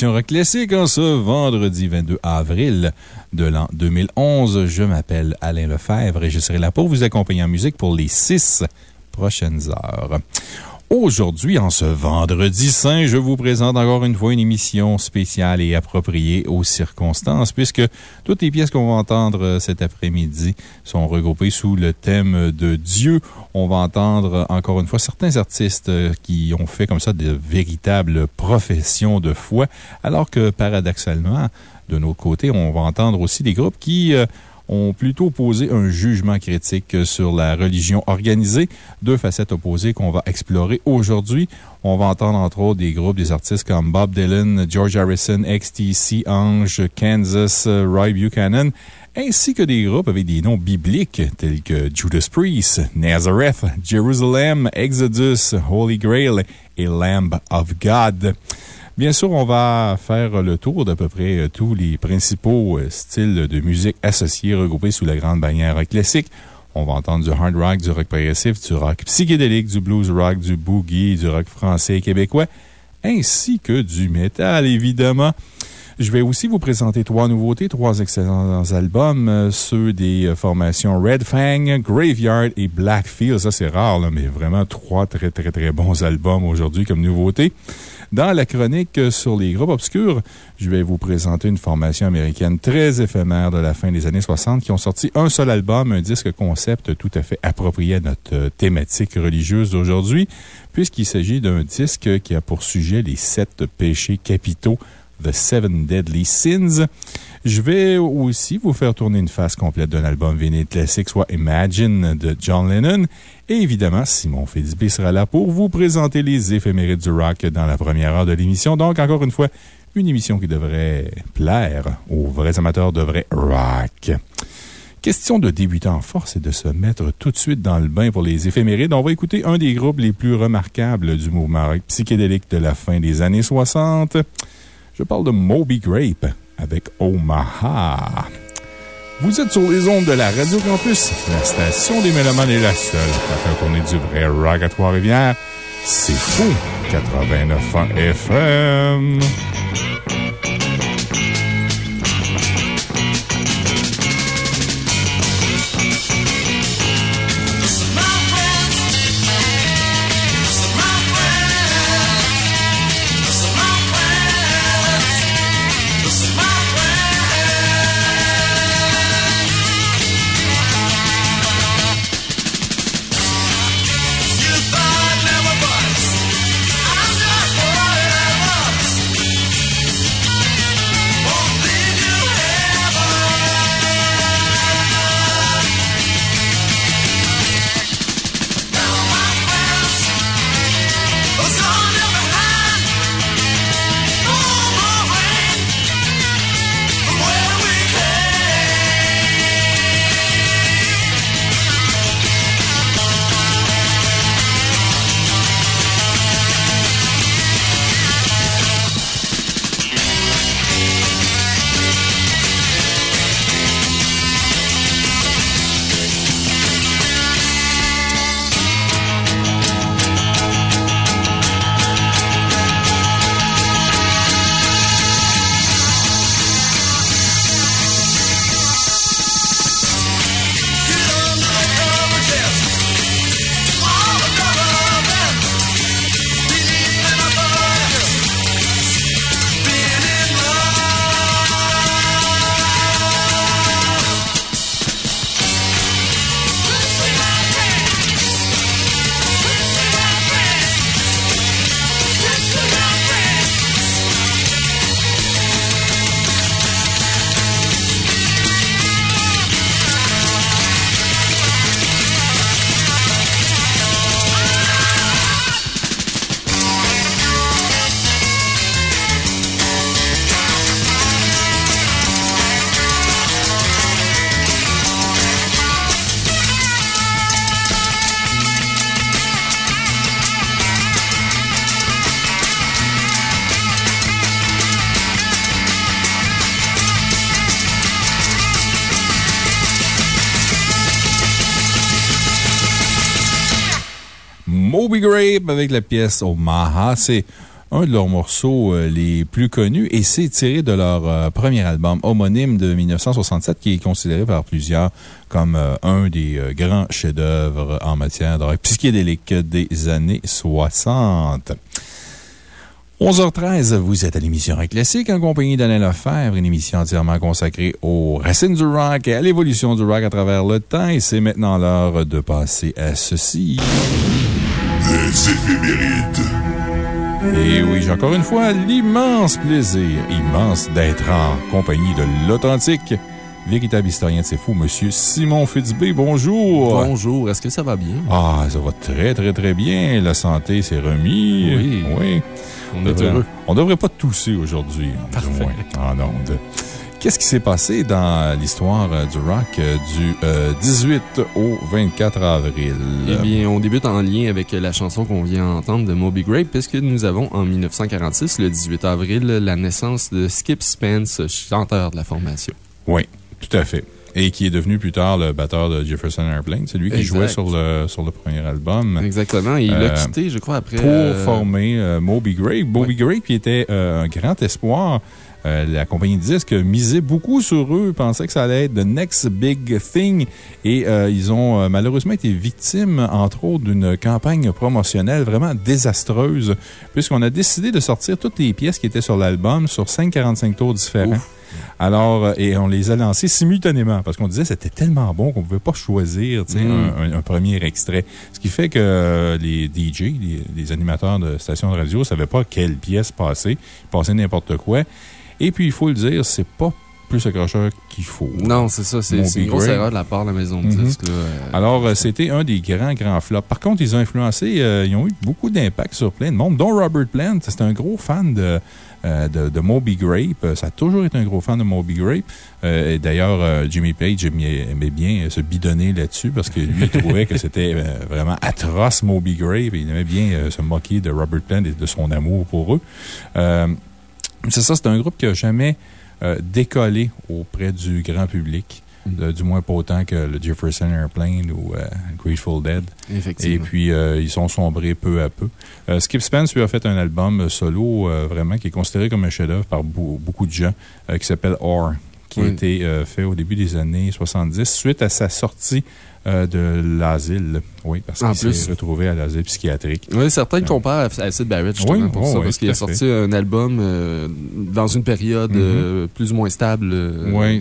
bienvenue à cette émission Rock Classique en ce vendredi 22 avril de l'an 2011. Je m'appelle Alain Lefebvre et je serai là pour vous accompagner en musique pour les six prochaines heures. Aujourd'hui, en ce vendredi saint, je vous présente encore une fois une émission spéciale et appropriée aux circonstances, puisque toutes les pièces qu'on va entendre euh, cet après-midi sont regroupées sous le thème de Dieu. On va entendre encore une fois certains artistes euh, qui ont fait comme ça de véritables professions de foi, alors que paradoxalement, de notre côté, on va entendre aussi des groupes qui euh, ont plutôt posé un jugement critique sur la religion organisée. Deux facettes opposées qu'on va explorer aujourd'hui. On va entendre entre autres des groupes, des artistes comme Bob Dylan, George Harrison, XTC, Ange, Kansas, Roy Buchanan, ainsi que des groupes avec des noms bibliques tels que Judas Priest, Nazareth, Jerusalem, Exodus, Holy Grail et Lamb of God. Bien sûr, on va faire le tour d'à peu près euh, tous les principaux euh, styles de musique associés regroupés sous la grande bannière classique. On va entendre du hard rock, du rock progressif, du rock psychédélique, du blues rock, du boogie, du rock français et québécois, ainsi que du métal, évidemment. Je vais aussi vous présenter trois nouveautés, trois excellents albums, euh, ceux des formations Red Fang, Graveyard et Blackfield. Ça, c'est rare, mais vraiment trois très, très, très bons albums aujourd'hui comme nouveauté. Dans la chronique sur les groupes obscurs, je vais vous présenter une formation américaine très éphémère de la fin des années 60 qui ont sorti un seul album, un disque concept tout à fait approprié à notre euh, thématique religieuse d'aujourd'hui, puisqu'il s'agit d'un disque qui a pour sujet les sept péchés capitaux The Seven Deadly Sins. Je vais aussi vous faire tourner une phase complète d'un album vinyle classique, soit Imagine de John Lennon. Et évidemment, Simon Fitzbé sera là pour vous présenter les éphémérides du rock dans la première heure de l'émission. Donc, encore une fois, une émission qui devrait plaire aux vrais amateurs de vrai rock. Question de débuter en force et de se mettre tout de suite dans le bain pour les éphémérides. On va écouter un des groupes les plus remarquables du mouvement psychédélique de la fin des années 60. Je parle de Moby Grape avec Omaha. Vous êtes sur les ondes de la Radio Campus. La station des Mélomanes est la seule à faire tourner du vrai rock à. C'est fou! 89 ans FM. Avec la pièce Omaha. C'est un de leurs morceaux euh, les plus connus et c'est tiré de leur euh, premier album homonyme de 1967 qui est considéré par plusieurs comme euh, un des grands chefs-d'œuvre en matière de rock psychédélique des années 60. 11h13, vous êtes à l'émission Rock Classique en compagnie d'Alain Lefebvre, une émission entièrement consacrée aux racines du rock et à l'évolution du rock à travers le temps. Et c'est maintenant l'heure de passer à ceci. Les éphémérides. Et oui, j'ai encore une fois l'immense plaisir, immense d'être en compagnie de l'authentique, véritable historien de ces fous, Monsieur Simon Fitzbé. Bonjour. Bonjour. Est-ce que ça va bien? Ah, ça va très, très, très bien. La santé s'est remise. Oui. Oui. On est heureux. On devrait pas tousser aujourd'hui. Parfait. En ondes. Qu'est-ce qui s'est passé dans l'histoire euh, du rock euh, du 18 euh, au 24 avril? Eh bien, on débute en lien avec la chanson qu'on vient entendre de Moby Grape, puisque nous avons en 1946, le 18 avril, la naissance de Skip Spence, chanteur de la formation. Oui, tout à fait. Et qui est devenu plus tard le batteur de Jefferson Airplane. C'est lui qui jouait sur le, sur le premier album. Exactement. il l'a quitté, je crois, après. Pour former Moby Grape. Moby Grape, qui était un grand espoir euh, la compagnie de disques misait beaucoup sur eux, pensait que ça allait être the next big thing. Et euh, ils ont euh, malheureusement été victimes, entre autres, d'une campagne promotionnelle vraiment désastreuse, puisqu'on a décidé de sortir toutes les pièces qui étaient sur l'album sur 5,45 tours différents. Alors, et on les a lancés simultanément parce qu'on disait que c'était tellement bon qu'on ne pouvait pas choisir mm. un, premier extrait. Ce qui fait que les DJ, les, animateurs de stations de radio ne savaient pas quelle pièce passer. Ils passaient n'importe quoi. Et puis, il faut le dire, c'est pas plus accrocheur qu'il faut. Non, c'est ça. C'est une grosse erreur de la part de la maison de mhm. disques. Euh, Alors, euh, c'était un des grands, grands flops. Par contre, ils ont influencé, euh, ils ont eu beaucoup d'impact sur plein de monde, dont Robert Plant. C'est un gros fan de, de, Moby Grape. Ça a toujours été un gros fan de Moby Grape. D'ailleurs, Jimmy Page aimait bien se bidonner là-dessus parce que lui, il trouvait que c'était vraiment atroce Moby Grape. il aimait bien se moquer de Robert Plant et de son amour pour eux. C'est ça, c'est un groupe qui n'a jamais euh, décollé auprès du grand public. Mm. du moins pas autant que le Jefferson Airplane ou euh, Grateful Dead. Effectivement. Et puis, euh, ils sont sombrés peu à peu. Skip Spence lui a fait un album solo vraiment qui est considéré comme un chef-d'œuvre par beaucoup de gens qui s'appelle Or, qui a été fait au début des années 70 suite à sa sortie euh, de l'asile. Oui, parce qu'il s'est retrouvé à l'asile psychiatrique. Oui, certains comparent à Sid Barrett, justement, pour ça, parce qu'il a sorti un album euh, dans une période euh, mm-hmm. plus ou moins stable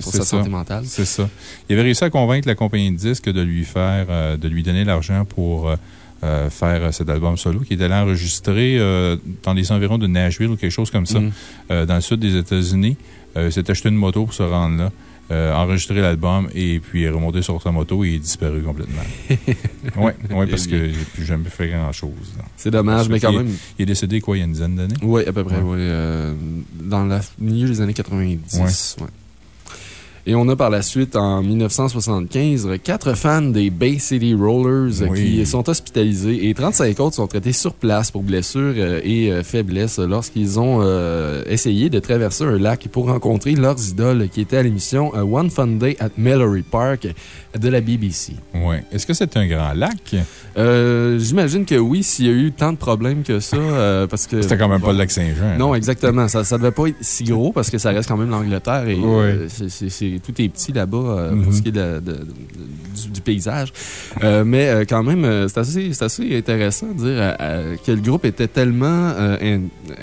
pour sa santé mentale. C'est ça. Il avait réussi à convaincre la compagnie de disques de lui faire, de lui donner l'argent pour. faire cet album solo, qui est allé enregistrer dans les environs de Nashville ou quelque chose comme ça, mm. dans le sud des États-Unis. il s'est acheté une moto pour se rendre là. Euh, enregistrer l'album et puis remonter sur sa moto et il est disparu complètement. oui, ouais, parce qu'il n'a plus jamais fait grand-chose. C'est dommage, mais quand même. Il est décédé, quoi, il y a une dizaine d'années? Oui, à peu près, oui. Euh, dans le milieu des années 90. Ouais. Et on a par la suite, en 1975, quatre fans des Bay City Rollers qui sont hospitalisés et 35 autres sont traités sur place pour blessures euh, et euh, faiblesses lorsqu'ils ont euh, essayé de traverser un lac pour rencontrer leurs idoles qui étaient à l'émission One Fun Day at Mallory Park de la BBC. Oui. Est-ce que c'est un grand lac? J'imagine que oui, s'il y a eu tant de problèmes que ça. parce que. C'était quand même pas le lac Saint-Jean. Non, exactement. Ça, ça devait pas être si gros parce que ça reste quand même l'Angleterre et c'est tout est petit là-bas euh, pour ce qui est du, paysage. Euh, mais euh, quand même, c'est assez, assez, intéressant de dire que le groupe était tellement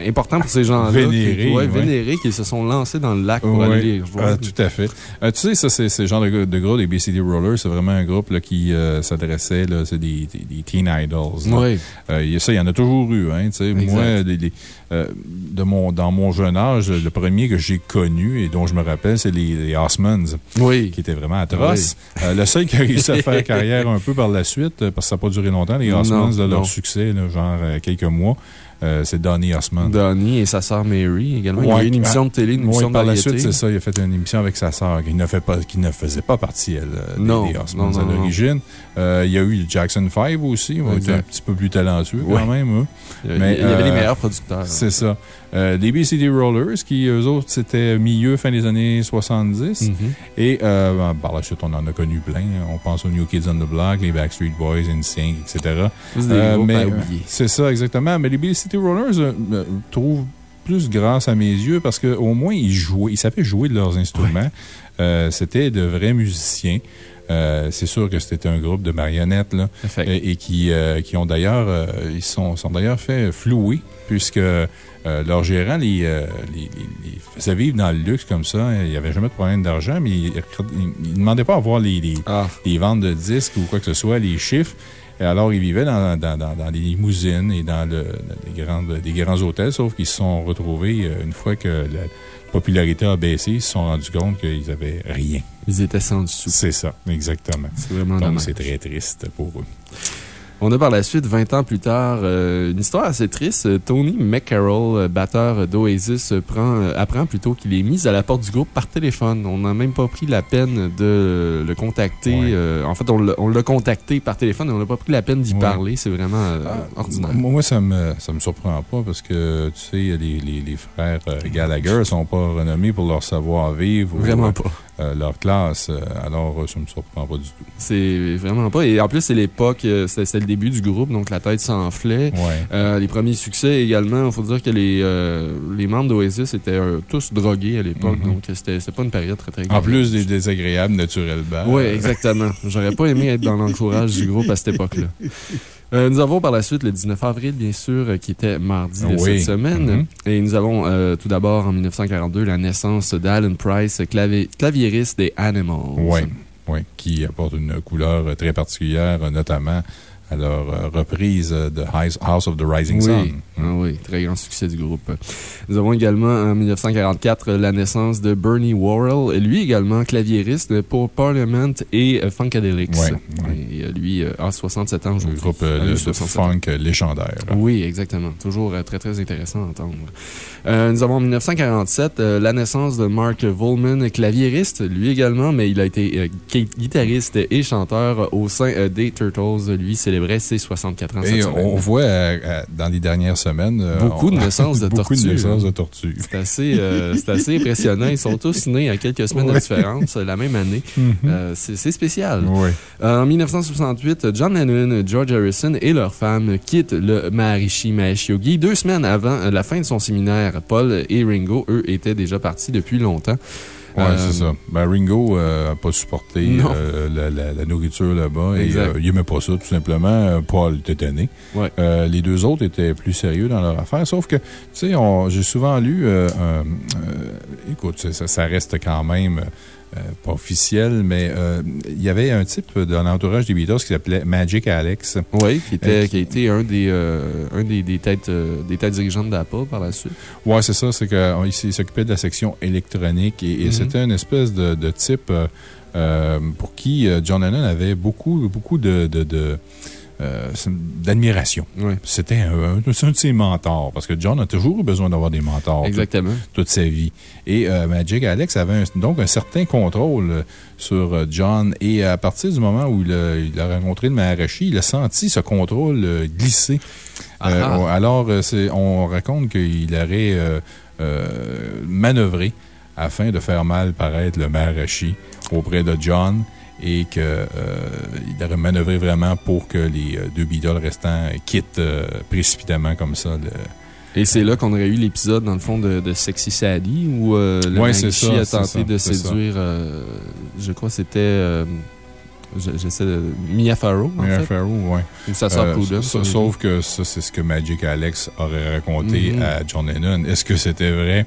important pour ces gens-là. Vénérés. qu'ils se sont lancés dans le lac pour aller les. Ah, tout à fait. tu sais, ça, c'est ce genre de, de groupe, les BCD C'est vraiment un groupe là, qui s'adressait, c'est des, des, teen idols. Oui. ça, il y en a toujours eu. Hein, moi, de mon, dans mon jeune âge, le premier que j'ai connu et dont je me rappelle, c'est les, les oui. qui était vraiment atroce. Euh, le seul qui a réussi à faire carrière un peu par la suite, euh, parce que ça n'a pas duré longtemps, les Osmonds, de leur succès, genre euh, quelques mois. Euh, c'est Donny Osmond. Donny et sa sœur Mary également. il y a eu une émission de télé, une émission de Par la suite, c'est ça. Il a fait une émission avec sa sœur qui ne, qui faisait pas partie, elle, non, des Osmonds à l'origine. Euh, il y a eu Jackson 5 aussi. Il était un petit peu plus talentueux quand même. Hein. Mais, il y avait les meilleurs producteurs. C'est ça. Euh, les BCD Rollers, qui eux autres, c'était milieu, fin des années 70. Mm-hmm. Et euh, par la suite, on en a connu plein. On pense aux New Kids on the Block, les Backstreet Boys, NSYNC, etc. C'est ça, exactement. Mais les BCD Rollers trouvent plus grâce à mes yeux parce qu'au moins, ils jouaient, ils savaient jouer de leurs instruments. c'était de vrais musiciens. Euh, c'est sûr que c'était un groupe de marionnettes là, et, qui, euh, qui ont d'ailleurs euh, ils sont, sont d'ailleurs fait flouer puisque leur gérant les, les, les, faisait vivre dans le luxe comme ça. Il n'y avait jamais de problème d'argent, mais il ne demandait pas à voir les, les, ah. les, ventes de disques ou quoi que ce soit, les chiffres. Et alors, ils vivaient dans, dans, dans, dans, les limousines et dans le, des, grandes, des grands hôtels, sauf qu'ils se sont retrouvés une fois que la popularité a baissé, ils se sont rendus compte qu'ils n'avaient rien. Ils étaient sans dessous. C'est ça, exactement. C'est vraiment Donc, c'est très triste pour eux. On a par la suite, 20 ans plus tard, euh, une histoire assez triste. Tony McCarroll, euh, batteur d'Oasis, euh, apprend plutôt qu'il est mis à la porte du groupe par téléphone. On n'a même pas pris la peine de le contacter. en fait, on l'a contacté par téléphone et on n'a pas pris la peine d'y parler. C'est vraiment ah, ordinaire. Moi, ça me, ça me surprend pas parce que, tu sais, les, les, les frères Gallagher sont pas renommés pour leur savoir-vivre. Vraiment pas. Euh, leur classe. Euh, alors, ça ne me surprend pas du tout. C'est vraiment pas. Et en plus, c'est l'époque, euh, c'était le début du groupe, donc la tête s'enflait. les premiers succès également, il faut dire que les, les membres d'Oasis étaient tous drogués à l'époque, mm-hmm. donc c'était pas une période très, très En plus des désagréables naturels Oui, exactement. J'aurais pas aimé être dans l'encourage du groupe à cette époque-là. Euh, nous avons par la suite le 19 avril, bien sûr, euh, qui était mardi de cette semaine. Mm-hmm. Et nous avons euh, tout d'abord en 1942 la naissance d'Alan Price, claviériste des Animals. Oui, oui, qui apporte une couleur très particulière, notamment à leur euh, reprise de House of the Rising Sun. Ah oui, très grand succès du groupe. Nous avons également en 1944 la naissance de Bernie Worrell, lui également claviériste pour Parliament et euh, Funkadelics. Oui, Et lui a 67 ans. Le groupe de, funk légendaire. Oui, exactement. Toujours euh, très, très intéressant à entendre. nous avons en 1947 la naissance de Mark Volman, claviériste, lui également, mais il a été guitariste et chanteur au sein des Turtles. Lui, c'est célébrait ses 64 ans. Et on voit euh, euh, dans les dernières semaines. Euh, beaucoup de naissances de tortues. Beaucoup de naissances de tortues. C'est assez, assez impressionnant. Ils sont tous nés à quelques semaines de différence, la même année. Mhm. C'est spécial. en 1968, John Lennon, George Harrison et leur femme quittent le Maharishi Mahesh Yogi deux semaines avant la fin de son séminaire. Paul et Ringo, eux, étaient déjà partis depuis longtemps. Oui, c'est euh, ça. Ben, Ringo n'a euh, pas supporté euh, la, nourriture là-bas et il n'aimait pas ça, tout simplement. Paul était tanné. les deux autres étaient plus sérieux dans leur affaire. Sauf que, tu sais, j'ai souvent lu, écoute, ça, ça, reste quand même euh, pas officiel, mais euh, il y avait un type dans l'entourage des Beatles qui s'appelait Magic Alex. Oui, qui, était, euh, qui a été un des, un des, des, têtes, des têtes dirigeantes d'Apple par la suite. Oui, c'est ça. C'est qu'il s'occupait de la section électronique et, mm-hmm. c'était une espèce de, de type pour qui John Lennon avait beaucoup, beaucoup de euh, d'admiration. C'était un, de ses mentors, parce que John a toujours eu besoin d'avoir des mentors. Exactement. Toute, sa vie. Et euh, Magic Alex avait donc un certain contrôle euh, sur John. Et à partir du moment où il a, rencontré le Maharashi, il a senti ce contrôle glisser. Ah ah. alors, on raconte qu'il aurait manœuvré afin de faire mal paraître le Maharashi auprès de John et qu'il euh, aurait manœuvré vraiment pour que les euh, deux Beatles restants quittent euh, précipitamment comme ça Et c'est là qu'on aurait eu l'épisode, dans le fond, de, Sexy Sadie, où le ouais, a tenté de séduire, je crois que c'était... J'essaie de. Mia Farrow. Mia Farrow, oui. Ou sa sœur Sauf que ça, c'est ce que Magic Alex aurait raconté mm-hmm. à John Lennon. Est-ce que c'était vrai?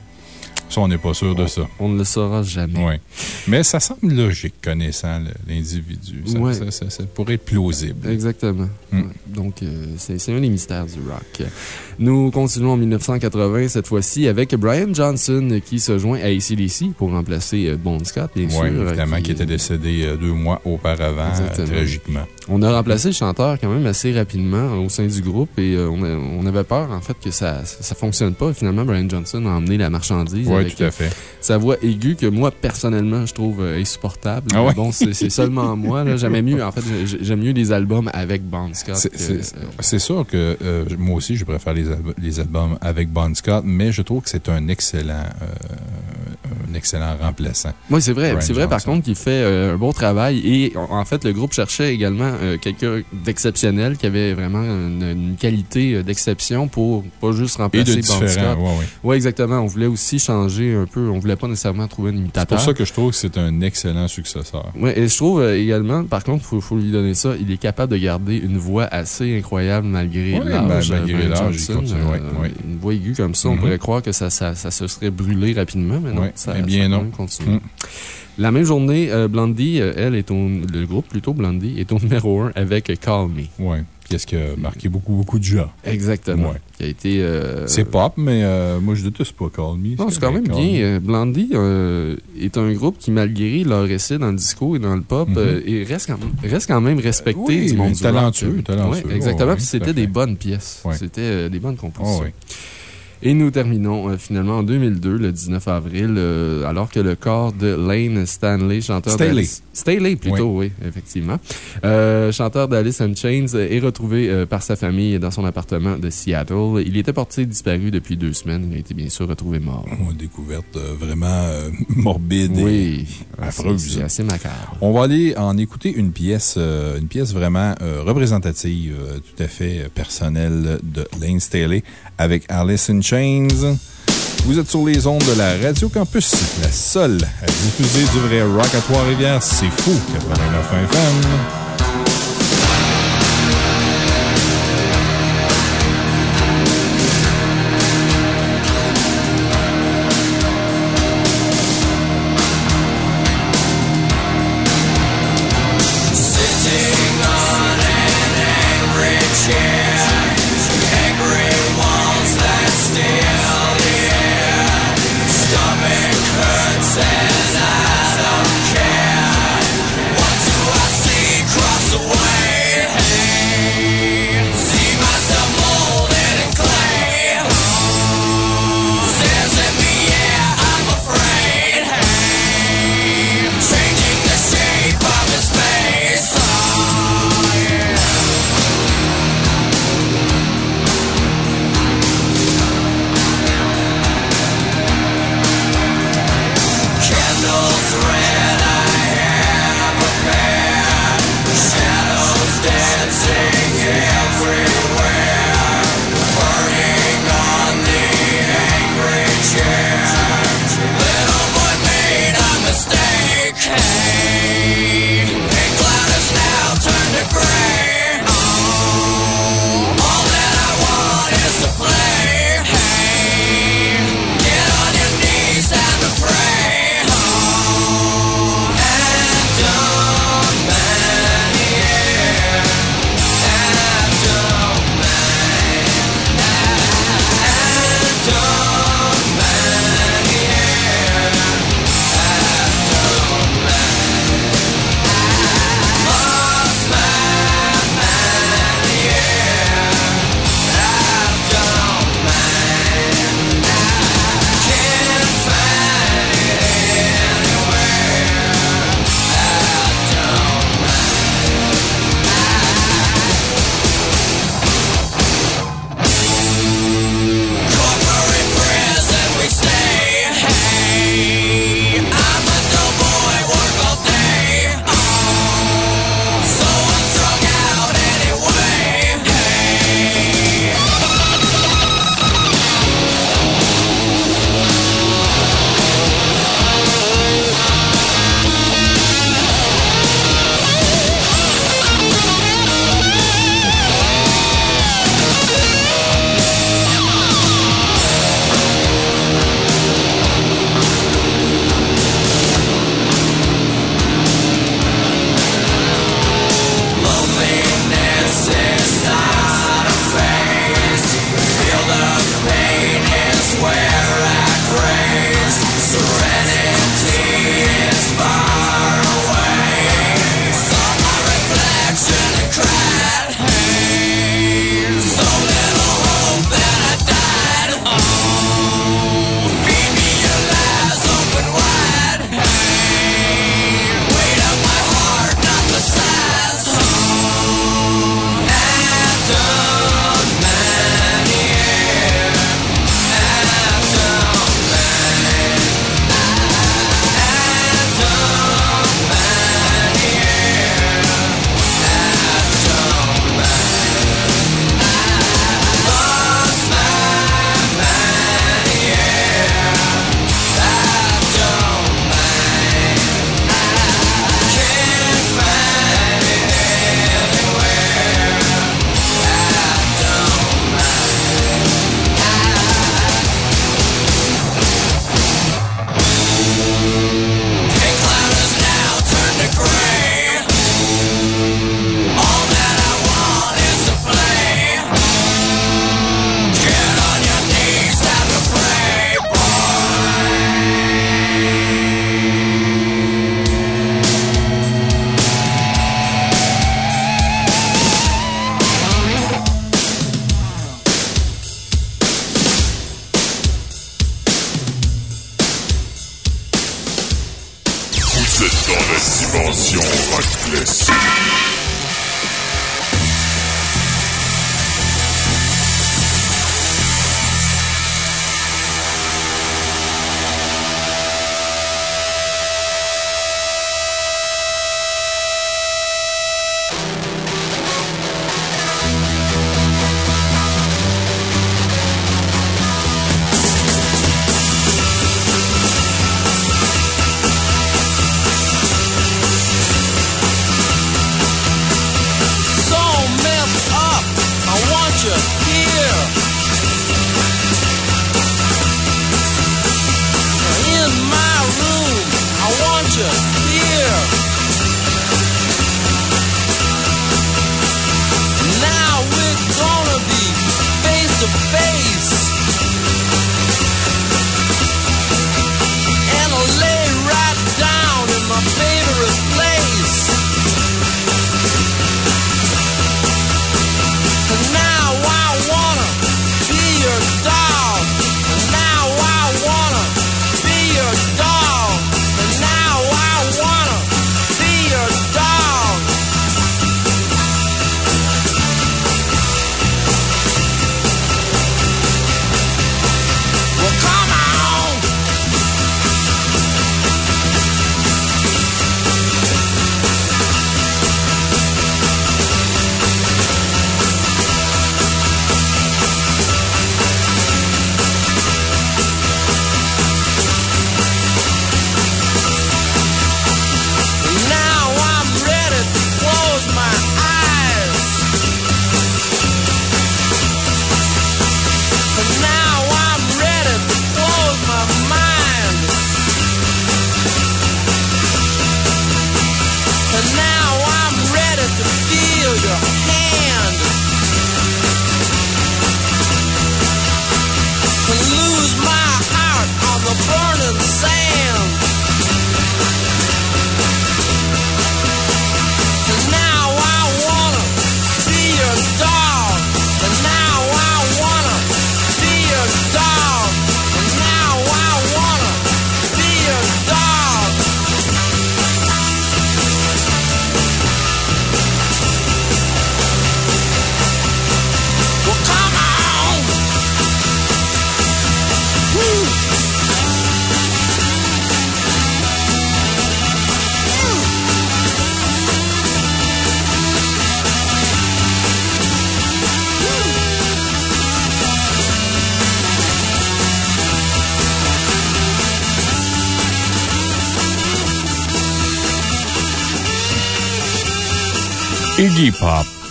Ça, on n'est pas sûr de ça. On ne le saura jamais. Oui. Mais ça semble logique, connaissant l'individu. Ça, ça, pourrait être plausible. Exactement. Hmm. Donc, euh, c'est un des mystères du rock. Nous continuons en 1980, cette fois-ci, avec Brian Johnson qui se joint à ACDC pour remplacer euh, Bon Scott, bien sûr. Oui, évidemment, qui, était décédé euh, deux mois auparavant, tragiquement. On a remplacé le chanteur quand même assez rapidement au sein du groupe et euh, on, avait peur, en fait, que ça ne fonctionne pas. Finalement, Brian Johnson a emmené la marchandise. Oui, tout à fait. Sa voix aiguë que moi, personnellement, je trouve insupportable. Ah bon, c'est seulement moi. J'aimais mieux, en fait, j'aime mieux les albums avec Bon Scott. C'est sûr que moi aussi, je préfère les, les, albums avec Bon Scott, mais je trouve que c'est un excellent un excellent remplaçant. Oui, c'est vrai. C'est vrai, par contre, qu'il fait euh, un bon travail. Et en fait, le groupe cherchait également euh, quelqu'un d'exceptionnel qui avait vraiment une, qualité euh, d'exception pour pas juste remplacer Et Scott. Oui, ouais, exactement. On voulait aussi changer un peu. On voulait pas nécessairement trouver un imitateur. C'est pour ça que je trouve que c'est un excellent successeur. Oui, et je trouve également, par contre, il faut, lui donner ça, il est capable de garder une voix assez incroyable malgré l'âge. malgré l'âge, Une voix aiguë comme ça, on mm-hmm. pourrait croire que ça, ça, ça, se serait brûlé rapidement, mais non, ça, bien non. Mm. La même journée, euh, Blondie, euh, elle, est au, le groupe plutôt Blondie, est au numéro 1 avec Call Me. Oui. Qu'est-ce qui a marqué beaucoup, beaucoup de gens. Exactement. Qui a été. Euh, c'est pop, mais moi, je déteste pas Call Me. Non, c'est quand même bien. Blondie est un groupe qui, malgré leur essai dans le disco et dans le pop, mm-hmm. reste, quand même, reste quand même respecté du monde talentueux, du talentueux. Oui, exactement. c'était des bonnes pièces. C'était des bonnes compositions. Et nous terminons euh, finalement en 2002, le 19 avril, euh, alors que le corps de Lane Stanley, chanteur Staley. Staley, plutôt, oui, effectivement. Euh, chanteur d'Alice in Chains est retrouvé par sa famille dans son appartement de Seattle. Il était porté disparu depuis deux semaines. Il a été bien sûr retrouvé mort. Une découverte vraiment morbide oui, et affreuse. C'est assez macabre. On va aller en écouter une pièce, une pièce vraiment représentative, tout à fait personnelle de Lane Staley avec Alice in Chains. Vous êtes sur les ondes de la Radio Campus, la seule à diffuser du vrai rock à Trois-Rivières. C'est fou, 89 FM.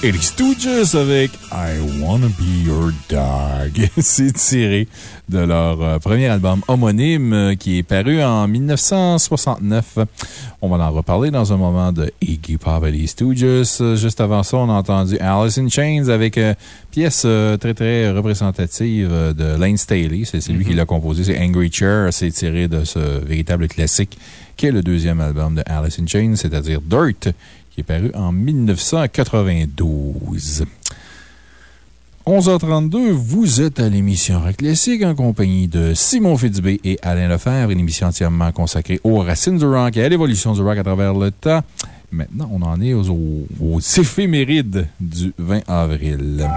Et les Stooges avec I Wanna Be Your Dog. C'est tiré de leur euh, premier album homonyme euh, qui est paru en 1969. On va en reparler dans un moment de Iggy Pop et les Stooges. Juste avant ça, on a entendu Alice in Chains avec une pièce euh, très, très représentative de Lane Staley. C'est lui qui mm-hmm. l'a composé. C'est Angry Chair. C'est tiré de ce véritable classique qui est le deuxième album de Alice in Chains, c'est-à-dire Dirt qui est paru en 1992. 11h32, vous êtes à l'émission Rock Classique en compagnie de Simon Fitzbé et Alain Lefebvre, une émission entièrement consacrée aux racines du rock et à l'évolution du rock à travers le temps. Maintenant, on en est aux, aux éphémérides du 20 avril.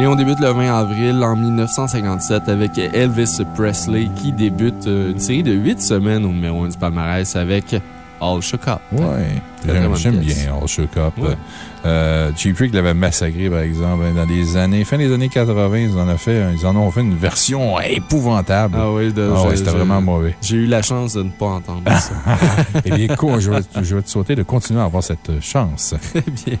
Et on débute le 20 avril en 1957 avec Elvis Presley qui débute euh, une série de 8 semaines au numéro 1 du palmarès avec All Shook Up. Ouais. J'aime bien All Shook Up. Euh, Cheap Trick l'avait massacré, par exemple, hein, dans les années, fin des années 80, ils en, ont fait, ils en ont fait une version épouvantable. Ah oui, ah c'était vraiment mauvais. J'ai eu la chance de ne pas entendre ça. Eh bien, je vais, je vais te souhaiter de continuer à avoir cette chance. Très bien.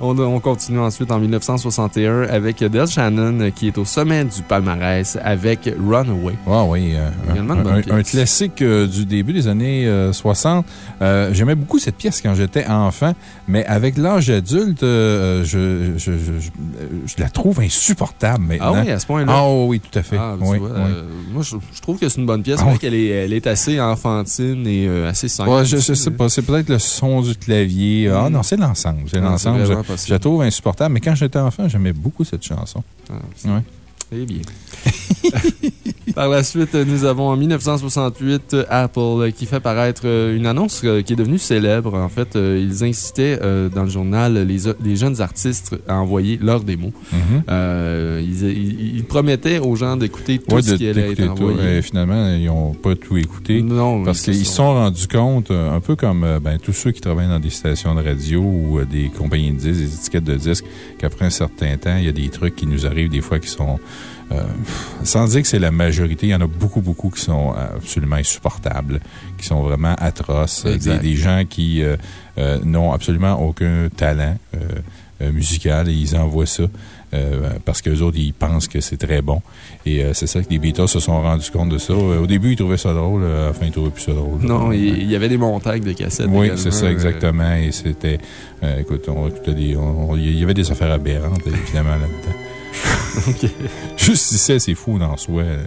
On, continue ensuite en 1961 avec Del Shannon qui est au sommet du palmarès avec Runaway. Ah oui, euh, un, classique euh, du début des années 60. Euh, j'aimais beaucoup cette pièce quand j'étais enfant, mais avec l'âge adulte, je, je, je, je, la trouve insupportable maintenant. Ah oui, à ce point-là? Ah oui, tout à fait. Ah, oui, moi, je, trouve que c'est une bonne pièce. Ah, qu'elle est, elle est assez enfantine et assez simple. Ouais, je, sais pas. C'est peut-être le son du clavier. Ah mm. non, c'est l'ensemble. C'est l'ensemble. Je la trouve insupportable, mais quand j'étais enfant, j'aimais beaucoup cette chanson. Ah, Eh bien. Par la suite, nous avons en 1968 Apple qui fait paraître une annonce qui est devenue célèbre. En fait, ils incitaient dans le journal les, jeunes artistes à envoyer leurs démos. Mm-hmm. ils, promettaient aux gens d'écouter tout ce qui allait être envoyé. et finalement, ils n'ont pas tout écouté. Non, Parce qu'ils se sont rendus compte, un peu comme ben, tous ceux qui travaillent dans des stations de radio ou des compagnies de disques, des étiquettes de disques, qu'après un certain temps, il y a des trucs qui nous arrivent des fois qui sont euh, sans dire que c'est la majorité, il y en a beaucoup, beaucoup qui sont absolument insupportables, qui sont vraiment atroces. Des, des, gens qui euh, euh, n'ont absolument aucun talent musical et ils envoient ça. parce qu'eux autres, ils pensent que c'est très bon. Et c'est ça que les Beatles se sont rendus compte de ça. au début, ils trouvaient ça drôle. à la fin, ils trouvaient plus ça drôle. Non, il y avait des montagnes de cassettes. Oui, c'est ça, exactement. Et c'était. écoute, on, il y avait des affaires aberrantes, évidemment, là-dedans. Juste ici, c'est fou dans soi, euh,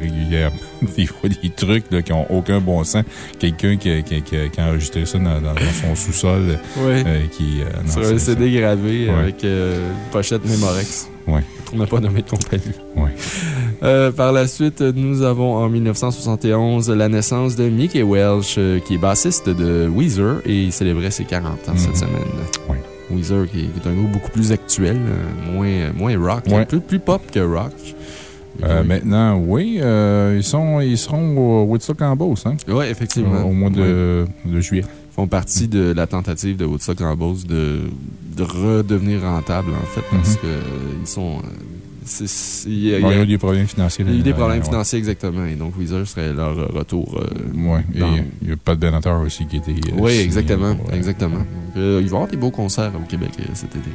régulièrement. Des fois, des trucs qui n'ont aucun bon sens. Quelqu'un qui, qui, a enregistré ça dans, son sous-sol. Oui. Euh, qui, euh, Sur un CD gravé avec une pochette Memorex. Oui. On n'a pas nommé de compagnie. Oui. par la suite, nous avons en 1971 la naissance de Mickey Welsh, qui est bassiste de Weezer et il célébrait ses 40 ans cette mm-hmm. semaine. Oui. Weezer, qui est un groupe beaucoup plus actuel, euh, moins, moins rock, plus, plus pop que rock. Euh, maintenant, oui, euh, ils, sont, ils seront au Woodstock en Beauce. Hein? Oui, effectivement. au mois de, de, juillet. Ils font partie de la tentative de Woodstock en Beauce de, de redevenir rentable, en fait, parce mm-hmm. qu'ils sont il y, a, eu des problèmes financiers. Il y a eu des problèmes financiers, exactement. Et donc, Weezer serait leur retour. Euh, oui, et il y a Pat Benatar aussi qui était. Euh, oui, exactement. exactement. Euh, il va y avoir des beaux concerts au Québec cet été.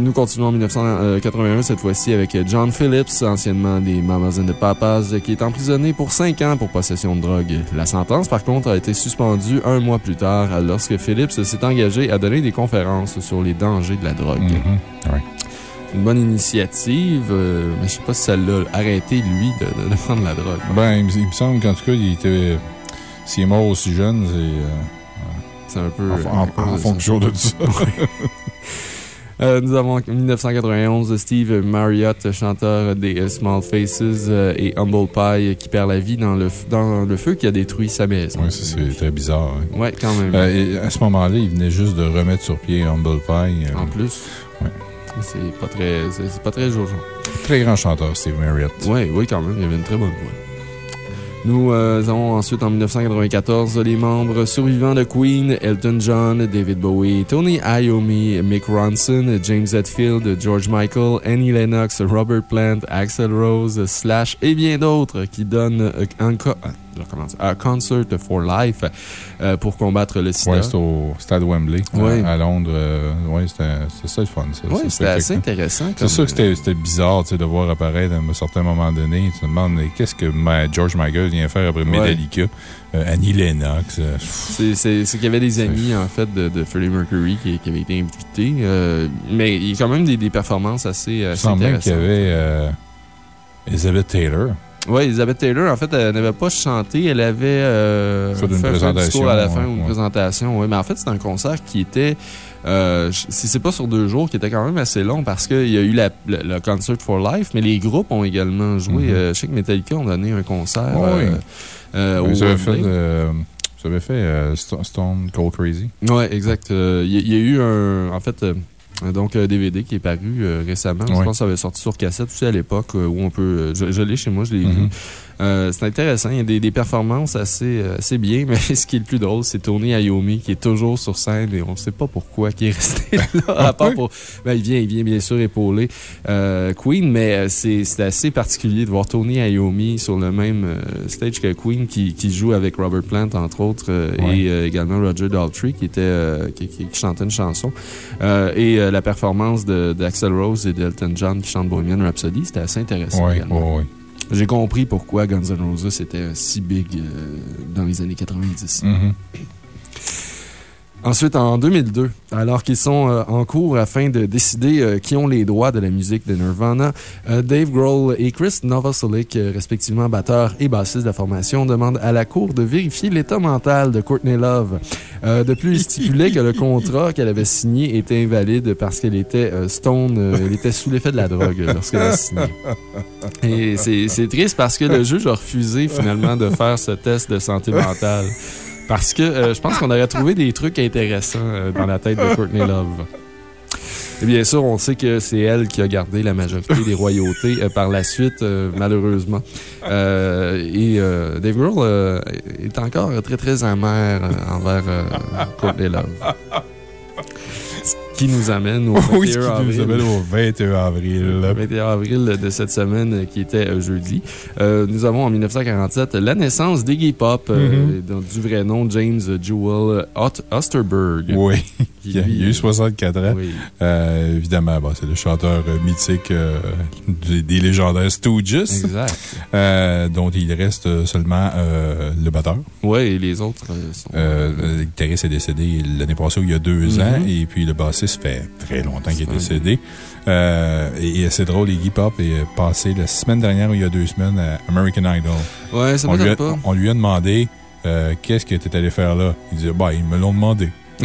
nous continuons en 1981, cette fois-ci avec John Phillips, anciennement des Mamas and the Papas, qui est emprisonné pour 5 ans pour possession de drogue. La sentence, par contre, a été suspendue un mois plus tard lorsque Phillips s'est engagé à donner des conférences sur les dangers de la drogue. Mm-hmm. Une bonne initiative, euh, mais je sais pas si ça l'a arrêté, lui, de, de, prendre la drogue. Ben, il, me semble qu'en tout cas, il était. S'il est mort aussi jeune, c'est. Euh, un peu. En, fonction de ça. Euh, nous avons en 1991 Steve Marriott, chanteur des Small Faces et Humble Pie, qui perd la vie dans le, dans le feu qui a détruit sa maison. Oui, c'est très bizarre. Hein. Oui, quand même. et à ce moment-là, il venait juste de remettre sur pied Humble Pie. En plus. Oui. C'est pas très, c'est pas très jojo. Très grand chanteur, Steve Marriott. Oui, oui, quand même. Il avait une très bonne voix. Nous euh, avons ensuite en 1994 les membres survivants de Queen, Elton John, David Bowie, Tony Iommi, Mick Ronson, James Hetfield, George Michael, Annie Lennox, Robert Plant, Axel Rose, Slash et bien d'autres qui donnent encore un Concert for Life euh, pour combattre le sida. Oui, c'est au stade Wembley à, Londres. Euh, oui, c'était ça le fun. Oui, c'était assez intéressant. C'est sûr que c'était bizarre de voir apparaître à un certain moment donné. Tu te demandes qu'est-ce que George Michael vient faire après Metallica? Euh, Annie Lennox. C'est qu'il y avait des amis, en fait, de, de Freddie Mercury qui, qui, avaient été invités. mais il y a quand même des, des performances assez, assez Il semblait qu'il y avait Elizabeth Taylor. Oui, Elizabeth Taylor, en fait, elle n'avait pas chanté. Elle avait euh, fait, une présentation, un discours à la fin ou une présentation. Oui, mais en fait, c'est un concert qui était, euh, si c'est pas sur deux jours, qui était quand même assez long parce qu'il y a eu la, le, Concert for Life, mais les groupes ont également joué. Mm-hmm. euh, je sais que Metallica ont donné un concert. oui. Euh, au ça avait fait, ça avait fait Stone Cold Crazy. Oui, exact. Il y, a eu un. En fait, euh, donc, un DVD qui est paru euh, récemment. Je pense que ça avait sorti sur cassette aussi à l'époque euh, où on peut. Je, l'ai chez moi, je l'ai vu. Euh, c'est intéressant. Il y a des, des performances assez, euh, assez bien, mais ce qui est le plus drôle, c'est Tony Iommi qui est toujours sur scène et on ne sait pas pourquoi qui est resté là. à part pour. Ben, il, vient, il vient bien sûr épauler euh, Queen, mais c'est assez particulier de voir Tony Iommi sur le même stage que Queen qui, qui, joue avec Robert Plant, entre autres, et également Roger Daltrey qui, était, qui, qui, chantait une chanson. et la performance d'Axel Rose et d'Elton John qui chantent Bohemian Rhapsody, c'était assez intéressant également. Oui, j'ai compris pourquoi Guns N' Roses était si big euh, dans les années 90. Mm-hmm. Ensuite, en 2002, alors qu'ils sont euh, en cours afin de décider euh, qui ont les droits de la musique de Nirvana, euh, Dave Grohl et Chris Novoselic, respectivement batteur et bassiste de la formation, demandent à la Cour de vérifier l'état mental de Courtney Love. de plus, il stipulait que le contrat qu'elle avait signé était invalide parce qu'elle était stone, elle était sous l'effet de la drogue lorsqu'elle a signé. Et c'est triste parce que le juge a refusé finalement de faire ce test de santé mentale. Parce que euh, je pense qu'on aurait trouvé des trucs intéressants euh, dans la tête de Courtney Love. Et bien sûr, on sait que c'est elle qui a gardé la majorité des royautés euh, par la suite, malheureusement. et Dave Grohl est encore très, très amer envers Courtney Love qui nous amène au 21 avril. au 21 avril. 21 avril de cette semaine qui était euh, jeudi. Euh, nous avons en 1947 la naissance d'Iggy Pop, mm-hmm. du vrai nom James Jewel Osterberg. Oui. Il a eu 64 ans. Oui. évidemment, c'est le chanteur mythique des, légendaires Stooges. Exact. dont il reste seulement le batteur. Oui, et les autres sont. le guitariste est décédé l'année passée, il y a deux mm-hmm. ans, et puis le bassiste fait très longtemps qu'il est décédé. Euh, et, c'est drôle, Iggy Pop est passé la semaine dernière ou il y a deux semaines à American Idol. Ouais, ça on, lui a, pas. on lui a demandé euh, qu'est-ce que tu étais allé faire là? Il dit bah, ils me l'ont demandé.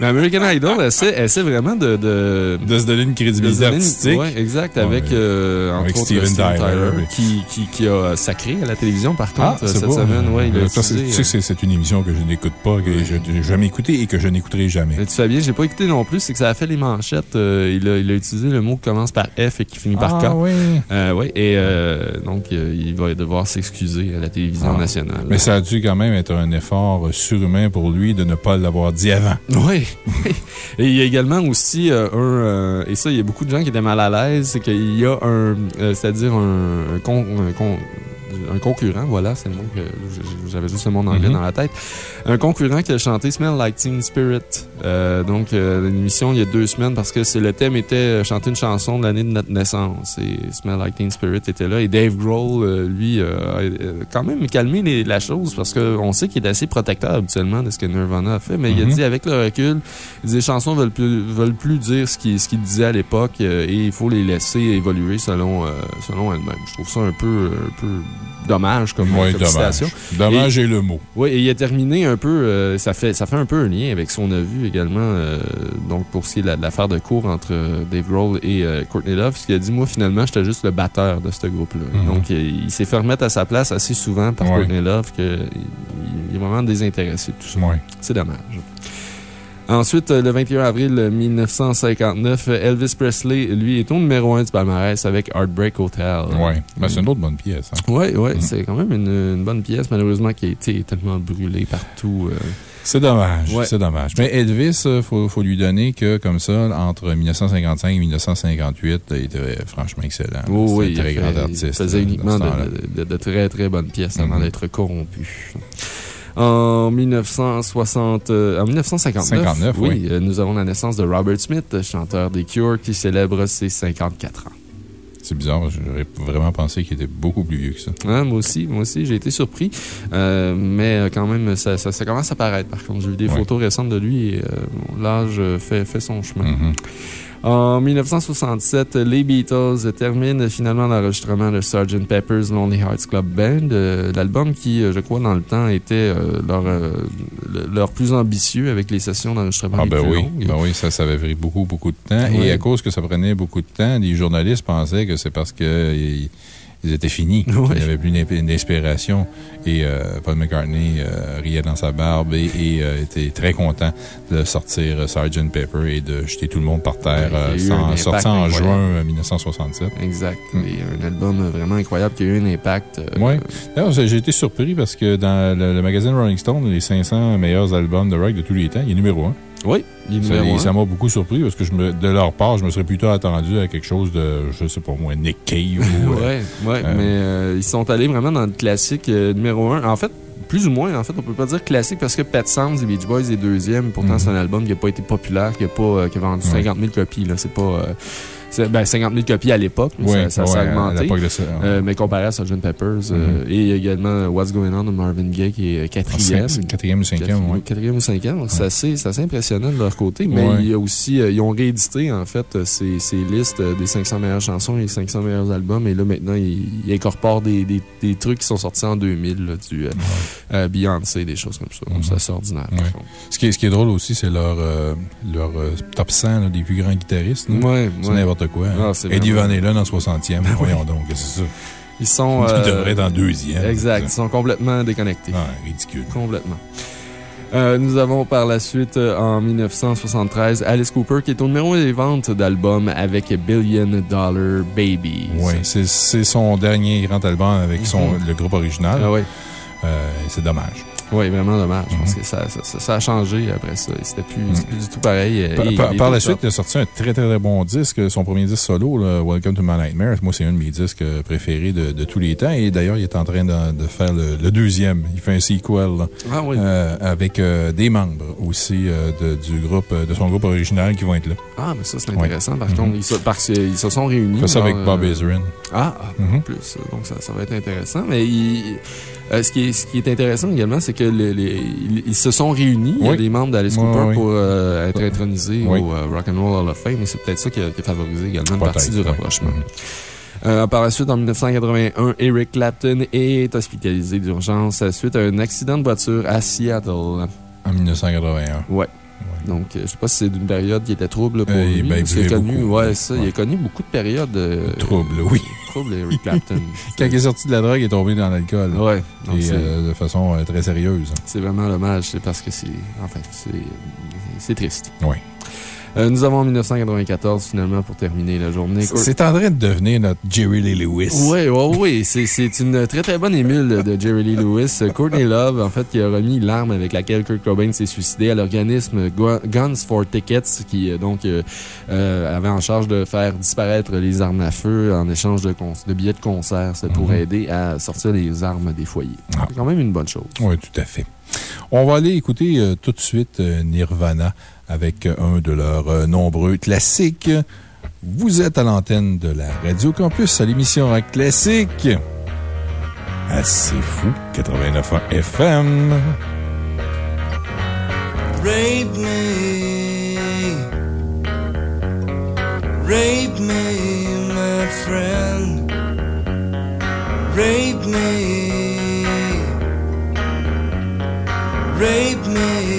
Mais American Idol essaie, essaie vraiment de, de, de. se donner une crédibilité artistique. Oui, exact. Avec, euh, avec Steven, Tyler. qui, qui, qui, a sacré à la télévision, par contre, ah, cette semaine. Ouais, il a tu sais que c'est une émission que je n'écoute pas, que je n'ai jamais écoutée et que je n'écouterai jamais. tu sais bien, je n'ai pas écouté non plus. C'est que ça a fait les manchettes. Euh, il, a, il, a, utilisé le mot qui commence par F et qui finit par K. Ah, oui. Euh, oui. Et euh, donc, il va devoir s'excuser à la télévision ah. nationale. Mais ça a dû quand même être un effort surhumain pour lui de ne pas l'avoir dit avant. Oui. Et il y a également aussi euh, un, euh, et ça, il y a beaucoup de gens qui étaient mal à l'aise, c'est qu'il y a un, euh, c'est-à-dire un, con, un concurrent, voilà, c'est le mot que j'avais juste le mot en anglais mm-hmm. dans la tête. Un concurrent qui a chanté Smell Like Teen Spirit. Euh, donc, euh, une émission il y a deux semaines parce que le thème était euh, chanter une chanson de l'année de notre naissance. Et Smell Like Teen Spirit était là. Et Dave Grohl, lui, a quand même calmé la chose parce qu'on sait qu'il est assez protecteur habituellement de ce que Nirvana a fait. Mais il a mm-hmm. dit, avec le recul, les chansons veulent plus, veulent plus dire ce qu'il disait à l'époque et il faut les laisser évoluer selon, selon elles-mêmes. Je trouve ça un peu, un peu dommage comme oui, dommage. Dommage est le mot. Oui, et il a terminé un peu, euh, ça, fait, ça fait un peu un lien avec ce qu'on a vu également, euh, donc pour ce qui est de l'affaire de cours entre euh, Dave Grohl et Courtney Love, parce qu'il a dit, moi, finalement, j'étais juste le batteur de ce groupe-là. Mhm. Donc, il, s'est fait remettre à sa place assez souvent par Courtney Love qu'il est vraiment désintéressé de tout ça. C'est dommage. Ensuite, le 21 avril 1959, Elvis Presley, lui, est au numéro 1 du palmarès avec Heartbreak Hotel. Oui, ben, c'est une autre bonne pièce. Oui, hein. oui, mm. c'est quand même une, bonne pièce, malheureusement, qui a été tellement brûlée partout. Euh. C'est dommage, c'est dommage. Mais Elvis, il euh, faut, faut, lui donner que, comme ça, entre 1955 et 1958, il était franchement excellent. oui, un très grand artiste. Il faisait uniquement de, très, très bonnes pièces avant mm-hmm. d'être corrompu. En 1960, euh, en 1959, oui, euh, nous avons la naissance de Robert Smith, chanteur des Cure, qui célèbre ses 54 ans. C'est bizarre, j'aurais vraiment pensé qu'il était beaucoup plus vieux que ça. moi aussi, moi aussi, j'ai été surpris. Euh, mais quand même, ça, ça, commence à paraître. Par contre, j'ai vu des photos récentes de lui et l'âge fait, fait son chemin. Mm-hmm. En 1967, les Beatles terminent finalement l'enregistrement de Sgt. Pepper's Lonely Hearts Club Band, euh, l'album qui, euh, je crois, dans le temps, était euh, leur, leur plus ambitieux avec les sessions d'enregistrement ah, ben oui. Ben oui, ça, ça avait pris beaucoup, beaucoup de temps. Et à cause que ça prenait beaucoup de temps, les journalistes pensaient que c'est parce que ils étaient finis. Il n'y avait plus d'inspiration. Et euh, Paul McCartney euh, riait dans sa barbe et, euh, était très content de sortir Sgt. Pepper et de jeter tout le monde par terre, sorti en juin 1967. Exact. Mm. un album vraiment incroyable qui a eu un impact. oui. D'ailleurs, j'ai été surpris parce que dans le, le, magazine Rolling Stone, les 500 meilleurs albums de rock de tous les temps, il est numéro 1. Oui, Ça m'a beaucoup surpris parce que je me, de leur part, je me serais plutôt attendu à quelque chose de, je sais pas moi, Nick Cave ou. oui, ouais, euh, mais euh, ils sont allés vraiment dans le classique euh, numéro 1. En fait, plus ou moins, en fait, on peut pas dire classique parce que Pet Sounds et Beach Boys est deuxième. Pourtant, mhm. c'est un album qui n'a pas été populaire, qui a, pas, qui a vendu 50 000 copies. C'est pas. Ben, 50 000 copies à l'époque, mais ça, s'est augmenté. Euh, mais comparé à Sgt. Peppers, euh, mm-hmm. et également What's Going On de Marvin Gaye qui est quatrième. Quatrième ou cinquième, oui. Quatrième ou cinquième, c'est assez, impressionnant de leur côté. Mais il y a aussi, ils ont réédité, en fait, ces, ces listes des 500 meilleures chansons et les 500 meilleurs albums. Et là, maintenant, ils, incorporent des, des, des, trucs qui sont sortis en 2000, du Beyoncé, des choses comme ça. Mm-hmm. c'est ordinaire. Ce qui, est, ce qui est drôle aussi, c'est leur, leur top 100 des plus grands guitaristes. C'est n'importe quoi. Hein. Ah, Eddie Van Halen en 60e. Ben voyons donc, c'est ça? Ils sont. Ils devraient être en deuxième. Exact. Ils sont complètement déconnectés. Ah, ridicule. Complètement. Euh, nous avons par la suite, euh, en 1973, Alice Cooper qui est au numéro des ventes d'albums avec Billion Dollar Baby. Oui, c'est son dernier grand album avec son, mm-hmm. le groupe original. Ah oui. Euh, c'est dommage. Oui, vraiment dommage. parce que ça, ça, ça, a changé après ça. C'était plus, mm. plus, du tout pareil. Par, la suite, il a sorti un très, très, bon disque. Son premier disque solo, Welcome to My Nightmare. Moi, c'est un de mes disques préférés de, de tous les temps. Et d'ailleurs, il est en train de, de faire le, deuxième. Il fait un sequel. ah, oui. Euh, avec euh, des membres aussi euh, de, du groupe, de son groupe original qui vont être là. Ah, mais ça, c'est intéressant. Par contre, ils se, parce qu'ils se sont réunis. Ça avec Bob Ezrin. Ah, ah mm-hmm. plus. Donc, ça, ça va être intéressant. Mais il. Euh, ce, qui est, ce qui est intéressant également, c'est ils se sont réunis, oui. les membres d'Alice Cooper, pour euh, être intronisés au euh, Rock and Roll Hall of Fame. Et c'est peut-être ça qui a, favorisé également une partie du rapprochement. Mm-hmm. par la suite, en 1981, Eric Clapton est hospitalisé d'urgence suite à un accident de voiture à Seattle. En 1981. Ouais. Donc, je ne sais pas si c'est d'une période qui était trouble pour lui. Ben, il, connu, ouais, ça, il a connu beaucoup de périodes. trouble, oui. Trouble, Eric Clapton. Quand il est sorti de la drogue, il est tombé dans l'alcool. Et euh, de façon euh, très sérieuse. C'est vraiment dommage. C'est parce que c'est. Enfin, c'est triste. Oui. Euh, nous avons en 1994, finalement, pour terminer la journée. C'est en train de devenir notre Jerry Lee Lewis. Oui, oui, oui. C'est une très, très bonne émule de Jerry Lee Lewis. Courtney Love, en fait, qui a remis l'arme avec laquelle Kurt Cobain s'est suicidé à l'organisme Guns for Tickets, qui, euh, donc, euh, avait en charge de faire disparaître les armes à feu en échange de, de billets de concert. C'est pour mhm. aider à sortir les armes des foyers. Ah. C'est quand même une bonne chose. Oui, tout à fait. On va aller écouter tout de suite Nirvana avec un de leurs euh, nombreux classiques. Vous êtes à l'antenne de la Radio Campus à l'émission Rock Classique. Assez fou, 89.1 FM. Rape me, rape me, my friend. Rape me, rape me.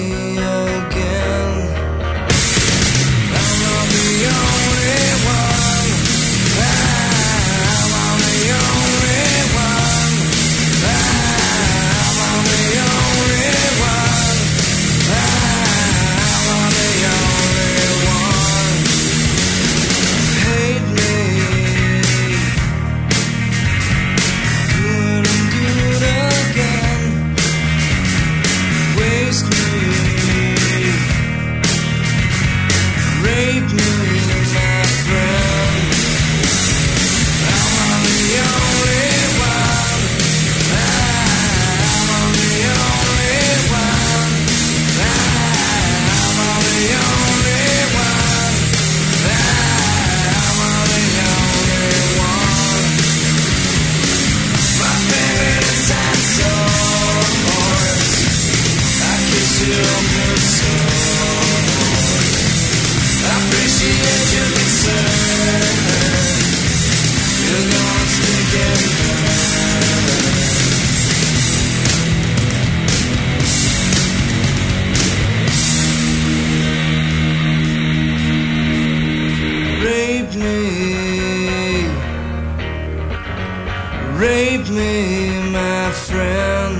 Friend.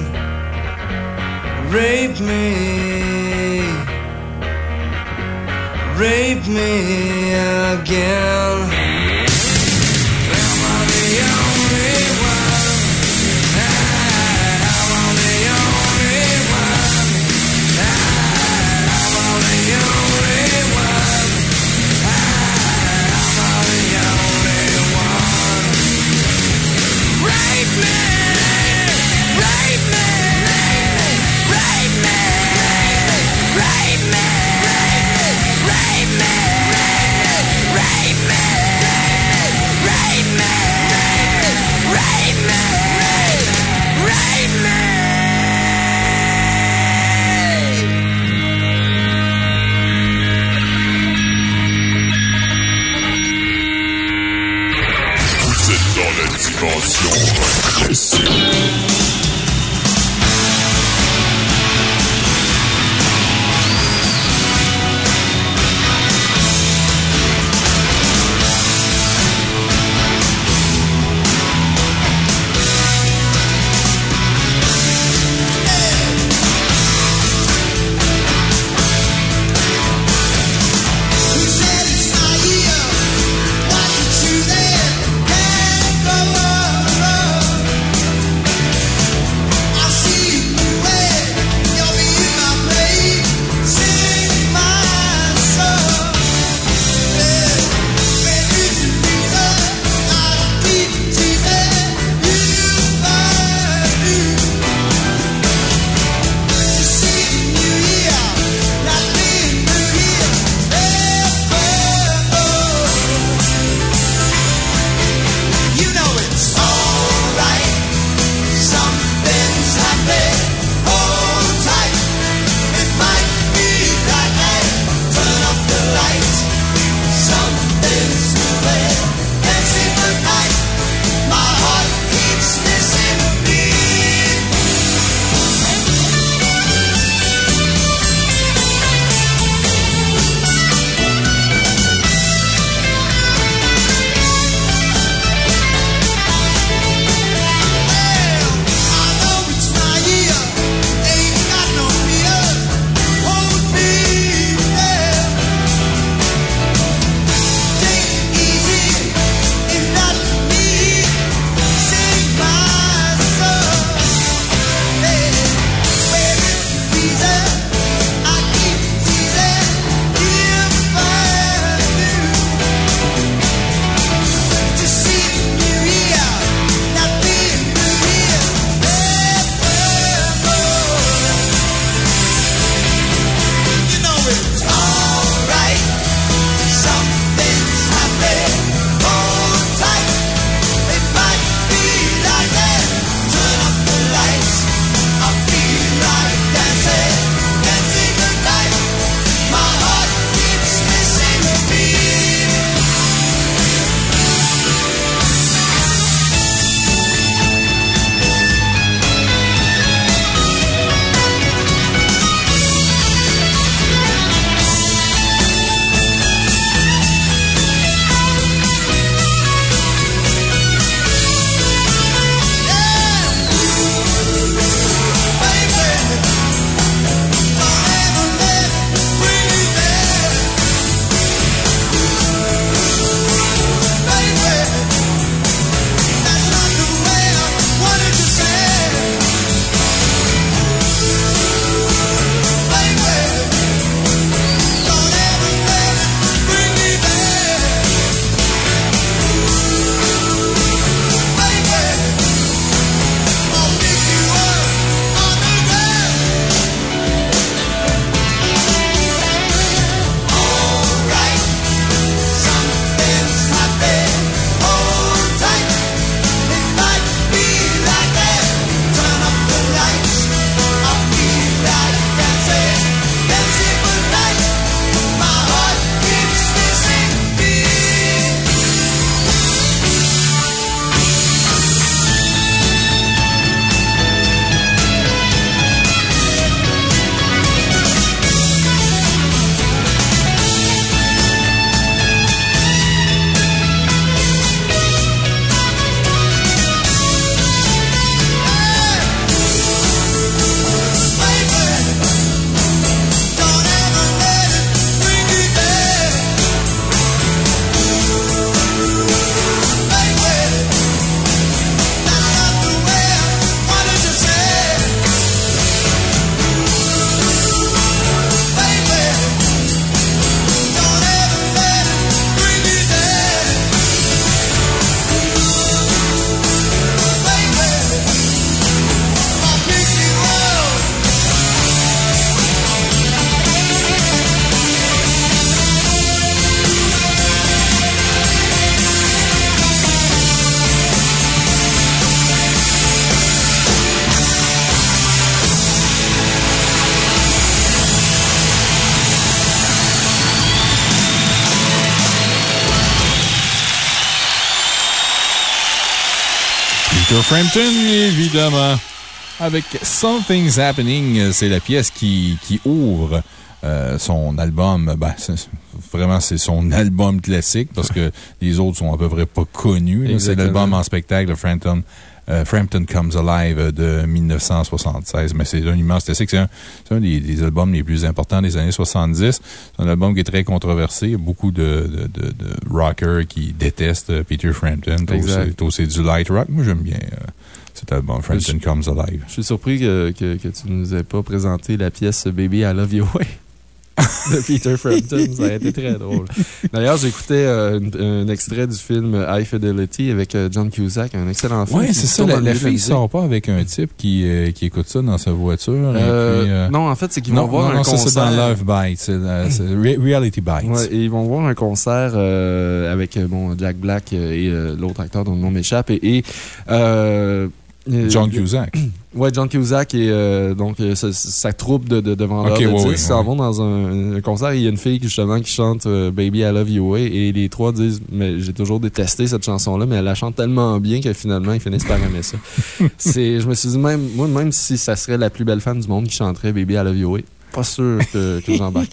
Rape me. Rape me again. Mercy Frampton, évidemment. Avec Something's Happening, c'est la pièce qui, qui ouvre euh, son album. Ben, vraiment, c'est son album classique parce que les autres sont à peu près pas connus. C'est l'album en spectacle de Frampton. Euh, Frampton Comes Alive de 1976. Mais c'est un immense classique. C'est un, un des, albums les plus importants des années 70. C'est un album qui est très controversé. Il y a beaucoup de, de, de, rockers qui détestent Peter Frampton. C'est du light rock. Moi, j'aime bien. Euh, cet album, Frampton Comes Alive. Je suis surpris que, que, que tu ne nous aies pas présenté la pièce Baby I Love You Way. de Peter Frampton. Ça a été très drôle. D'ailleurs, j'écoutais euh, un, extrait du film High Fidelity avec euh, John Cusack, un excellent film. Oui, c'est ça. La, fille ne sort pas avec un type qui, euh, qui écoute ça dans sa voiture. non, en fait, c'est qu'ils vont voir un concert. c'est dans Love Bites. C'est Reality Bites. Ouais, et ils vont voir un concert avec bon, Jack Black et l'autre acteur dont le nom m'échappe. Et. John Cusack. Ouais, John Cusack et euh, donc euh, sa, troupe de, de, vendeurs de disques s'en vont dans un, concert et il y a une fille justement qui chante euh, Baby I Love You et les trois disent Mais j'ai toujours détesté cette chanson-là, mais elle la chante tellement bien que finalement ils finissent par aimer ça. je me suis dit, même, moi, même si ça serait la plus belle femme du monde qui chanterait Baby I Love You pas sûr que, que j'embarque.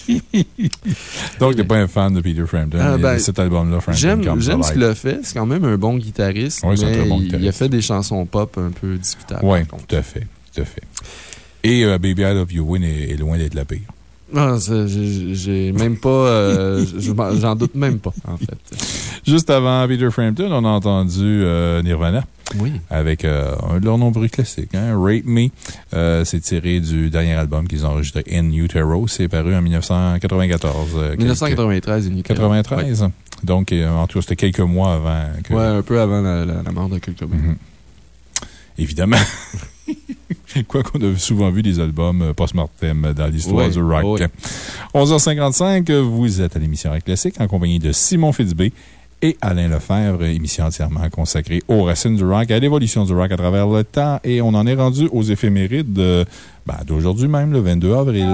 Donc, t'es pas un fan de Peter Frampton ah, ben, cet album-là, Frampton J'aime ce qu'il a fait. C'est quand même un bon guitariste. Oui, c'est un très bon guitariste. Il a fait des chansons pop un peu discutables. Oui, tout à fait. Tout à fait. Et euh, Baby I Love You Win est, loin d'être la pire. Non, j'ai même pas. Euh, j'en doute même pas, en fait. Juste avant Peter Frampton, on a entendu euh, Nirvana. Oui. Avec euh, un de leurs nombreux classiques, hein, Rape Me. Euh, c'est tiré du dernier album qu'ils ont enregistré, In Utero. C'est paru en 1994. 1993, In Utero. 93. Donc, en tout cas, c'était quelques mois avant. Que... Ouais, un peu avant la, mort de Kurt Cobain. Évidemment. Quoi qu'on a souvent vu des albums post-mortem dans l'histoire du rock. 11h55, vous êtes à l'émission Rock Classique en compagnie de Simon Fitzbé et Alain Lefebvre, émission entièrement consacrée aux racines du rock, à l'évolution du rock à travers le temps. Et on en est rendu aux éphémérides ben, d'aujourd'hui même, le 22 avril.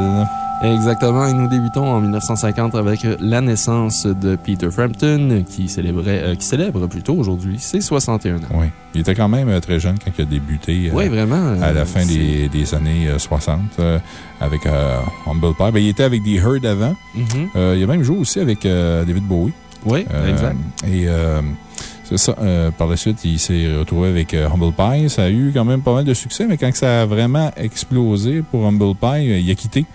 Exactement. Et nous débutons en 1950 avec la naissance de Peter Frampton, qui, célébrait, euh, qui célèbre plutôt aujourd'hui ses 61 ans. Oui. Il était quand même euh, très jeune quand il a débuté. Euh, vraiment. À la fin des, des, années 60 avec Humble Pie. Ben, il était avec The Heard avant. Mm-hmm. il a même joué aussi avec David Bowie. Oui, euh, exact. Et euh, c'est ça. Euh, par la suite, il s'est retrouvé avec Humble Pie. Ça a eu quand même pas mal de succès, mais quand ça a vraiment explosé pour Humble Pie, il a quitté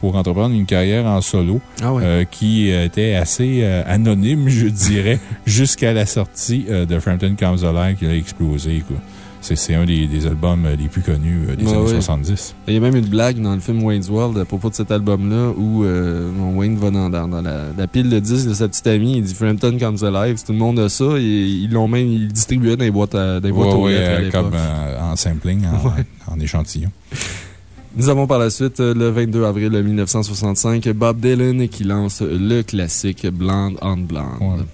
pour entreprendre une carrière en solo ah qui était assez anonyme, je dirais, jusqu'à la sortie de Frampton Comes Alive qui a explosé. Quoi. C'est un des, albums les plus connus euh, des années 70. Il y a même une blague dans le film Wayne's World à propos de cet album-là où euh, Wayne va dans, dans, la, pile de disques de sa petite amie. Il dit Frampton Comes Alive. Tout le monde a ça. Et ils l'ont même ils distribuaient dans les boîtes, à, dans les boîtes ouais, ouais, comme euh, en sampling, en, en échantillon. Nous avons par la suite, le 22 avril 1965, Bob Dylan qui lance le classique Blonde on Blonde.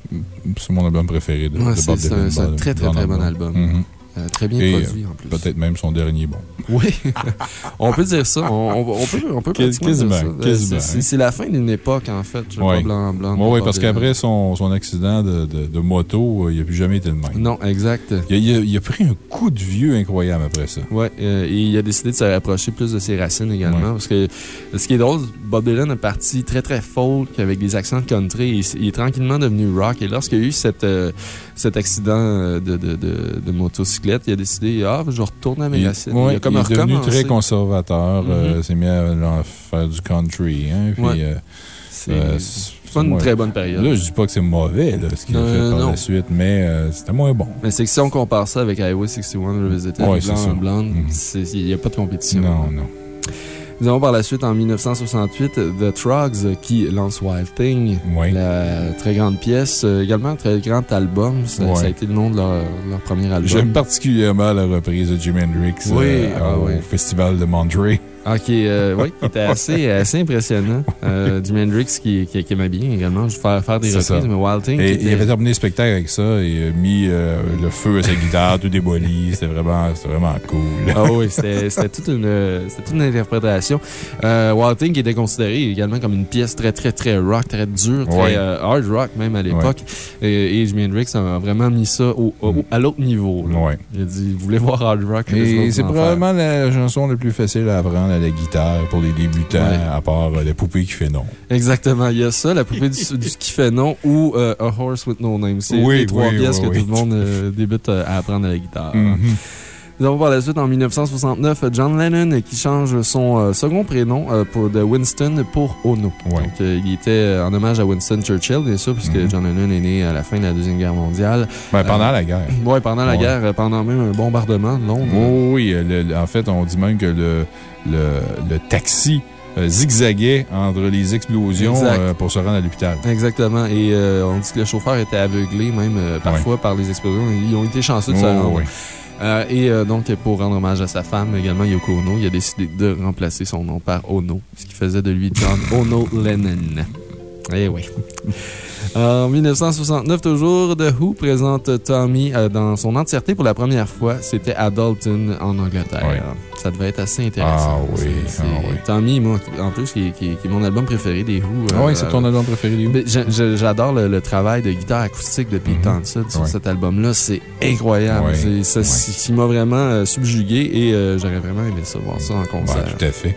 c'est mon album préféré de, Bob Dylan. C'est un très, très, très bon album. Mm-hmm. Euh, très bien produit en plus. Peut-être même son dernier bon. Oui, on peut dire ça. On, peut, on peut dire ça. C'est la fin d'une époque, en fait. Je oui, blanc, blanc, oui, parce qu'après son, son, accident de, de, moto, euh, il n'a plus jamais été le même. Non, exact. Il a, pris un coup de vieux incroyable après ça. Oui, euh, et il a décidé de se rapprocher plus de ses racines également. Parce que ce qui est drôle, Bob Dylan est parti très très folk avec des accents de country. il est tranquillement devenu rock. Et lorsqu'il y a eu cette, cet accident de, de, de motocyclette, il a décidé, ah, je retourne à mes racines. il, a comme il est devenu très conservateur. Euh, mm-hmm. s'est mis à faire du country. Hein, euh, euh, c'est pas une très bonne période. Là, je dis pas que c'est mauvais, ce qu'il a fait par la suite, mais c'était moins bon. Mais c'est que si on compare ça avec Highway 61 Revisited, ouais, Blanc, Blonde, mm-hmm. il n'y a pas de compétition. Non, non. Nous avons par la suite, en 1968, The Trogs qui lance Wild Thing. La très grande pièce, euh, également un très grand album. Ça, a été le nom de leur, premier album. J'aime particulièrement la reprise de Jimi Hendrix euh, ah au Festival de Monterey. Ah, qui, euh, oui, qui était assez, assez impressionnant. Euh, Jimi Hendrix qui, qui, qui aimait bien également. Je vais faire, faire des reprises, ça. mais Wild Thing. Et il avait terminé le spectacle avec ça et a mis euh, le feu à sa guitare, tout démoli. C'était vraiment, vraiment cool. Ah oui, c'était toute, une, euh, toute une interprétation. Euh, Wild Thing qui était considéré également comme une pièce très, très, très rock, très dure, très Ouais. euh, hard rock même à l'époque. Et, et Jimi Hendrix a vraiment mis ça au, au- à l'autre niveau. Ouais. Il a dit, vous voulez voir hard rock? Et c'est en probablement la chanson la plus facile à apprendre à la guitare pour les débutants, Ouais. à part euh, la poupée qui fait non. Exactement, il y a ça, la poupée du, du qui fait non ou euh, A Horse with No Name. C'est Oui, les trois oui, pièces oui, que tout le monde euh, débute à apprendre à la guitare. Mhm. Nous avons par la suite, en 1969, John Lennon qui change son euh, second prénom euh, pour, de Winston pour Ono. Ouais. Donc, euh, il était en hommage à Winston Churchill, bien sûr, puisque Mhm. John Lennon est né à la fin de la Deuxième Guerre mondiale. Ben, pendant la guerre. Oui, pendant la Ouais. guerre, pendant même un bombardement de Londres. Oh oui, le- en fait, on dit même que le, le, le taxi euh, zigzaguait entre les explosions euh, pour se rendre à l'hôpital. Exactement. Et euh, on dit que le chauffeur était aveuglé, même euh, parfois par les explosions. Ils ont été chanceux de se Oh, rendre. oui. Et donc, pour rendre hommage à sa femme, également Yoko Ono, il a décidé de remplacer son nom par Ono, ce qui faisait de lui John Ono Lennon. Eh oui. En 1969, toujours, The Who présente Tommy euh, dans son entièreté pour la première fois. C'était à Dalton, en Angleterre. Ça devait être assez intéressant. Ah oui, ah oui. Tommy, moi, en plus, qui, est- qui est- qui est mon album préféré des Who. Ah euh, oui, c'est ton album préféré, ben, j'a- j'a- J'adore le, le travail de guitare acoustique depuis Mhm. le temps de ça sur cet album-là. C'est incroyable. C'est ça qui m'a vraiment euh, subjugué et euh, j'aurais vraiment aimé ça, voir ça en Ouais, concert. tout à fait.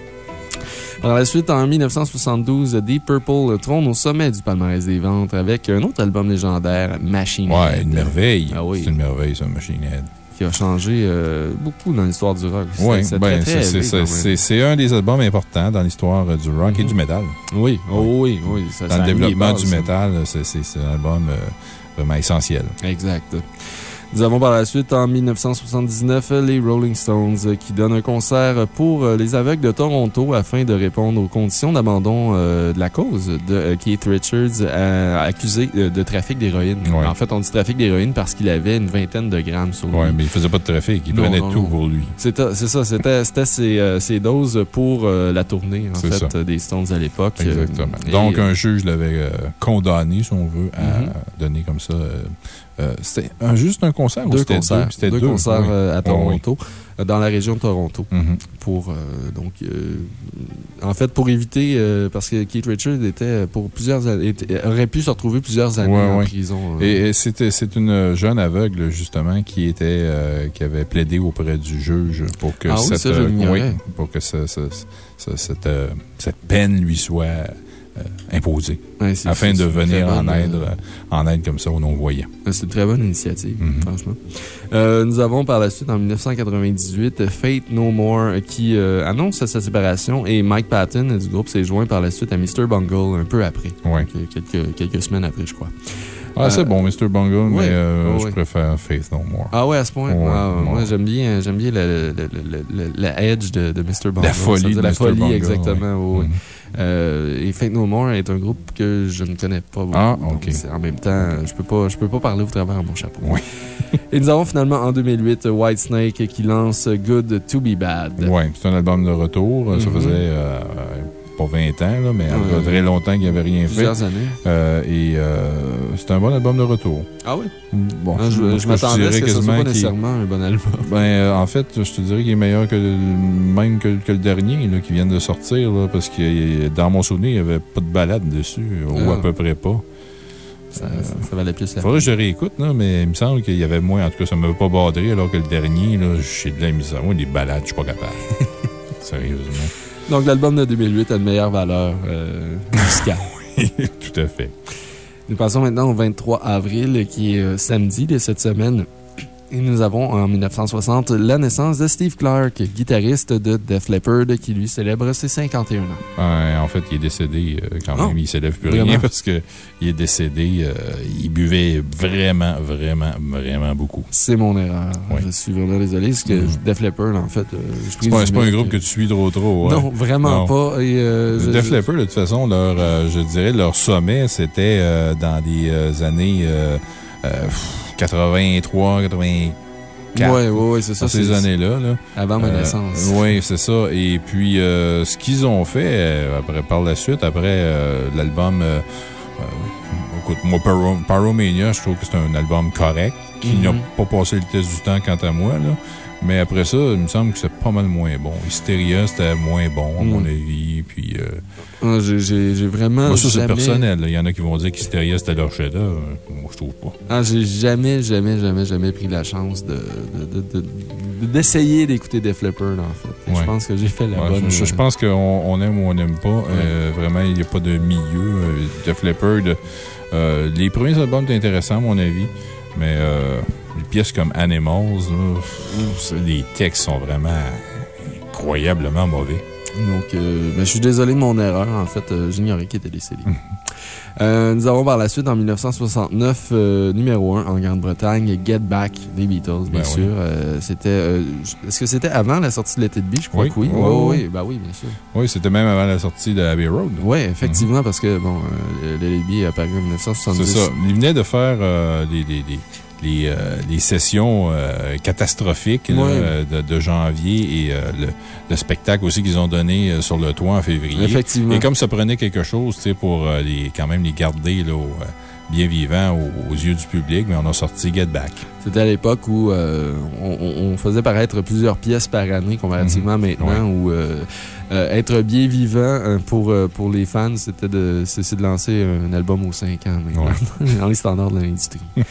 Par la suite, en 1972, Deep Purple trône au sommet du palmarès des ventes avec un autre album légendaire, Machine Ouais, Head, une merveille. Ah oui. C'est une merveille, ça, Machine Head. qui a changé euh, beaucoup dans l'histoire du rock. Oui, c'est ben, c'est- un des albums importants dans l'histoire du rock et du métal. Oui, oh, oui, oui. Ça, Dans ça le développement bases, du métal, c'est un album euh, vraiment essentiel. Exact. Nous avons par la suite, en 1979, les Rolling Stones euh, qui donnent un concert pour euh, les aveugles de Toronto afin de répondre aux conditions d'abandon euh, de la cause de Keith Richards, accusé de trafic d'héroïne. Ouais. En fait, on dit trafic d'héroïne parce qu'il avait une vingtaine de grammes sur lui. Oui, mais il faisait pas de trafic. Il Non, prenait non, tout non. pour lui. C'est ça, c'était ses, euh, ses doses pour euh, la tournée, en fait, ça. des Stones à l'époque. Exactement. Donc, un juge l'avait condamné, si on veut, à Mhm. donner comme ça. Euh, c'était juste un concert ou deux c'était concerts, deux? C'était deux deux, concerts oui. à Toronto, dans la région de Toronto. Mhm. pour euh, donc euh, en fait pour éviter parce que Keith Richards était pour plusieurs années- était- aurait pu se retrouver plusieurs années Ouais, en prison. Et, et c'était c'est une jeune aveugle, justement, qui était qui avait plaidé auprès du juge pour que Ah cette, ça, pour que ce- ce- ce- cette, cette peine lui soit imposée, Ouais, afin de venir en aide, euh, euh, en aide comme ça aux non-voyants. C'est une très bonne initiative, Mhm. franchement. Euh, nous avons par la suite, en 1998, Fate No More qui euh, annonce sa séparation et Mike Patton du groupe s'est joint par la suite à Mr. Bungle un peu après. Ouais. Donc, euh, quelques, quelques semaines après, je crois. Ah, c'est Euh, bon, Mr. Bungle, oui, mais euh, oui, je préfère Faith No More. Ah ouais, à ce point? Ouais, Ah, ouais. Moi, j'aime bien, j'aime bien le, le, le- la edge de, de Mr. Bungle. La folie de La Mr. folie, Bungle, exactement. oui. Mhm. Euh, et Fate No More est un groupe que je ne connais pas beaucoup. Ah, ok. En même temps, je peux pas, je peux pas parler au travers de mon chapeau. Oui. et nous avons finalement en 2008 Whitesnake qui lance Good to Be Bad. Oui, c'est un album de retour. Ça Mhm. faisait euh, pas 20 ans, là, mais Ouais. ça fait très longtemps qu'il n'avait rien fait. Plusieurs années. Euh, et euh, c'est un bon album de retour. Ah oui? Bon, Ah, je je m'attendais à ce que ce soit pas nécessairement un bon album. Ben, euh, en fait, je te dirais qu'il est meilleur que le, même que, que le dernier là, qui vient de sortir, là, parce que dans mon souvenir, il n'y avait pas de balade dessus, ou Ah. à peu près pas. Ça, ça- ça valait plus la Faudrait que je réécoute, là, mais il me semble qu'il y avait moins. En tout cas, ça ne m'avait pas badré, alors que le dernier, j'ai de la misère. Moi, des balades, je suis pas capable. Sérieusement. Donc, l'album de 2008 a une meilleure valeur euh, musicale. Tout à fait. Nous passons maintenant au 23 avril, qui est euh, samedi de cette semaine. Et nous avons en 1960 la naissance de Steve Clark, guitariste de Def Leppard, qui lui célèbre ses 51 ans. Ouais, en fait, il est décédé euh, quand Ah. même. Il ne s'élève plus Vraiment? rien parce qu'il est décédé. euh, il buvait vraiment, vraiment, vraiment beaucoup. C'est mon erreur. Oui. Je suis vraiment désolé, parce que Mhm. Def Leppard, en fait, euh, je C'est pas, pas un groupe que tu suis trop trop. ouais. Non, vraiment Non. pas. Et, je- Def je- Leppard, de toute façon, leur, je dirais, leur sommet, c'était dans les euh, années euh, 83, 84, 4. Oui, oui, oui, c'est ça. Dans ces années-là. Là. Avant ma Euh, naissance. Oui, c'est ça. Et puis, euh, ce qu'ils ont fait euh, après, par la suite, après l'album. écoute, moi, Pyro- Pyromania, je trouve que c'est un album correct, qui n'a Mhm. pas passé le test du temps, quant à moi. Là. Mais après ça, il me semble que c'est pas mal moins bon. Hysteria, c'était moins bon, à mon Mhm. avis. Puis, euh, Ah, j'ai- vraiment. moi, ça, c'est personnel. Il y en a qui vont dire qu'Hysteria, c'était leur chef-d'œuvre. Moi, je trouve pas. Ah, j'ai jamais, jamais, jamais, jamais pris la chance de, de- de- d'essayer d'écouter Def Leppard, en fait. Ouais. Je pense que j'ai fait la Ouais, bonne. je, je pense qu'on on aime ou on n'aime pas. Euh, vraiment, il n'y a pas de milieu. Euh, Def Leppard, euh, les premiers albums étaient intéressants, à mon avis. Mais euh, les pièces comme Animals, là, les textes sont vraiment incroyablement mauvais. Donc, euh, ben, je suis désolé de mon erreur. En fait, euh, j'ignorais qu'il était décédé. Hum. Euh, nous avons par la suite, en 1969, euh, numéro 1 en Grande-Bretagne, Get Back des Beatles, bien Ben sûr. C'était. Est-ce que c'était avant la sortie de Let It Be? Je crois Oui. que oui? Oui, Oui, oui. oui, ben oui, bien sûr. Oui, c'était même avant la sortie de Abbey Road. Oui, effectivement, parce que, bon, Let It Be est apparu en C'est 1970. ça. Il venait de faire des, des- des- les, euh, les sessions euh, catastrophiques là, euh, de, de janvier et euh, le, le spectacle aussi qu'ils ont donné sur le toit en février. Effectivement. Et comme ça prenait quelque chose, pour les, quand même les garder là, au, bien vivants aux, aux yeux du public, mais on a sorti Get Back. C'était à l'époque où on, faisait paraître plusieurs pièces par année, comparativement à maintenant, où euh, être bien vivant euh, pour, euh, pour les fans, c'était de, de lancer un album aux 5 ans maintenant, dans les standards de l'industrie.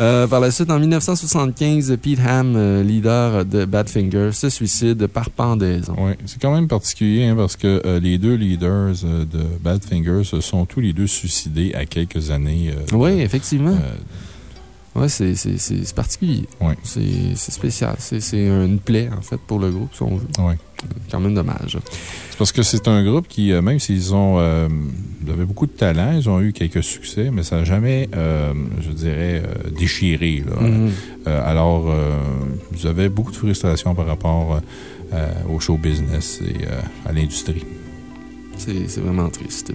Euh, par la suite, en 1975, Pete Ham, euh, leader de Badfinger, se suicide par pendaison. Oui, c'est quand même particulier hein, parce que euh, les deux leaders de Badfinger se sont tous les deux suicidés à quelques années. Oui, effectivement. Oui, c'est particulier. Ouais. C'est spécial. C'est une plaie, en fait, pour le groupe, si on veut. ouais. Quand même dommage. C'est parce que c'est un groupe qui, euh, même s'ils ont euh, avaient beaucoup de talent, ils ont eu quelques succès, mais ça n'a jamais, euh, je dirais, euh, déchiré. Là. Mhm. Alors, ils avaient beaucoup de frustration par rapport au show business et à l'industrie. C'est vraiment triste.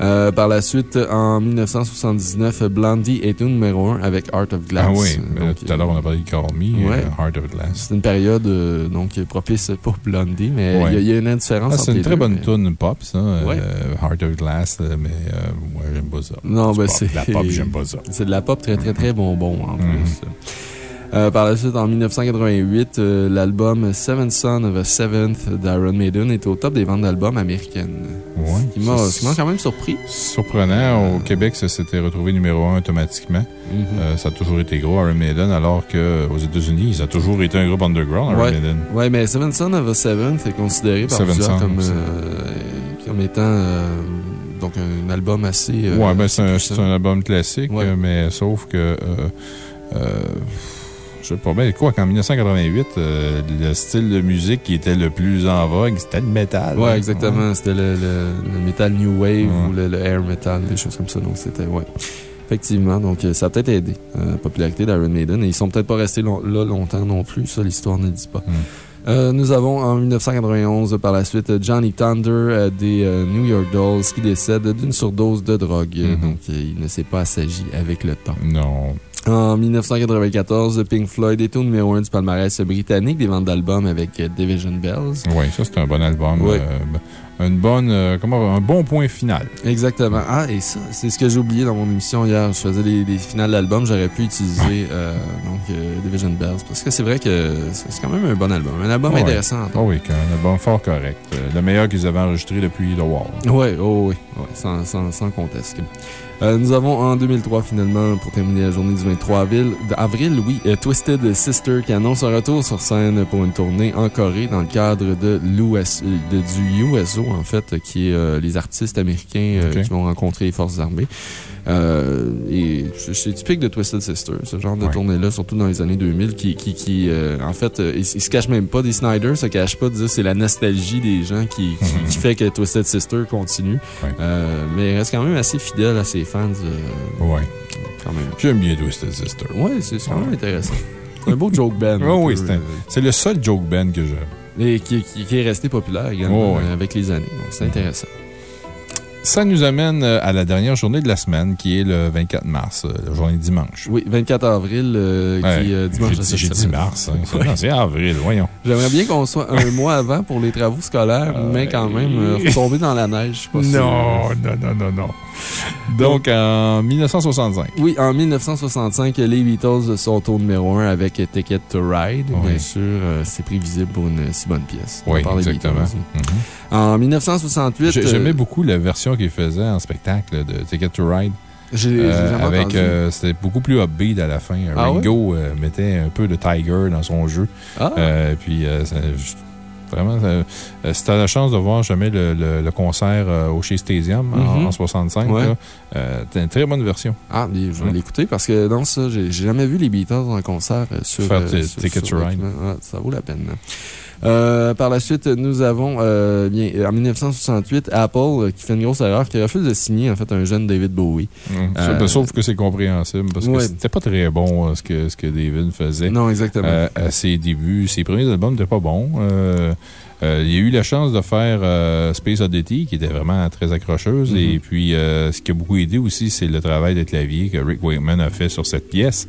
Euh, par la suite, en 1979, Blondie est au numéro 1 avec Art of Glass. Ah oui, mais là, Donc, tout à l'heure, on a parlé de Call Me, Ouais. euh, Heart of Glass. C'est une période euh, donc, propice pour Blondie, mais il Ouais. y a- il y, a une différence Ah, c'est une très deux, bonne mais- tune pop, ça. euh. Heart of Glass, euh, mais euh, moi, j'aime pas ça. Non, ben c'est. De La pop, j'aime pas ça. C'est de la pop très, très, très bonbon, en Mhm. plus. Euh, par la suite, en 1988, euh, l'album Seventh Son of a Seventh d'Iron Maiden est au top des ventes d'albums américaines. Ouais. Ce qui m'a quand même surpris. Surprenant. Au Québec, ça s'était retrouvé numéro un automatiquement. Mhm. Euh, ça a toujours été gros, Iron Maiden, alors qu'aux États-Unis, ça a toujours été un groupe underground, Iron Ouais. Maiden. Ouais, mais Seven Son of a Seventh est considéré par Seven plusieurs Son, comme, euh, étant euh, donc un album assez. euh, ouais, ben, c'est un, album classique, Ouais. euh, mais sauf que. euh, euh, je sais pas bien, quoi, qu'en 1988, euh, le style de musique qui était le plus en vogue, c'était le métal. Ouais, hein. exactement. C'était le, le, le metal new wave Ouais. ou le, le air metal, des choses comme ça. Donc, c'était, ouais. Effectivement. Donc, euh, ça a peut-être aidé euh, la popularité d'Iron Maiden. Et ils sont peut-être pas restés long- là longtemps non plus. Ça, l'histoire ne dit pas. Mm. Euh, nous avons en 1991 par la suite Johnny Thunder euh, des euh, New York Dolls qui décède d'une surdose de drogue. Mhm. Donc, il ne s'est pas assagi avec le temps. Non. En 1994, Pink Floyd est au numéro 1 du palmarès britannique des ventes d'albums avec euh, Division Bells. Oui, ça, c'est un bon album. Euh, une bonne, euh, comment, un bon point final. Exactement. Ah, et ça, c'est ce que j'ai oublié dans mon émission hier. Je faisais des, des finales d'albums. J'aurais pu utiliser euh, donc, euh, Division Bells parce que c'est vrai que c'est quand même un bon album. Un album intéressant. Ah oui, un album fort correct. Le meilleur qu'ils avaient enregistré depuis The Wall. Oui, oh, oui, ouais, sans, sans, sans conteste. Euh, nous avons en 2003, finalement, pour terminer la journée du 23 avril, avril oui, euh, Twisted Sister qui annonce un retour sur scène pour une tournée en Corée dans le cadre de de, du USO, en fait, qui est euh, les artistes américains euh, qui vont rencontrer les forces armées. Euh, et c'est- typique de Twisted Sister, ce genre de Ouais. tournée-là, surtout dans les années 2000, qui, qui, qui euh, en fait, euh, ils, ils se cachent même pas, des Snyder se cachent pas de dire c'est la nostalgie des gens qui, qui, qui fait que Twisted Sister continue. Ouais. Mais il reste quand même assez fidèle à ses fans, Ouais. quand même. J'aime bien Twisted Sister. Ouais, c'est quand même intéressant. C'est un beau joke band. Oh oui, C'est le seul joke band que j'aime. Et qui, qui, qui est resté populaire également Oh, euh, avec les années. C'est intéressant. Ça nous amène euh, à la dernière journée de la semaine, qui est le 24 mars, euh, la journée dimanche. Oui, 24 avril, euh, qui est dimanche J'ai dit semaine. mars. hein. C'est avril, voyons. J'aimerais bien qu'on soit un mois avant pour les travaux scolaires, mais quand même, euh, tomber dans la neige, je suis pas sûr. Non, non, non, non, non. Donc, en 1965. Oui, en 1965, les Beatles sont au numéro 1 avec Ticket to Ride. Oui. Bien sûr, euh, c'est prévisible pour une si bonne pièce. Oui, exactement. Mhm. En 1968. J'ai- euh, J'aimais beaucoup la version qu'il faisait en spectacle de Ticket to Ride. Euh, jamais avec, euh, C'était beaucoup plus upbeat à la fin. Ah Ringo euh, mettait un peu de Tiger dans son jeu. Ah. Euh, puis, ça- vraiment, ça- si tu as la chance de voir jamais le, le- le concert au Shea Stadium en, Mhm. en 65, Ouais. une très bonne version. Ah, je vais Mm. l'écouter parce que dans ça, j'ai jamais vu les Beatles en concert sur. Faire tes- sur- Ticket sur to Ride. ça vaut la peine. Euh, par la suite, nous avons, euh, bien, en 1968, Apple euh, qui fait une grosse erreur, qui refuse de signer, en fait, un jeune David Bowie. Euh, Sauf- que c'est compréhensible parce que Ouais. c'était pas très bon ce, que, ce que David faisait. Non, exactement. À ses débuts. Ses premiers albums n'étaient pas bons. Euh, il a eu la chance de faire euh, Space Oddity, qui était vraiment très accrocheuse. Mhm. Et puis, euh, ce qui a beaucoup aidé aussi, c'est le travail de clavier que Rick Wakeman a fait sur cette pièce.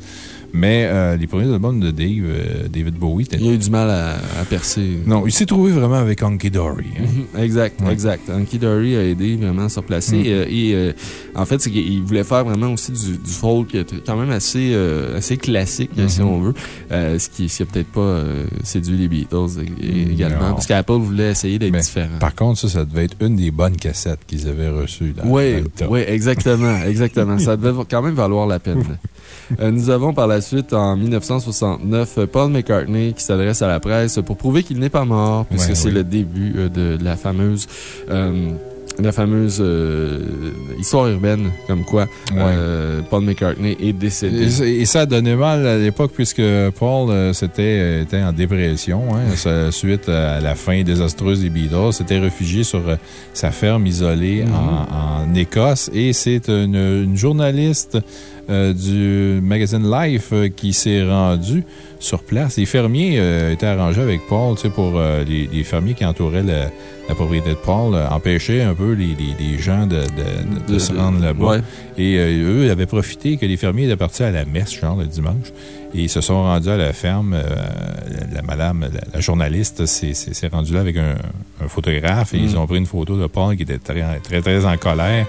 Mais euh, les premiers albums de Dave, euh, David Bowie, Il a eu du mal à, à percer. Non, il s'est trouvé vraiment avec Hunky Dory. hein. Mhm, Exact, Ouais. exact. Hunky Dory a aidé vraiment à se replacer. Mm. euh, et euh, en fait, c'est qu'il voulait faire vraiment aussi du, du folk quand même assez, assez classique, euh, si Mhm. on veut. Ce qui n'a peut-être pas séduit les Beatles également. Non. Parce qu'Apple voulait essayer d'être différent. Par contre, ça, ça devait être une des bonnes cassettes qu'ils avaient reçues. dans- dans Oui, le oui, exactement, exactement. Ça devait quand même valoir la peine. Euh, nous avons par la suite, en 1969, euh, Paul McCartney qui s'adresse à la presse pour prouver qu'il n'est pas mort, puisque Ouais, c'est le début euh, de la fameuse... euh, la fameuse euh, histoire urbaine, comme quoi euh, Paul McCartney est décédé. Et, ça- et ça a donné mal à l'époque puisque Paul euh, était en dépression hein, suite à la fin désastreuse des Beatles. s'était réfugié sur sa ferme isolée Mhm. en, en Écosse et c'est une, une journaliste euh, du magazine Life euh, qui s'est rendue sur place. Les fermiers euh, étaient arrangés avec Paul tu sais, pour les, les fermiers qui entouraient la, la propriété de Paul, empêchaient un peu les, les- les gens de, de- de- de De- se rendre là-bas. ouais. Et eux avaient profité que les fermiers étaient partis à la messe, genre, le dimanche. Et ils se sont rendus à la ferme. euh, la, la madame, la, la journaliste, s'est rendue là avec un, un photographe et Mm. ils ont pris une photo de Paul qui était très, très, très en colère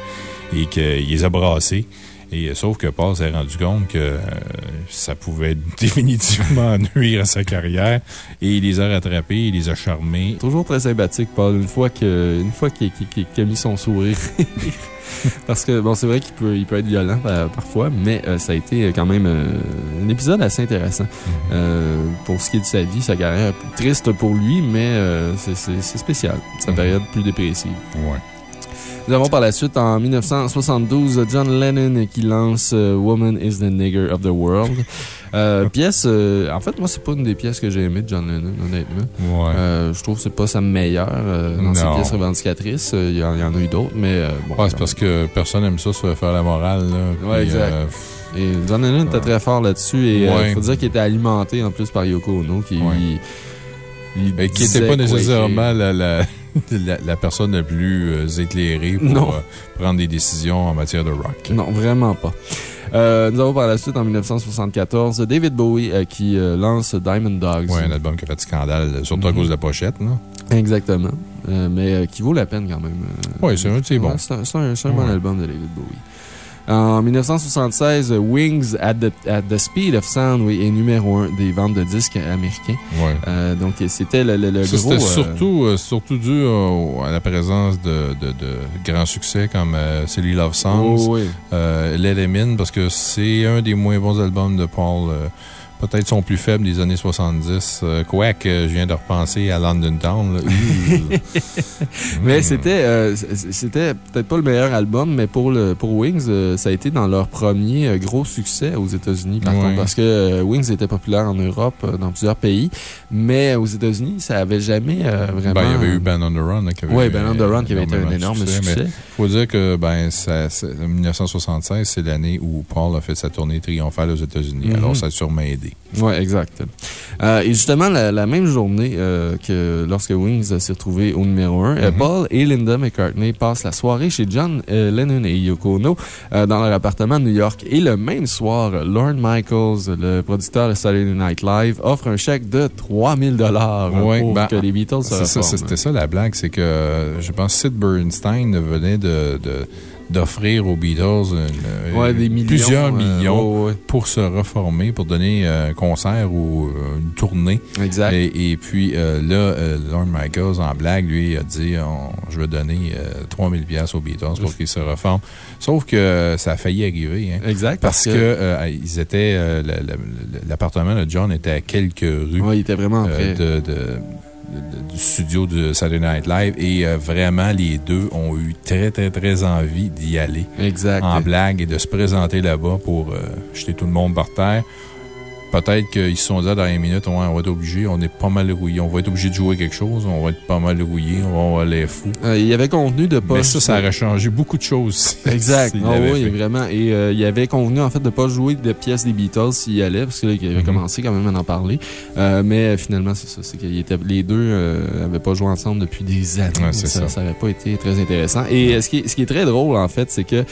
et qu'il les a brassés. Et, euh, sauf que Paul s'est rendu compte que euh, ça pouvait définitivement nuire à sa carrière. Et il les a rattrapés, il les a charmés. Toujours très sympathique, Paul, une fois qu'il qu'il- qu'il a mis son sourire. Parce que, bon, c'est vrai qu'il peut, il peut être violent euh, parfois, mais euh, ça a été quand même euh, un épisode assez intéressant. Euh, pour ce qui est de sa vie, sa carrière, triste pour lui, mais c'est- spécial. Sa Mhm. période plus dépressive. Ouais. Nous avons par la suite, en 1972, John Lennon qui lance euh, Woman is the Nigger of the World. Euh, pièce, euh, en fait, moi, c'est pas une des pièces que j'ai aimées de John Lennon, honnêtement. Ouais. Euh, je trouve que c'est pas sa meilleure euh, dans ses pièces revendicatrices. Euh, Il y, en- il y en a eu d'autres, mais euh, bon. Ouais, c'est parce que personne n'aime ça se faire la morale. Là, Ouais, Puis, exact. Et John Lennon était très fort là-dessus et il Ouais. faut dire qu'il était alimenté en plus par Yoko Ono qui. Qui n'était pas nécessairement la, la, la, la personne la plus euh, éclairée pour Non. euh, prendre des décisions en matière de rock. Non, vraiment pas. Euh, nous avons par la suite, en 1974, David Bowie euh, qui euh, lance Diamond Dogs. Ouais, un album qui a fait scandale, surtout à Mhm. cause de la pochette. là. Exactement. Mais qui vaut la peine quand même. Ouais, c'est un. Ouais, C'est un, bon album de David Bowie. En 1976, Wings at the, at the Speed of Sound oui, est numéro un des ventes de disques américains. Ouais. Euh, donc, c'était le, le, le Ça, gros... c'était euh, surtout, euh, surtout dû à la présence de, de, de grands succès comme euh, Silly Love Songs, oh, oui. Let Him In, parce que c'est un des moins bons albums de Paul. Peut-être son plus faible des années 70. Euh, Quack, euh, je viens de repenser à London Town. Mais c'était euh, c'était peut-être pas le meilleur album, mais pour, le, pour Wings, ça a été dans leur premier gros succès aux États-Unis, par contre, parce que Wings était populaire en Europe, dans plusieurs pays, mais aux États-Unis, ça avait jamais euh, vraiment. Ben, il y avait eu Ben on the Run. là, qui avait Oui, Ben on the Run qui avait été un énorme succès, mais faut dire que ben, ça, ça- 1976, c'est l'année où Paul a fait sa tournée triomphale aux États-Unis. Mhm. Alors, ça a sûrement aidé. Oui, exact. Euh, et justement, la, même journée euh, que lorsque Wings s'est retrouvé au numéro 1, euh, mhm. Paul et Linda McCartney passent la soirée chez John Lennon et Yoko Ono dans leur appartement de New York. Et le même soir, Lorne Michaels, le producteur de Saturday Night Live, offre un chèque de 3000 dollars pour ben, que les Beatles se C'était ça la blague, c'est que je pense Sid Bernstein venait de d'offrir aux Beatles plusieurs euh, millions pour se reformer, pour donner un concert ou euh, une tournée. Exact. Et, puis euh, là, Lorne Michaels, en blague, lui, a dit Je vais donner 3000 pièces aux Beatles pour qu'ils se reforment. Sauf que ça a failli arriver. Hein. exact. Parce, que, ils étaient. L'appartement de John était à quelques rues. Oui, il était vraiment près. de du studio de Saturday Night Live et euh, vraiment, les deux ont eu très, très, très envie d'y aller. Exact. En blague et de se présenter là-bas pour euh, jeter tout le monde par terre. Peut-être qu'ils se sont dit dans une minute, on va être obligé, on est pas mal rouillé. On va être obligé de jouer quelque chose, on va être pas mal rouillé, on va avoir les fous. Euh, il y avait convenu de pas. Mais ça, ça aurait changé beaucoup de choses. Exact. Ah oui, vraiment. Et euh, il y avait convenu, en fait, de pas jouer de pièces des Beatles s'il y allait, parce qu'il avait mhm. commencé quand même à en parler. Euh, mais finalement, c'est ça. C'est que les deux n'avaient pas joué ensemble depuis des années. ça n'avait pas été très intéressant. Et ce qui, est, ce qui est très drôle, en fait, c'est que,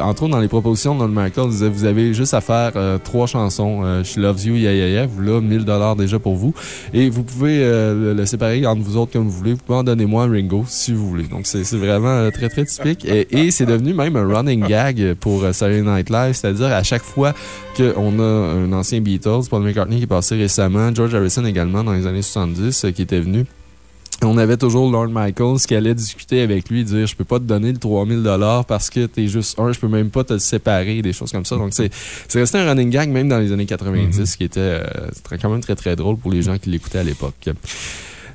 entre autres, dans les propositions de Michael, disait vous avez juste à faire trois chansons She Loves You, Yeah Yeah Yeah. Vous là, 1000 dollars déjà pour vous. Et vous pouvez euh, le séparer entre vous autres comme vous voulez. Vous pouvez en donner moi un Ringo si vous voulez. Donc, c'est vraiment euh, très, très typique. Et, c'est devenu même un running gag pour euh, Saturday Night Live. C'est-à-dire, à chaque fois qu'on a un ancien Beatles, Paul McCartney qui est passé récemment, George Harrison également dans les années 70 qui était venu on avait toujours Lorne Michaels qui allait discuter avec lui, dire Je peux pas te donner le 3000 parce que t'es juste un, je peux même pas te séparer, des choses comme ça. Donc, c'est resté un running gang même dans les années 90, mm-hmm. qui était euh, quand même très très drôle pour les gens qui l'écoutaient à l'époque.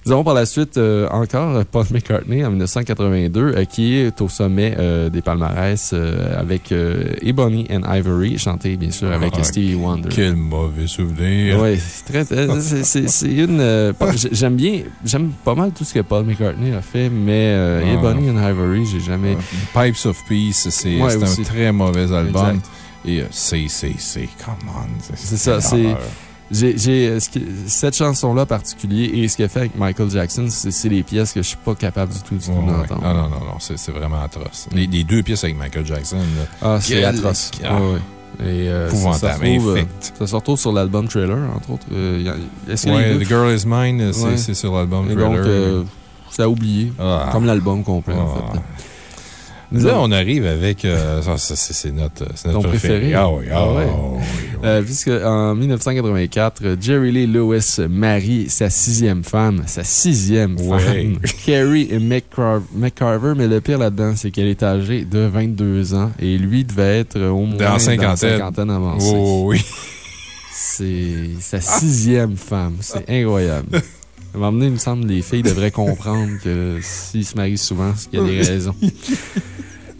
Nous avons par la suite euh, encore Paul McCartney en 1982, euh, qui est au sommet euh, des palmarès avec Ebony and Ivory, chanté bien sûr avec ah, Stevie Wonder. Quel mauvais souvenir. Oui, c'est une. j'aime bien, j'aime pas mal tout ce que Paul McCartney a fait, mais ah. Ebony and Ivory, j'ai jamais. Pipes of Peace, c'est un très mauvais album. Et c'est, c'est, c'est, come on. C'est ça, c'est. J'ai euh, cette chanson-là particulier et ce qu'elle fait avec Michael Jackson, c'est les pièces que je suis pas capable du tout, d'entendre. Non, non, non, non c'est vraiment atroce. Les, deux pièces avec Michael Jackson. ah, c'est atroce. Ah, oui. Et euh, ça, se retrouve, euh, ça se retrouve sur l'album Trailer, entre autres. Euh, oui, The Girl Is Mine, c'est sur l'album Trailer. donc, c'est à oublier. Ah. Comme l'album complet, en fait. Ah. Là, on arrive avec. Euh, c'est notre, notre préféré. Ah oui, ah, oui. Euh, puisque en 1984, Jerry Lee Lewis marie sa sixième femme, sa sixième femme, Carrie McCarver. Mais le pire là-dedans, c'est qu'elle est âgée de 22 ans et lui devait être au moins dans, cinquantaine. cinquantaine avancée. Oh, oui. C'est sa sixième femme. C'est incroyable. À un moment donné, il me semble que les filles devraient comprendre que s'ils se marient souvent, c'est qu'il y a des raisons.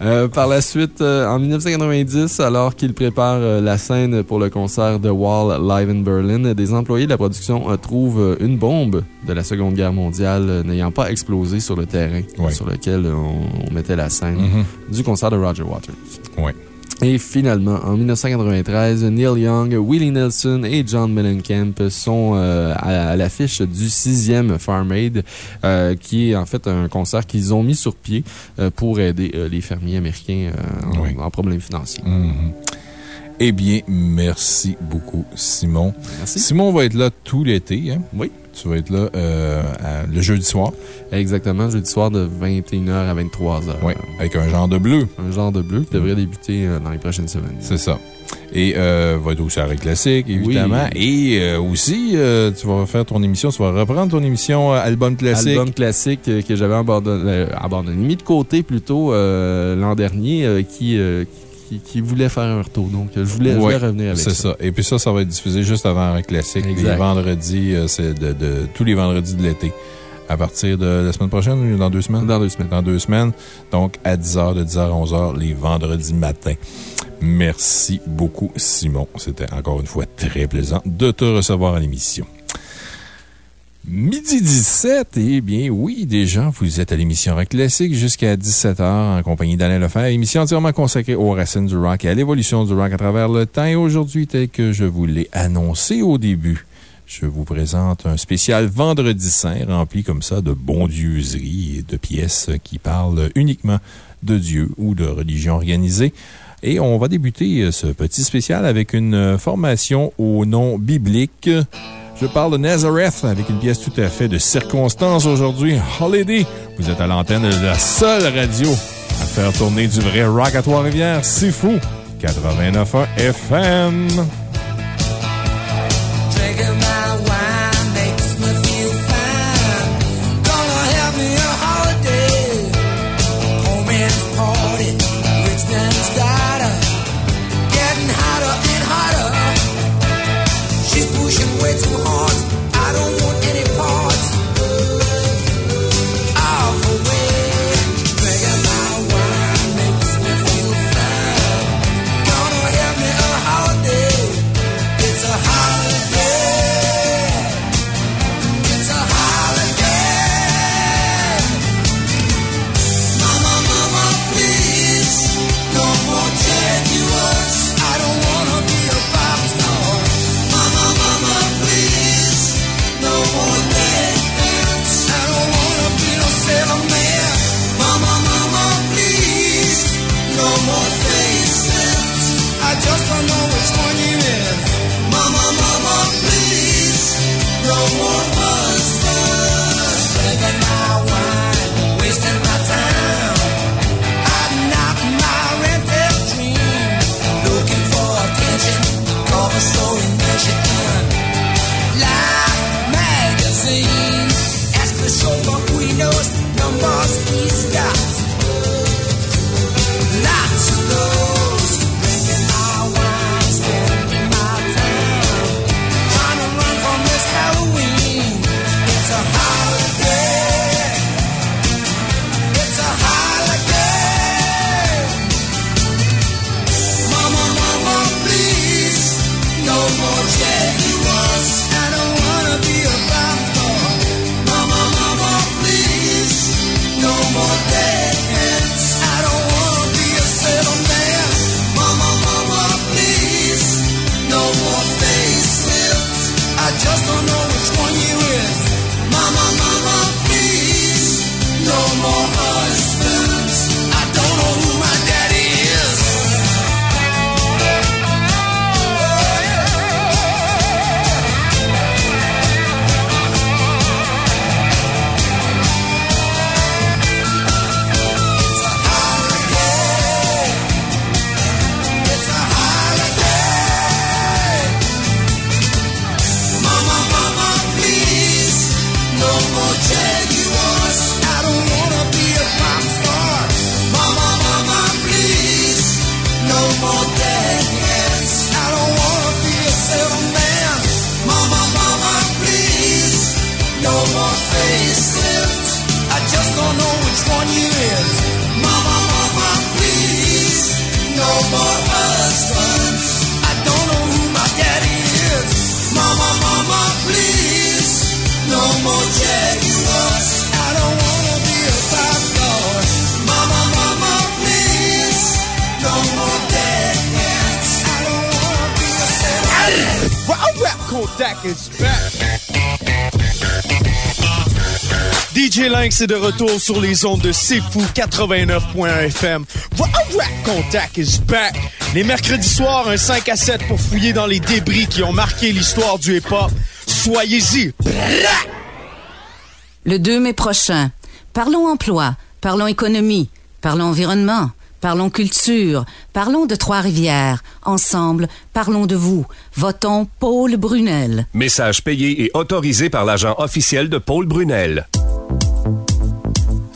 Euh, par la suite, euh, en 1990, alors qu'il prépare euh, la scène pour le concert de Wall Live in Berlin, des employés de la production trouvent une bombe de la Seconde Guerre mondiale n'ayant pas explosé sur le terrain sur lequel on, mettait la scène mm-hmm. du concert de Roger Waters. Oui. Et finalement, en 1993, Neil Young, Willie Nelson et John Mellencamp sont euh, à, l'affiche du sixième Farm Aid, euh, qui est en fait un concert qu'ils ont mis sur pied euh, pour aider les fermiers américains en, problème financier. Mm-hmm. Eh bien, merci beaucoup, Simon. Merci. Simon va être là tout l'été. Hein? Oui. Tu vas être là euh, le jeudi soir. Exactement, jeudi soir de 21h à 23h. Oui, avec un genre de bleu. Un genre de bleu qui devrait débuter euh, dans les prochaines semaines. C'est ça. Et euh, va être aussi avec Classique, évidemment. Et euh, aussi, tu vas faire ton émission, tu vas reprendre ton émission Album Classique. Album Classique que j'avais abandonné, abandonné, mis de côté plutôt l'an dernier, qui qui, voulait faire un retour. Donc, je voulais, revenir avec ça. C'est ça. Et puis ça, ça va être diffusé juste avant un classique. Les vendredis, euh, c'est de, tous les vendredis de l'été. À partir de la semaine prochaine ou dans deux semaines? Dans deux semaines. Dans deux semaines. Donc, à 10h, de 10h à 11h, les vendredis matin. Merci beaucoup, Simon. C'était encore une fois très plaisant de te recevoir à l'émission. Midi 17, eh bien oui, déjà, vous êtes à l'émission Rock Classique jusqu'à 17h en compagnie d'Alain Lefebvre. Émission entièrement consacrée aux racines du rock et à l'évolution du rock à travers le temps. Et aujourd'hui, tel que je vous l'ai annoncé au début, je vous présente un spécial Vendredi Saint rempli comme ça de bondieuseries et de pièces qui parlent uniquement de Dieu ou de religion organisée. Et on va débuter ce petit spécial avec une formation au nom biblique. Je parle de Nazareth avec une pièce tout à fait de circonstance aujourd'hui. Holiday, vous êtes à l'antenne de la seule radio à faire tourner du vrai rock à Trois-Rivières. C'est fou! 89.1 FM. C'est de retour sur les ondes de C'est Fou 89.1 FM. Contact is back. Les mercredis soirs, un 5 à 7 pour fouiller dans les débris qui ont marqué l'histoire du hip-hop. Soyez-y. Le 2 mai prochain, parlons emploi, parlons économie, parlons environnement, parlons culture, parlons de Trois-Rivières. Ensemble, parlons de vous. Votons Paul Brunel. Message payé et autorisé par l'agent officiel de Paul Brunel.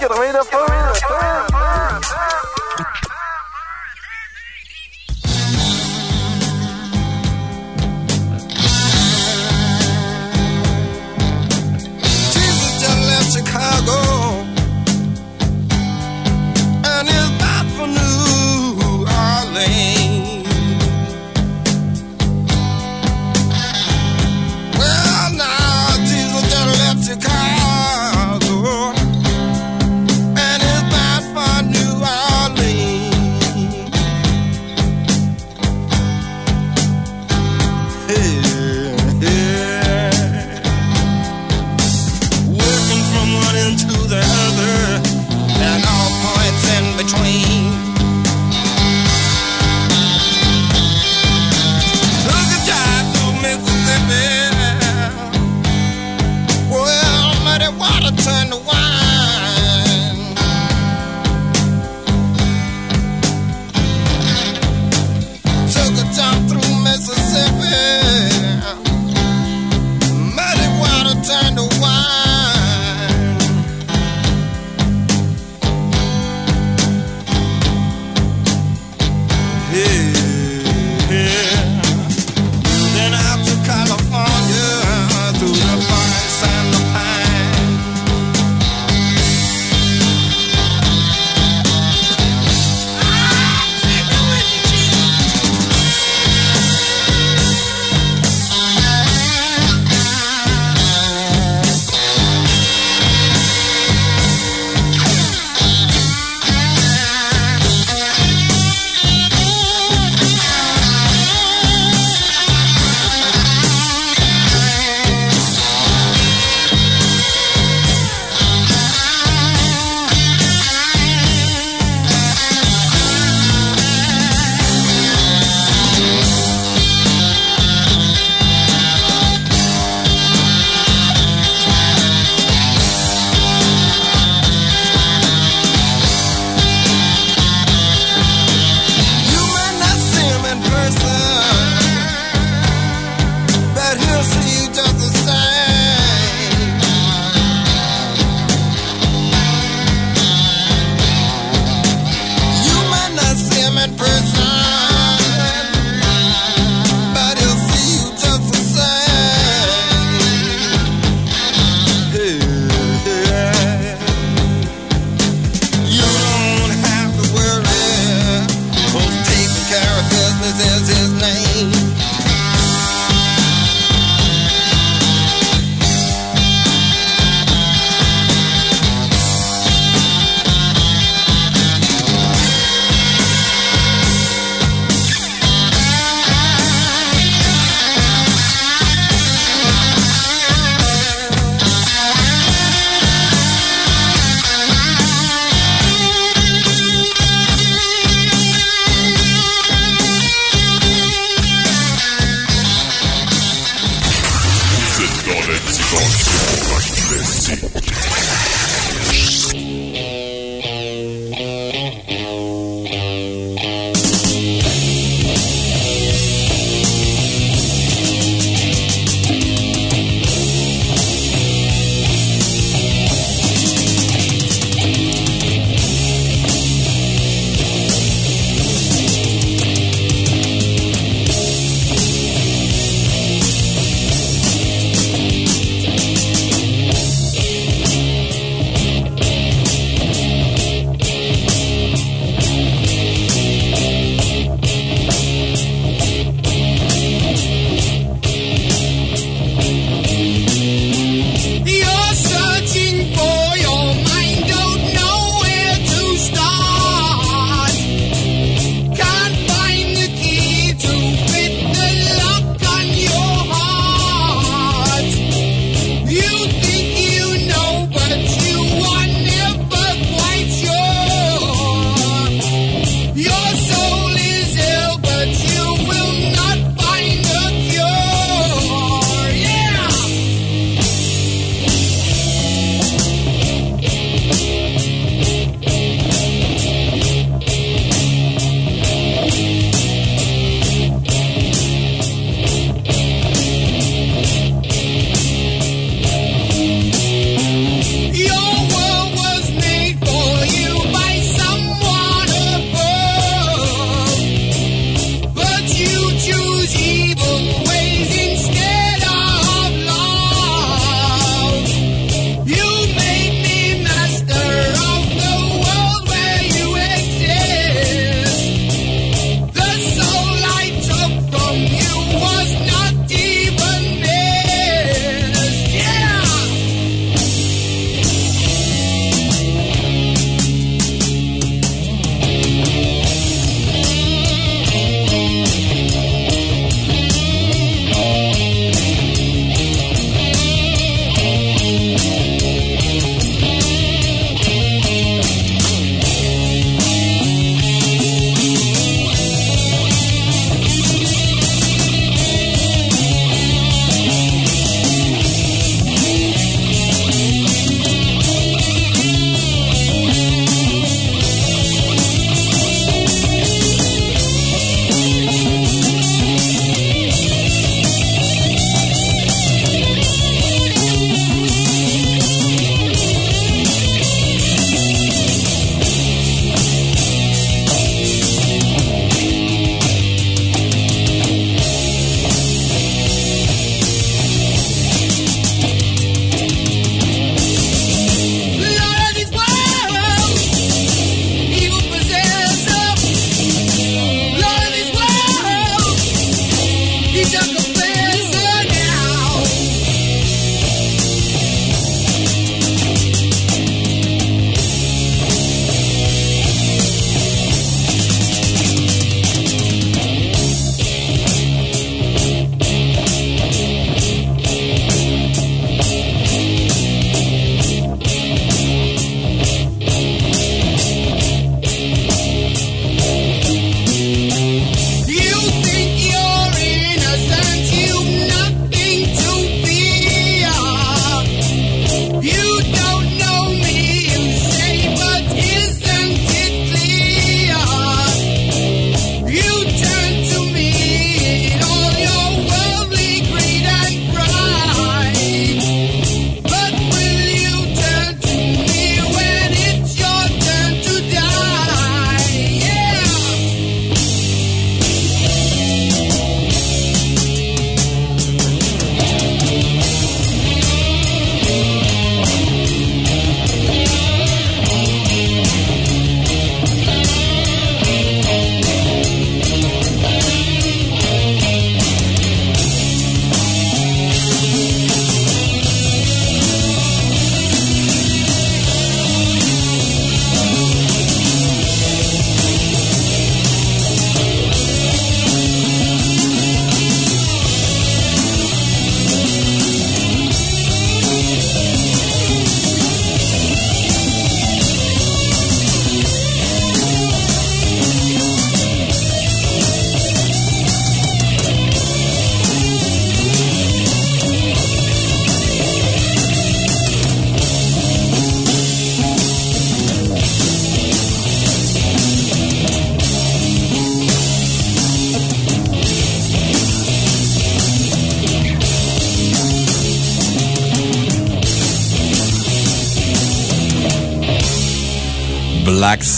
Jesus wine.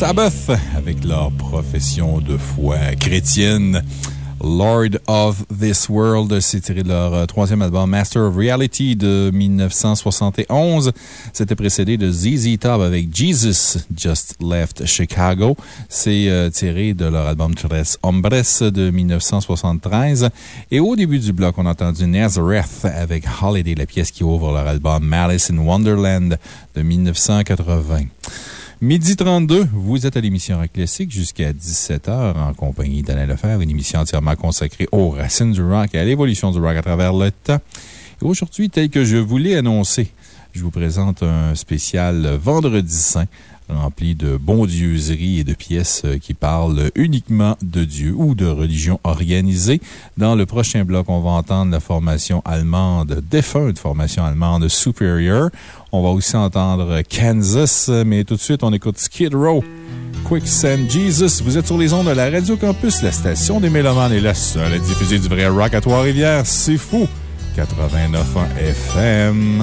Sabbath avec leur profession de foi chrétienne. Lord of This World, c'est tiré de leur euh, troisième album Master of Reality de 1971. C'était précédé de ZZ Top avec Jesus Just Left Chicago. C'est euh, tiré de leur album Tres Hombres de 1973. Et au début du bloc, on a entendu Nazareth avec Holiday, la pièce qui ouvre leur album Malice in Wonderland de 1980. Midi 32, vous êtes à l'émission Rock Classique jusqu'à 17h en compagnie d'Alain Lefebvre, une émission entièrement consacrée aux racines du rock et à l'évolution du rock à travers le temps. Et aujourd'hui, tel que je vous l'ai annoncé, je vous présente un spécial Vendredi Saint rempli de bondieuseries et de pièces euh, qui parlent uniquement de Dieu ou de religion organisée. Dans le prochain bloc, on va entendre la formation allemande, défunte formation allemande Superior. On va aussi entendre Kansas, mais tout de suite, on écoute Skid Row. Quicksand Jesus, vous êtes sur les ondes de la Radio Campus, la station des Mélomanes et la seule à diffuser du vrai rock à Trois-Rivières. C'est fou! 89 FM.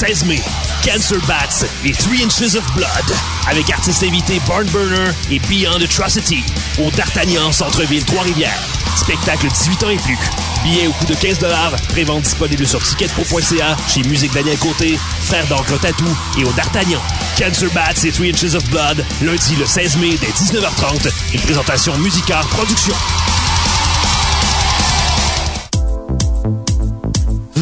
16 mai, Cancer Bats et 3 Inches of Blood, avec artistes invités Barnburner et Beyond Atrocity, au D'Artagnan Centre-Ville Trois-Rivières. Spectacle 18 ans et plus. Billets au coût de 15 prévente disponible sur ticketpro.ca, chez Musique Daniel Côté, Frère d'Ancre Tatou et au D'Artagnan. Cancer Bats et 3 Inches of Blood, lundi le 16 mai dès 19h30, une présentation Musicard Productions.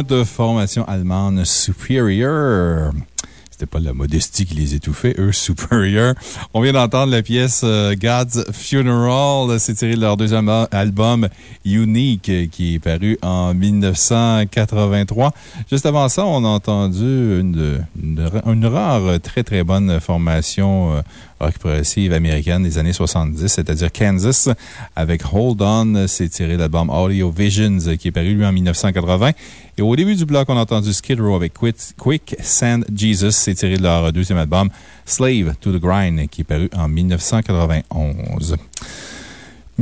Défunte formation allemande Superior. C'était pas la modestie qui les étouffait, eux, Superior. On vient d'entendre la pièce euh, God's Funeral. C'est tiré de leur deuxième al- album Unique euh, qui est paru en 1983. Juste avant ça, on a entendu une, rare, très très bonne formation euh, rock progressive américaine des années 70, c'est-à-dire Kansas, avec Hold On. C'est tiré de l'album Audio Visions euh, qui est paru lui en 1980. Et au début du bloc, on a entendu Skid Row avec Quick, Quick Sand Jesus. C'est tiré de leur deuxième album Slave to the Grind qui est paru en 1991.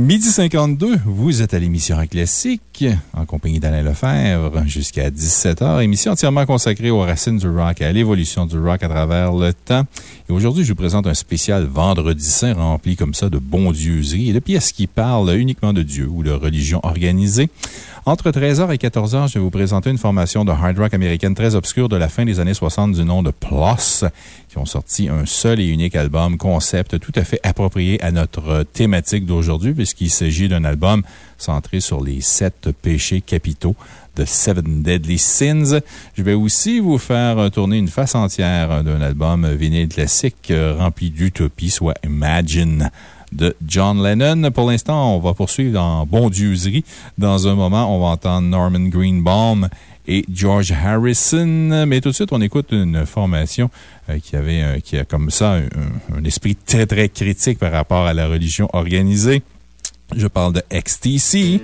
Midi 52, vous êtes à l'émission Classique en compagnie d'Alain Lefebvre jusqu'à 17h. Émission entièrement consacrée aux racines du rock et à l'évolution du rock à travers le temps. Et aujourd'hui, je vous présente un spécial Vendredi Saint rempli comme ça de bondieuseries et de pièces qui parlent uniquement de Dieu ou de religion organisée. Entre 13h et 14h, je vais vous présenter une formation de hard rock américaine très obscure de la fin des années 60 du nom de Plus, qui ont sorti un seul et unique album concept tout à fait approprié à notre thématique d'aujourd'hui, puisqu'il s'agit d'un album centré sur les sept péchés capitaux de Seven Deadly Sins. Je vais aussi vous faire tourner une face entière d'un album vinyle classique euh, rempli d'utopie, soit Imagine de John Lennon. Pour l'instant, on va poursuivre en bondieuserie. Dans un moment, on va entendre Norman Greenbaum et George Harrison. Mais tout de suite, on écoute une formation euh, qui avait, euh, qui a comme ça un, esprit très, très critique par rapport à la religion organisée. Je parle de XTC.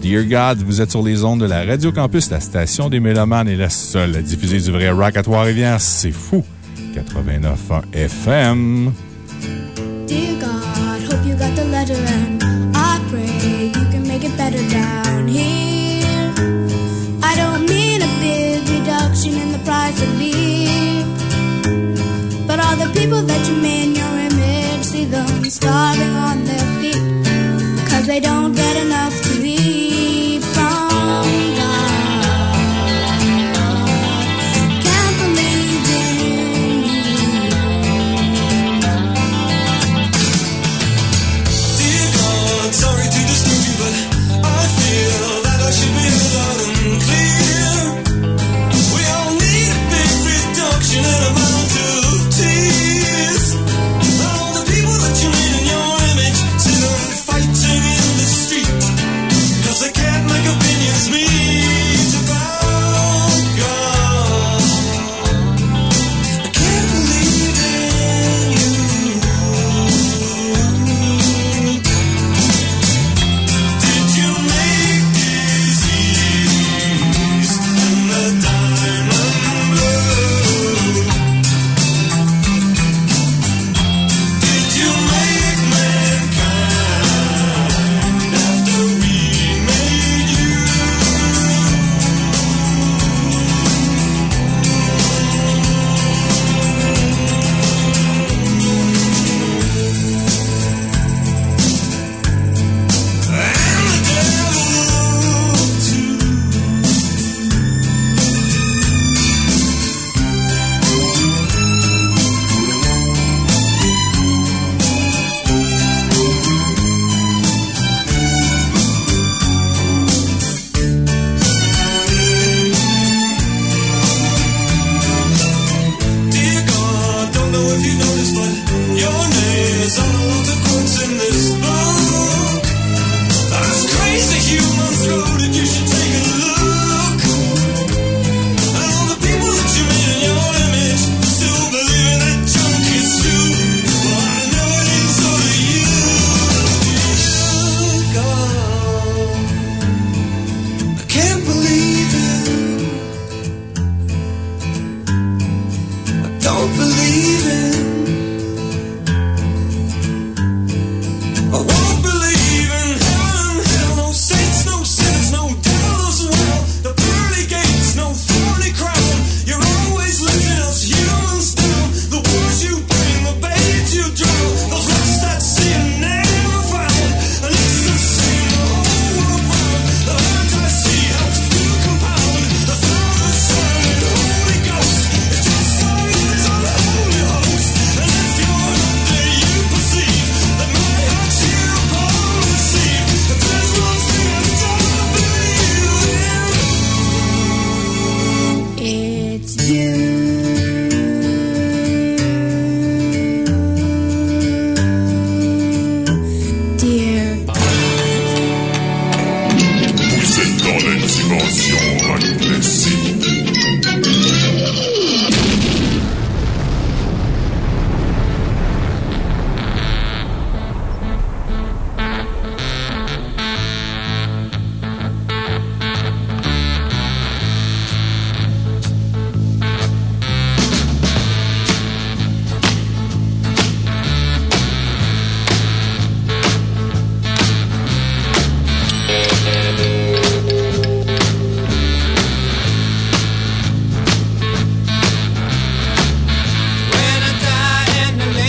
Dear God, vous êtes sur les ondes de la Radio Campus, la station des Mélomanes et la seule à diffuser du vrai rock à Trois-Rivières. C'est fou! 89.1 FM. Dear God, letter and I pray you can make it better down here. I don't mean a big reduction in the price of leave, but all the people that you made your image, see them starving on their feet because they don't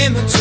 came and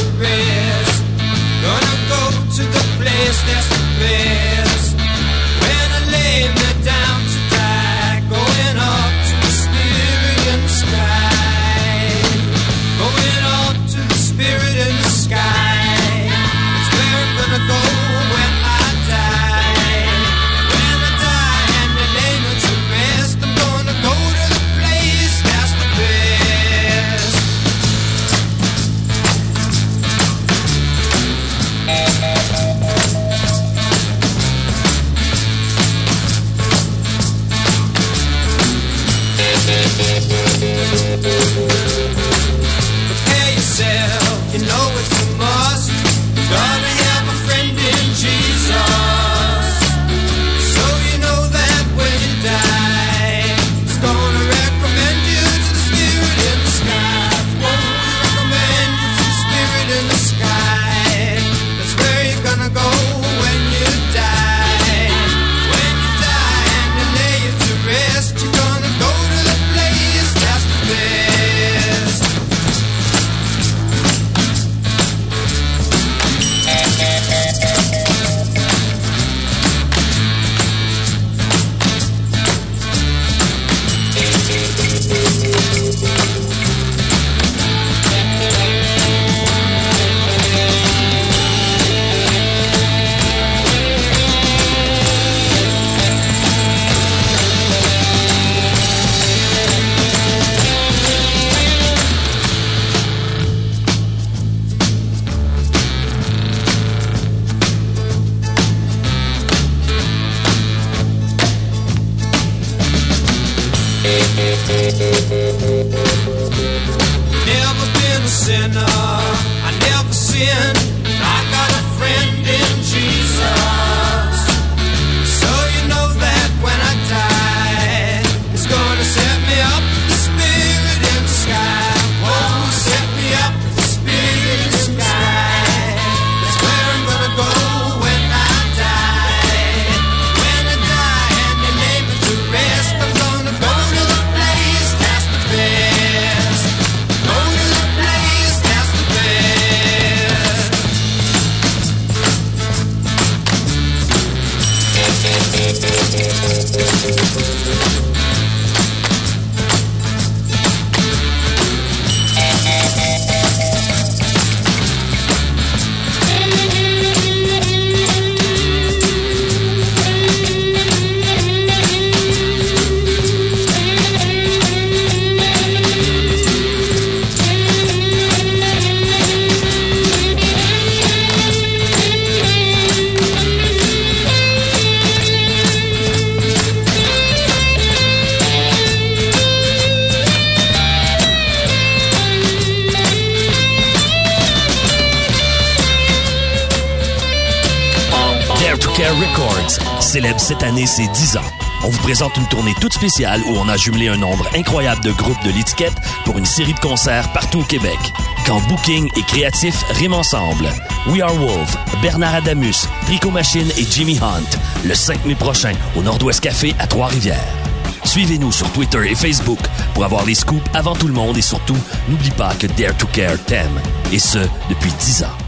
présente une tournée toute spéciale où on a jumelé un nombre incroyable de groupes de l'étiquette pour une série de concerts partout au Québec. Quand booking et créatif riment ensemble. We Are Wolf, Bernard Adamus, Trico Machine et Jimmy Hunt, le 5 mai prochain au Nord-Ouest Café à Trois-Rivières. Suivez-nous sur Twitter et Facebook pour avoir les scoops avant tout le monde et surtout, n'oublie pas que Dare to Care t'aime. Et ce, depuis 10 ans.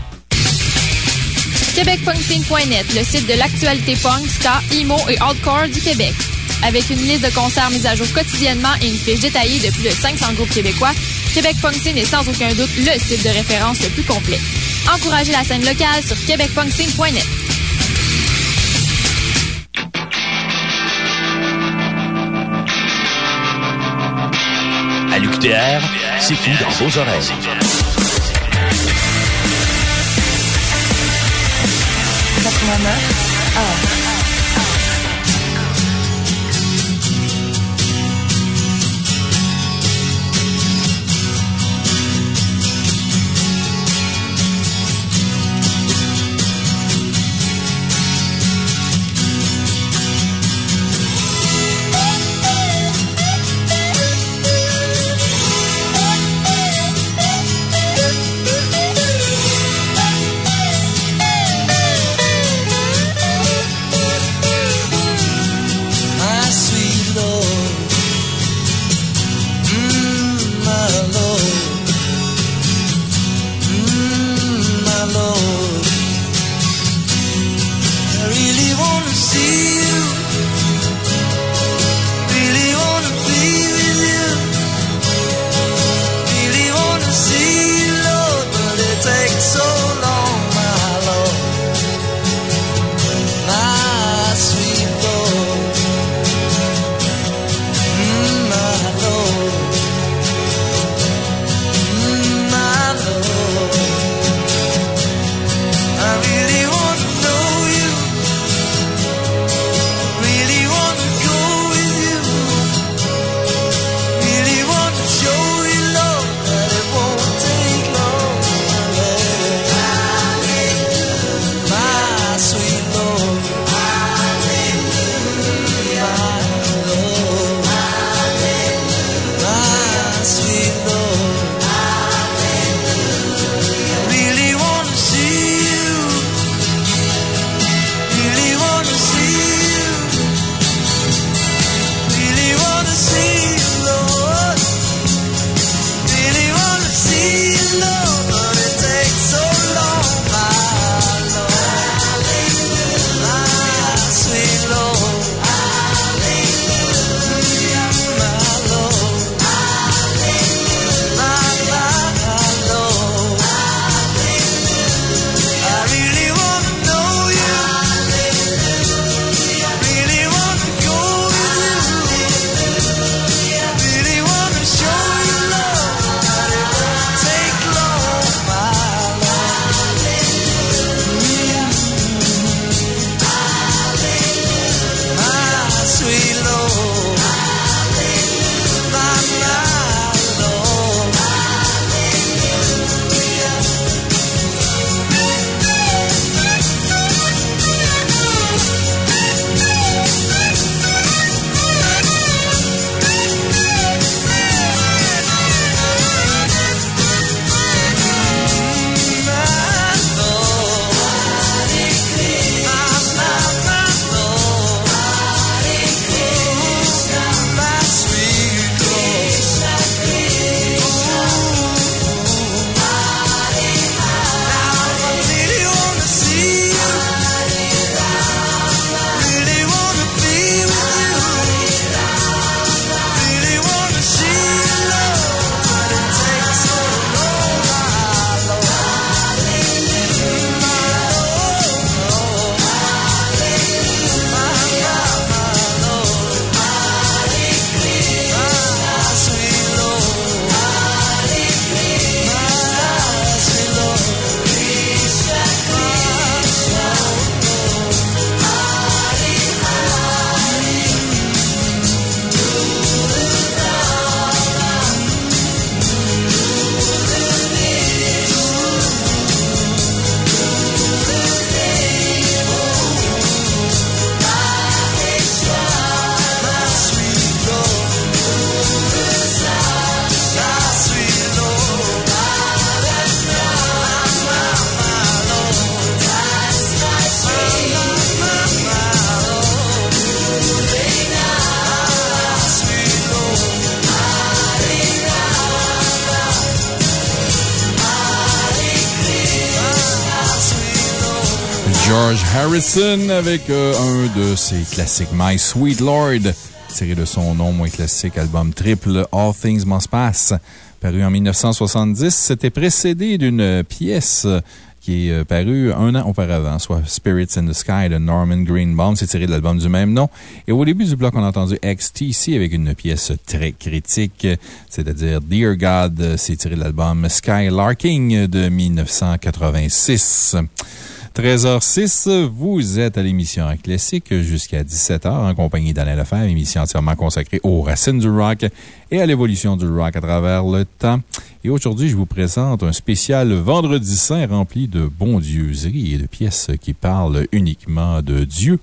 QuébecPunkScene.net, le site de l'actualité punk, ska, emo et hardcore du Québec. Avec une liste de concerts mise à jour quotidiennement et une fiche détaillée de plus de 500 groupes québécois, Québec Punk Scene est sans aucun doute le site de référence le plus complet. Encouragez la scène locale sur QuébecPunkScene.net. À l'UQTR, c'est fou dans vos oreilles. My Avec euh, un de ses classiques, My Sweet Lord, tiré de son non moins classique album triple All Things Must Pass. Paru en 1970, c'était précédé d'une pièce qui est euh, parue un an auparavant, soit Spirits in the Sky de Norman Greenbaum. C'est tiré de l'album du même nom. Et au début du bloc, on a entendu XTC avec une pièce très critique, c'est-à-dire Dear God. C'est tiré de l'album Skylarking de 1986. 13h06, vous êtes à l'émission Classique jusqu'à 17h en compagnie d'Alain Lefebvre, émission entièrement consacrée aux racines du rock et à l'évolution du rock à travers le temps. Et aujourd'hui, je vous présente un spécial Vendredi Saint rempli de bondieuseries et de pièces qui parlent uniquement de Dieu.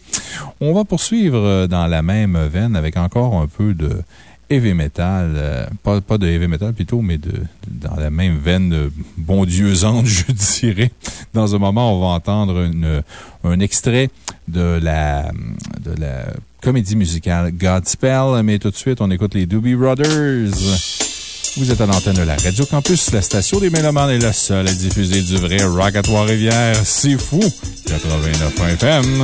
On va poursuivre dans la même veine avec encore un peu de heavy metal, euh, pas, pas de heavy metal plutôt, mais de, dans la même veine euh, bondieusante, je dirais. Dans un moment, on va entendre une, un extrait de la, de la comédie musicale Godspell, mais tout de suite, on écoute les Doobie Brothers. Vous êtes à l'antenne de la Radio Campus, la station des Mélomanes est la seule à diffuser du vrai rock à Trois-Rivières. C'est fou! 89 FM.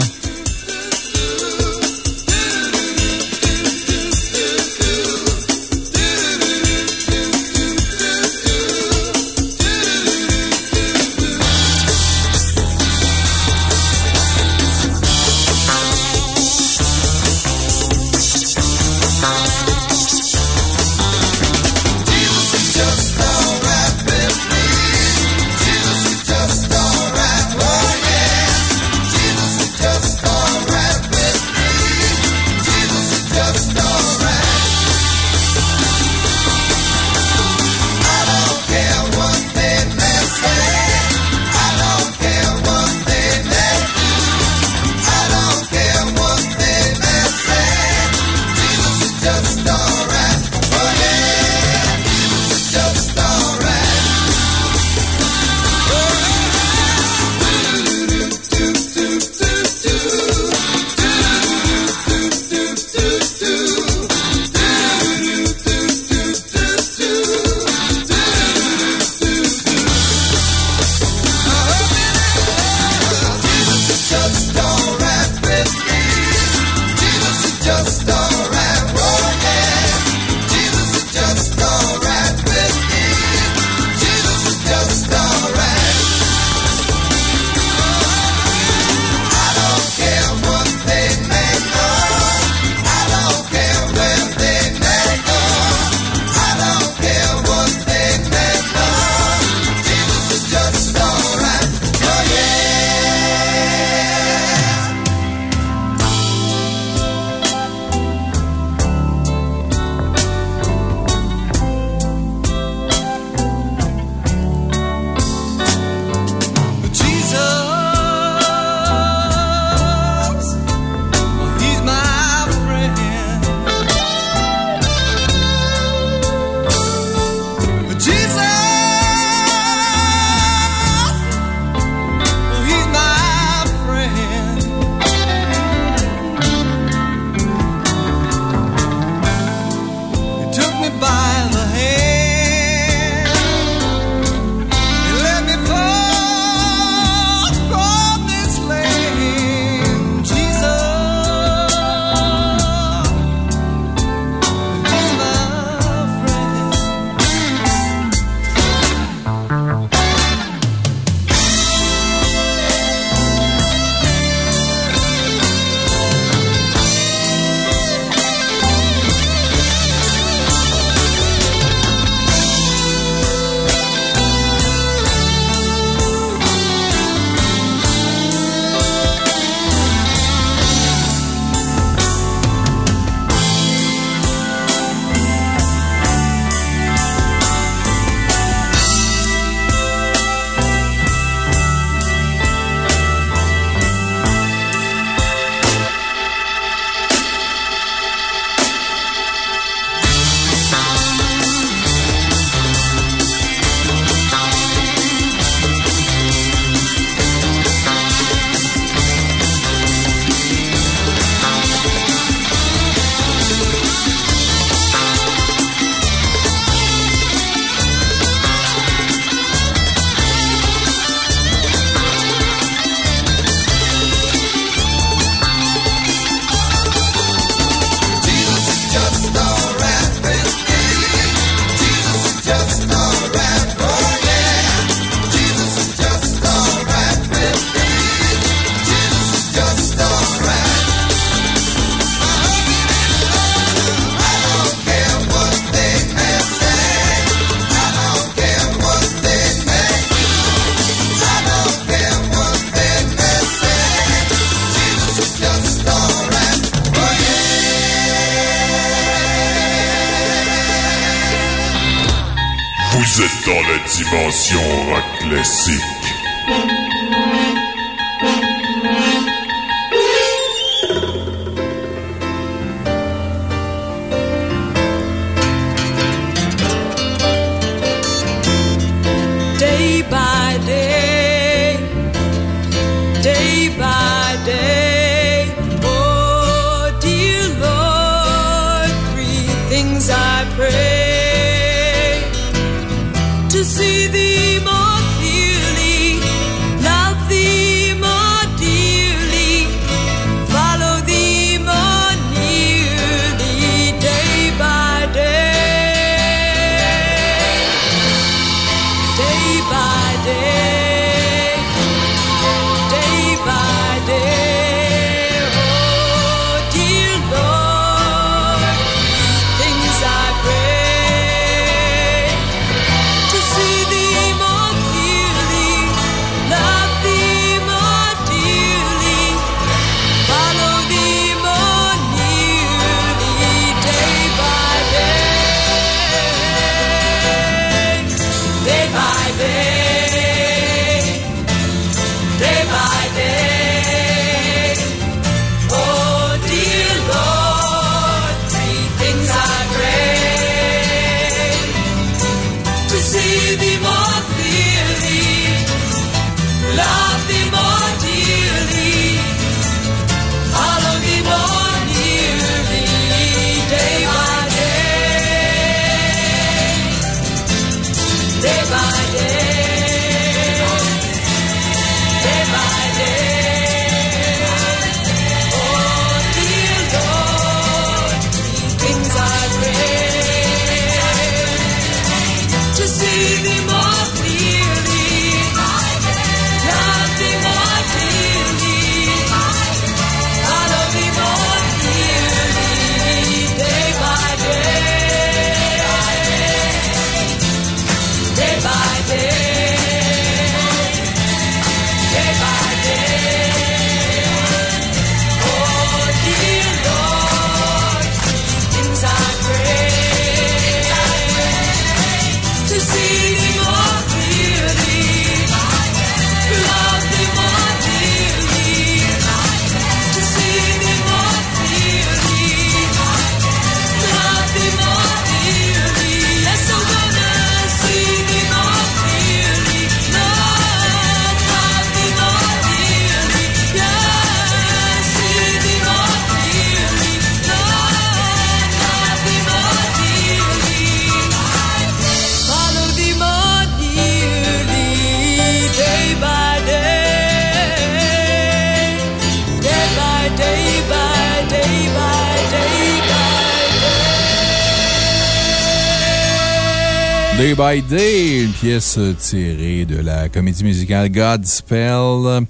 Pièce tirée de la comédie musicale Godspell.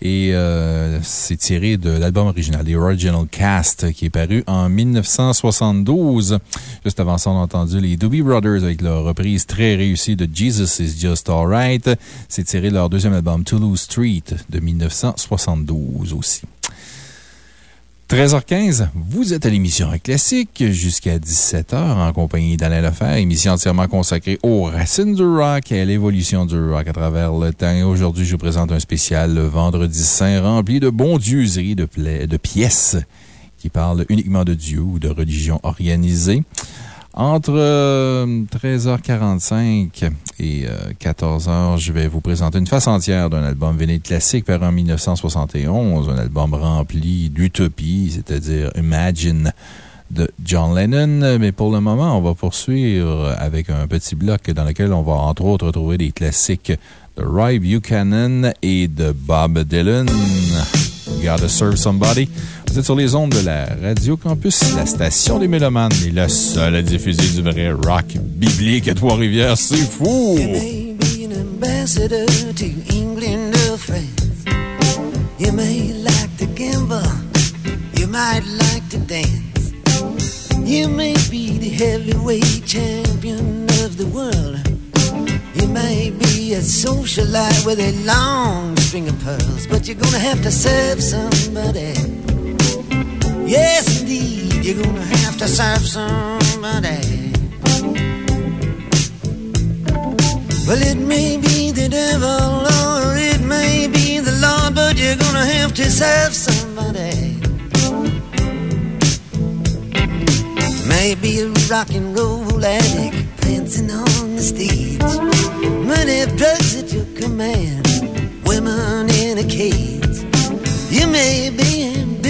Et euh, c'est tiré de l'album original, The Original Cast, qui est paru en 1972. Juste avant ça, on a entendu les Doobie Brothers avec leur reprise très réussie de Jesus is Just Alright. C'est tiré de leur deuxième album, Toulouse Street, de 1972 aussi. 13h15, vous êtes à l'émission Classique jusqu'à 17h en compagnie d'Alain Lefebvre, émission entièrement consacrée aux racines du rock et à l'évolution du rock à travers le temps. Aujourd'hui, je vous présente un spécial le Vendredi Saint rempli de bondieuseries, de, de pièces qui parlent uniquement de Dieu ou de religion organisée. Entre euh, 13h45 et euh, 14h, je vais vous présenter une face entière d'un album vinyle classique paru en 1971, un album rempli d'utopie, c'est-à-dire Imagine de John Lennon. Mais pour le moment, on va poursuivre avec un petit bloc dans lequel on va entre autres retrouver des classiques de Roy Buchanan et de Bob Dylan. Gotta Serve Somebody. Vous êtes sur les ondes de la Radio Campus, la station des Mélomanes, et la seule à diffuser du vrai rock biblique à Trois-Rivières. C'est fou! be an ambassador to England or France. You may like to gamble, you might like to dance. You may be the heavyweight champion of the world. You may be a socialite with a long string of pearls, but you're gonna have to serve somebody. Yes, indeed, you're gonna have to serve somebody. Well, it may be the devil or it may be the Lord, but you're gonna have to serve somebody. Maybe a rock and roll addict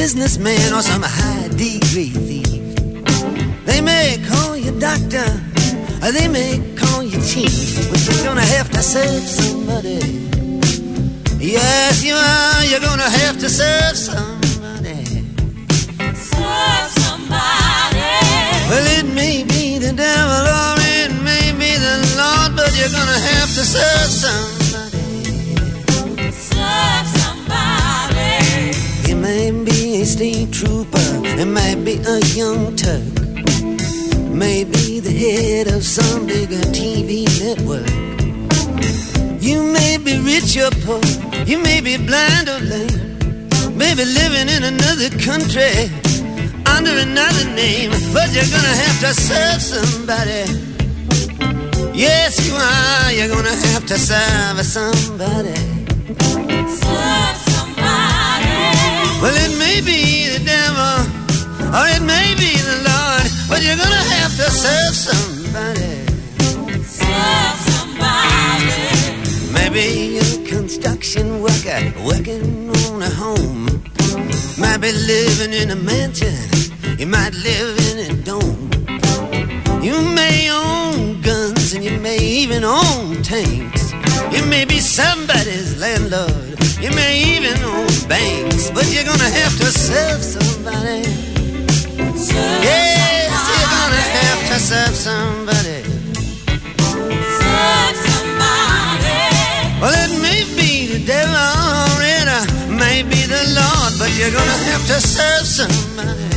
businessman or some high degree thief. They may call you doctor, or they may call you chief, but you're gonna have to serve somebody. Yes, you are. You're gonna have to serve somebody. Serve somebody. Well, it may be the devil or it may be the Lord, but you're gonna have to serve somebody. A trooper, it might be a young Turk, maybe the head of some bigger TV network. You may be rich or poor, you may be blind or lame, maybe living in another country under another name, but you're gonna have to serve somebody. Yes, you are. You're gonna have to serve somebody. May be the devil, or it may be the Lord, but you're gonna have to serve somebody. Serve somebody. Maybe you're a construction worker working on a home. Might be living in a mansion, you might live in a dome. You may own guns and you may even own tanks. You may be somebody's landlord, you may even own banks, but you're gonna have to serve somebody. Yes, you're gonna have to serve somebody. Serve somebody. Well, it may be the devil or it may be the Lord, but you're gonna have to serve somebody.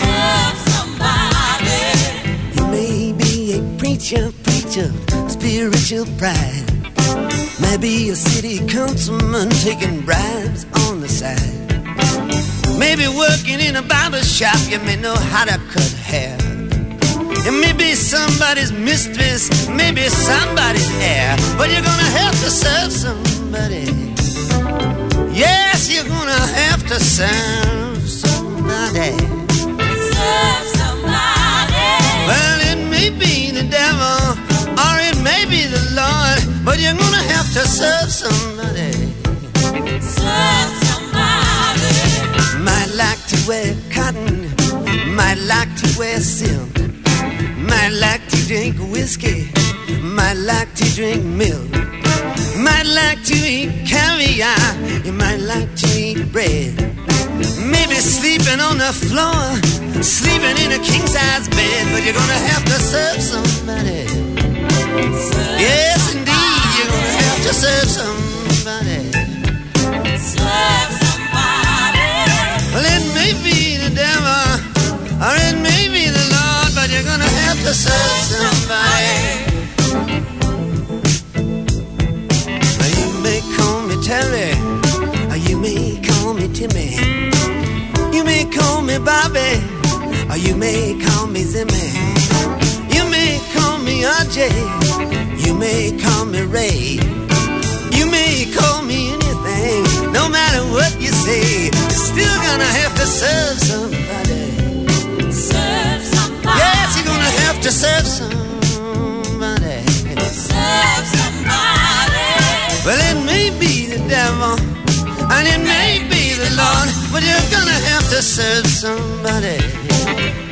Serve somebody. You may be a preacher, preacher, spiritual pride. Maybe a city councilman taking bribes on the side. Maybe working in a barber shop, you may know how to cut hair. You may be somebody's mistress, maybe somebody's heir, but you're gonna have to serve somebody. Yes, you're gonna have to serve to serve somebody. Serve somebody. Might like to wear cotton, might like to wear silk, might like to drink whiskey, might like to drink milk, might like to eat caviar, you might like to eat bread. Maybe sleeping on the floor, sleeping in a king size bed, but you're gonna have to serve somebody. Yes, indeed, you're gonna have to serve somebody. Serve somebody. Well, it may be the devil, or it may be the Lord, but you're gonna have to serve somebody. Now, you may call me Terry, or you may call me Timmy. You may call me Bobby, or you may call me Zimmy. You may call me RJ, you may call me Ray. No matter what you say. You're still gonna have to serve somebody. Serve somebody. Yes, you're gonna have to serve somebody. Serve somebody. Well, it may be the devil, and it may be the Lord, but you're gonna have to serve somebody.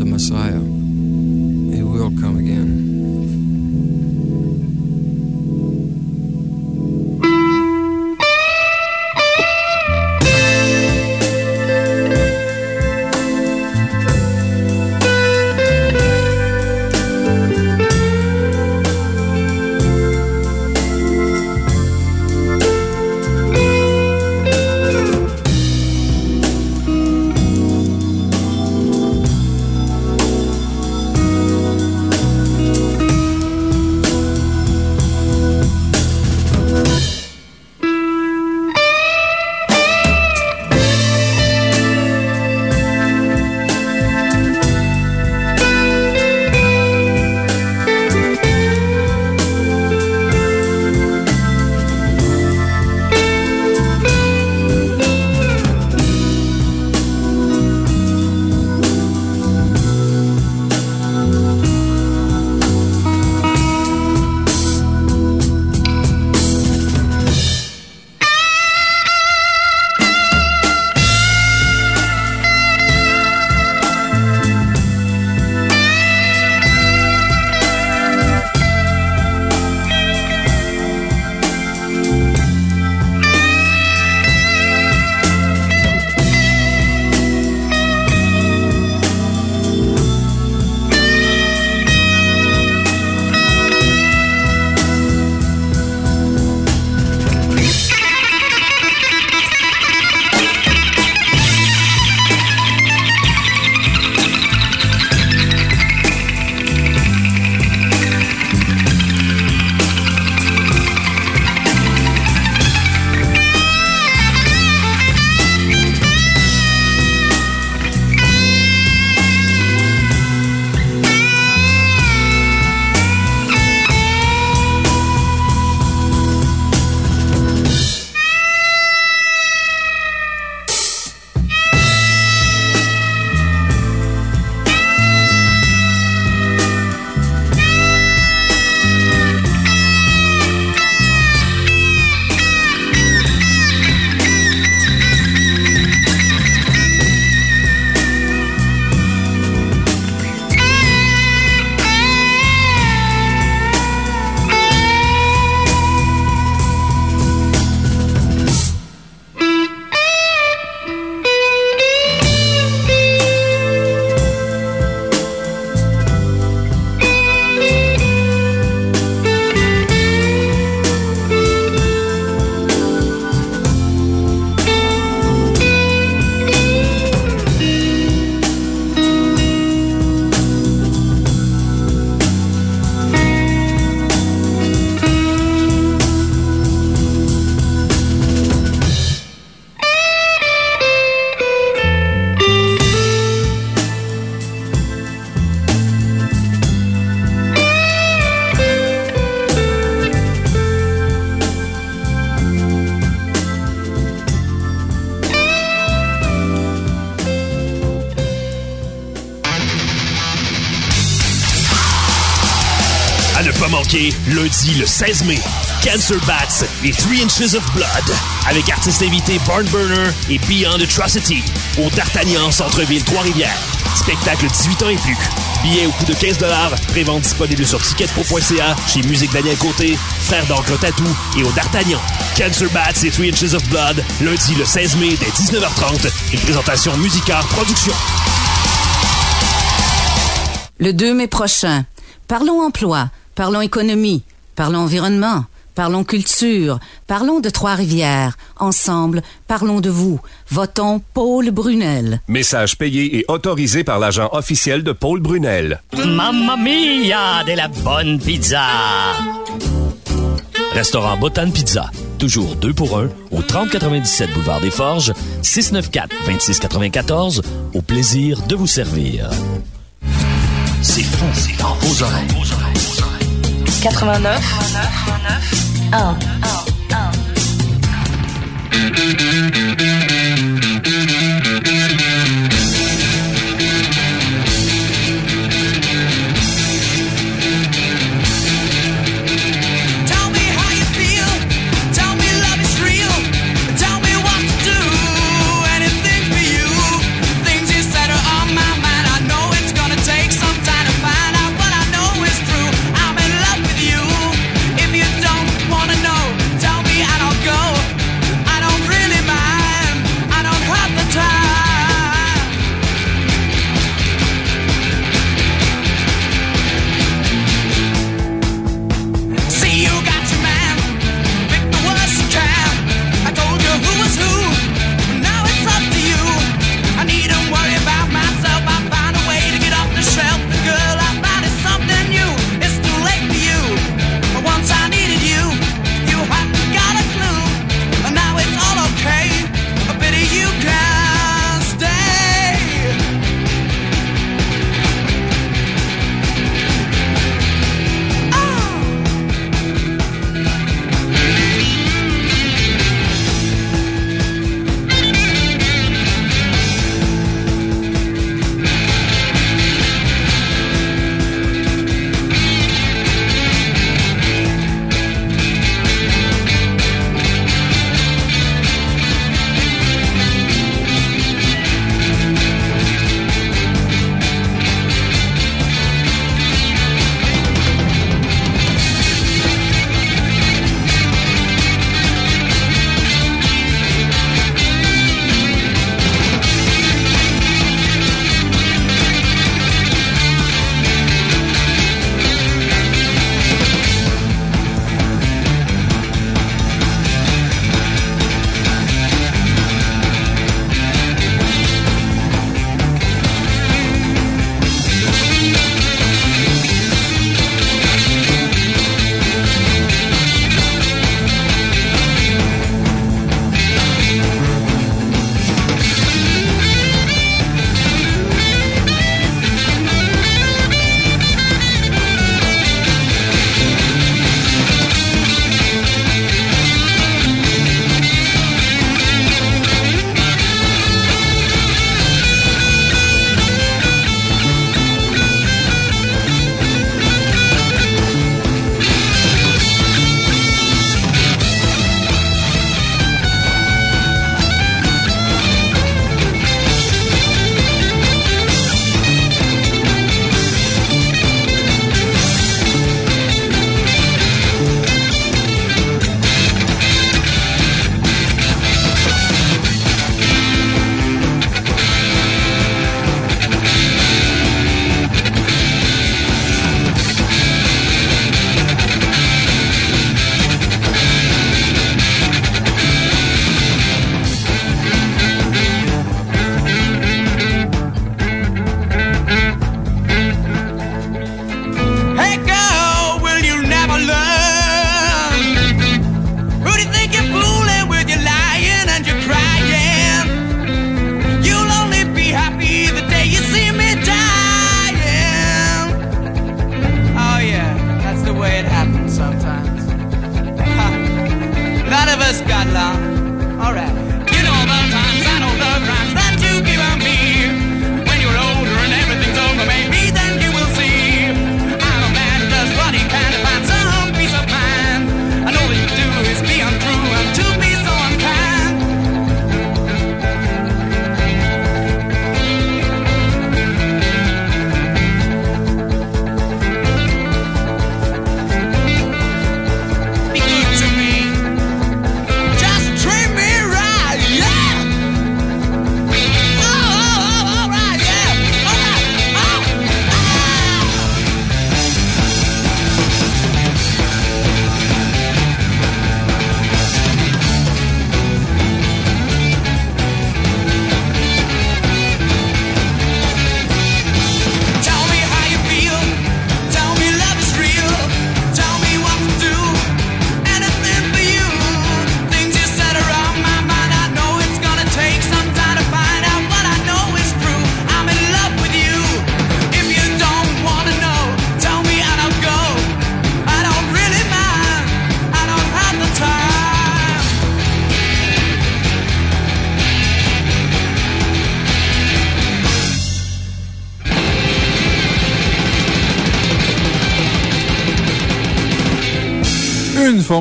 The Messiah, le 16 mai, Cancer Bats et 3 Inches of Blood, avec artistes invités Barnburner et Beyond Atrocity, au D'Artagnan Centre-Ville Trois-Rivières. Spectacle 18 ans et plus. Billets au coût de 15 prévente disponible sur ticketpro.ca, chez Musique Daniel Côté, Frère d'encre Tatou et au D'Artagnan. Cancer Bats et 3 Inches of Blood, lundi le 16 mai dès 19h30. Une présentation Musicard Production. Le 2 mai prochain, parlons emploi, parlons économie, parlons environnement, parlons culture, parlons de Trois-Rivières. Ensemble, parlons de vous. Votons Paul Brunel. Message payé et autorisé par l'agent officiel de Paul Brunel. Mamma mia, de la bonne pizza! Restaurant Botan Pizza. Toujours 2 pour 1 au 3097 Boulevard des Forges, 694-2694. Au plaisir de vous servir. C'est fou, c'est dans vos oreilles. 89 1 1 1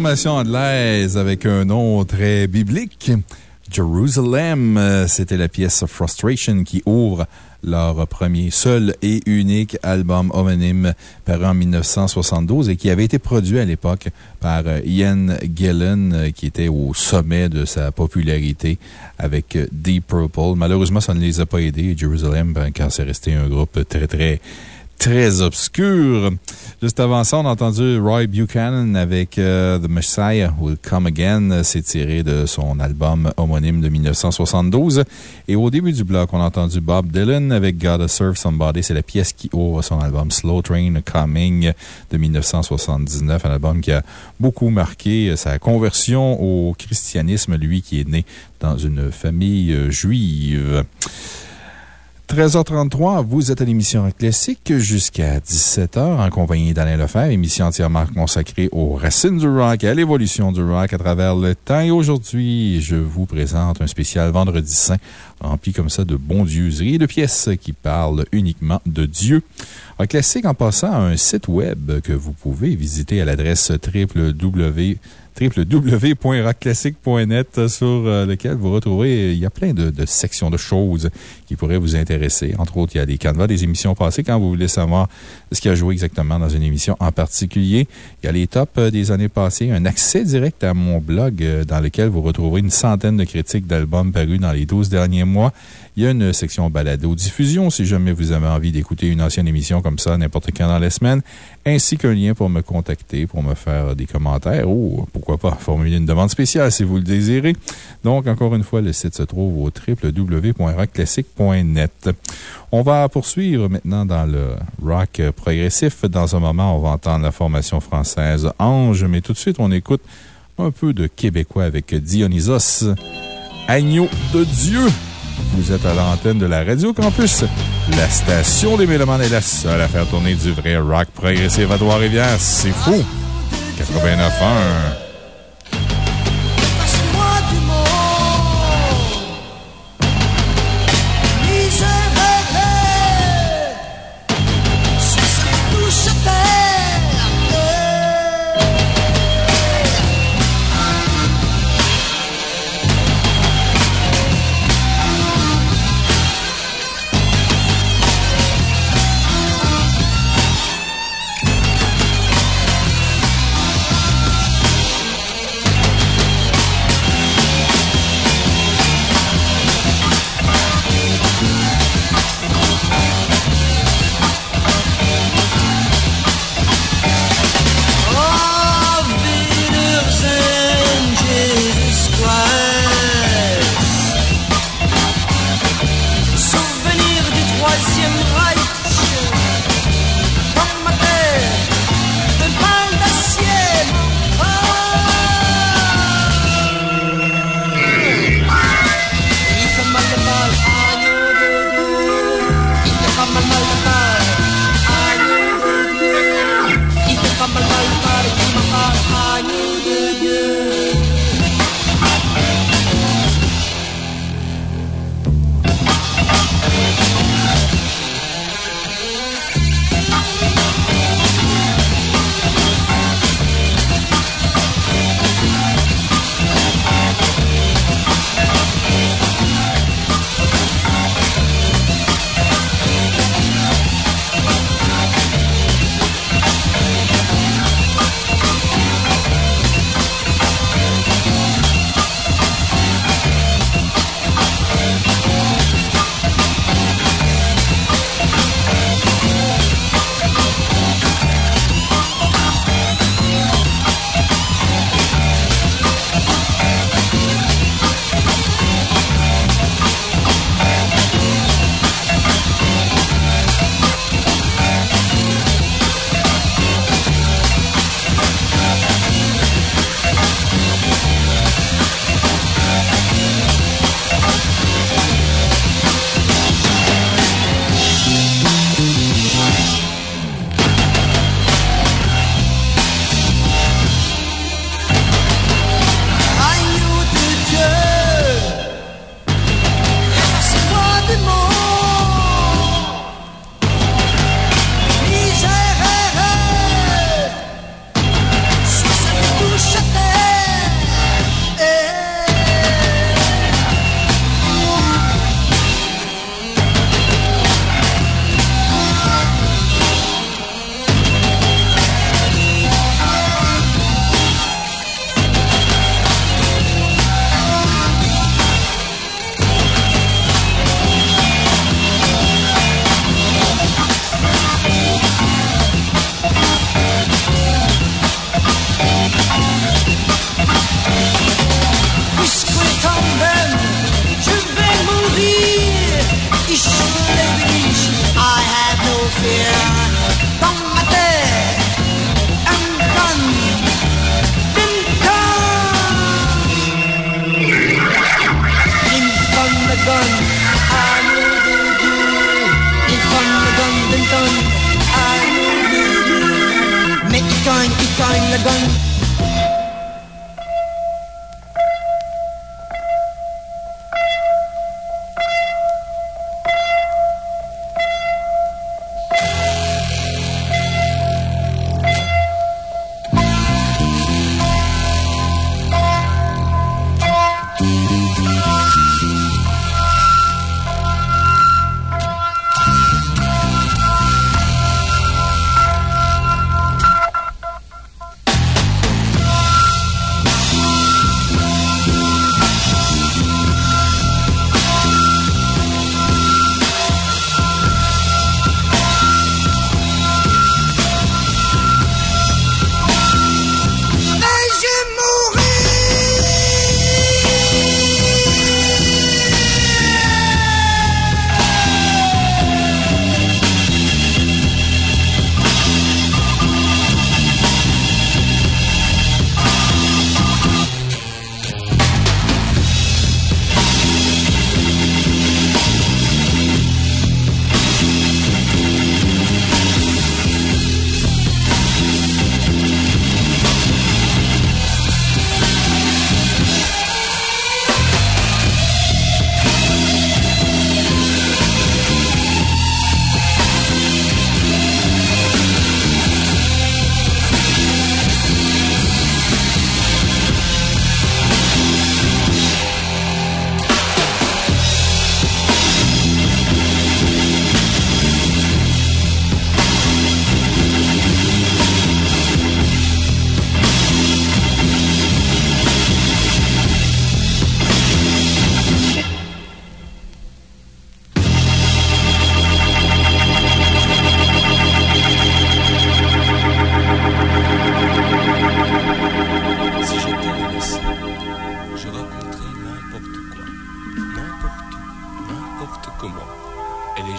formation anglaise avec un nom très biblique. Jerusalem, euh, c'était la pièce Frustration qui ouvre leur premier, seul et unique album homonyme paru en 1972 et qui avait été produit à l'époque par euh, Ian Gillan, euh, qui était au sommet de sa popularité avec Deep Purple. Malheureusement, ça ne les a pas aidés, Jerusalem, ben, car c'est resté un groupe très, très, très obscur. Juste avant ça, on a entendu Roy Buchanan avec euh, The Messiah Will Come Again. C'est tiré de son album homonyme de 1972. Et au début du bloc, on a entendu Bob Dylan avec Gotta Serve Somebody. C'est la pièce qui ouvre son album Slow Train Coming de 1979. Un album qui a beaucoup marqué sa conversion au christianisme, lui qui est né dans une famille euh, juive. 13h33, vous êtes à l'émission Classique jusqu'à 17h en compagnie d'Alain Lefebvre, émission entièrement consacrée aux racines du rock et à l'évolution du rock à travers le temps. Et aujourd'hui, je vous présente un spécial Vendredi Saint rempli comme ça de bondieuseries et de pièces qui parlent uniquement de Dieu. Rock Classique, en passant, a un site web que vous pouvez visiter à l'adresse www www.rockclassique.net sur euh, lequel vous retrouverez, il y a plein de, de, sections de choses qui pourraient vous intéresser. Entre autres, il y a des canevas des émissions passées quand vous voulez savoir ce qui a joué exactement dans une émission en particulier. Il y a les tops euh, des années passées, un accès direct à mon blog euh, dans lequel vous retrouverez une centaine de critiques d'albums parus dans les 12 derniers mois. Il y a une section balado-diffusion si jamais vous avez envie d'écouter une ancienne émission comme ça n'importe quand dans la semaine, ainsi qu'un lien pour me contacter, pour me faire des commentaires ou, pourquoi pas, formuler une demande spéciale si vous le désirez. Donc, encore une fois, le site se trouve au www.rockclassique.net. On va poursuivre maintenant dans le rock progressif. Dans un moment, on va entendre la formation française Ange, mais tout de suite, on écoute un peu de Québécois avec Dionysos, Agneau de Dieu. Vous êtes à l'antenne de la Radio Campus. La station des Mélomanes est la seule à faire tourner du vrai rock progressif à Trois-Rivières. C'est fou! 89.1.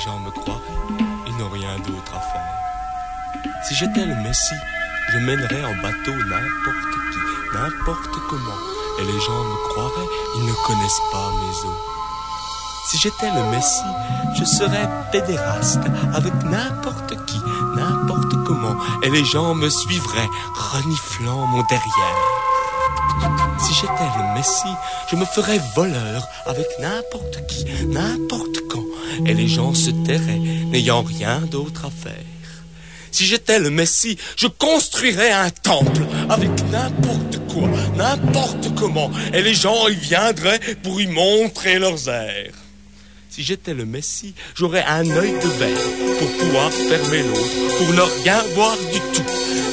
gens me croiraient, ils n'ont rien d'autre à faire. Si j'étais le Messie, je mènerais en bateau n'importe qui, n'importe comment, et les gens me croiraient, ils ne connaissent pas mes eaux. Si j'étais le Messie, je serais pédéraste avec n'importe qui, n'importe comment, et les gens me suivraient, reniflant mon derrière. Si j'étais le Messie, je me ferais voleur avec n'importe qui, n'importe et les gens se tairaient, n'ayant rien d'autre à faire. Si j'étais le Messie, je construirais un temple avec n'importe quoi, n'importe comment, et les gens y viendraient pour y montrer leurs airs. Si j'étais le Messie, j'aurais un œil de verre pour pouvoir fermer l'autre, pour ne rien voir du tout.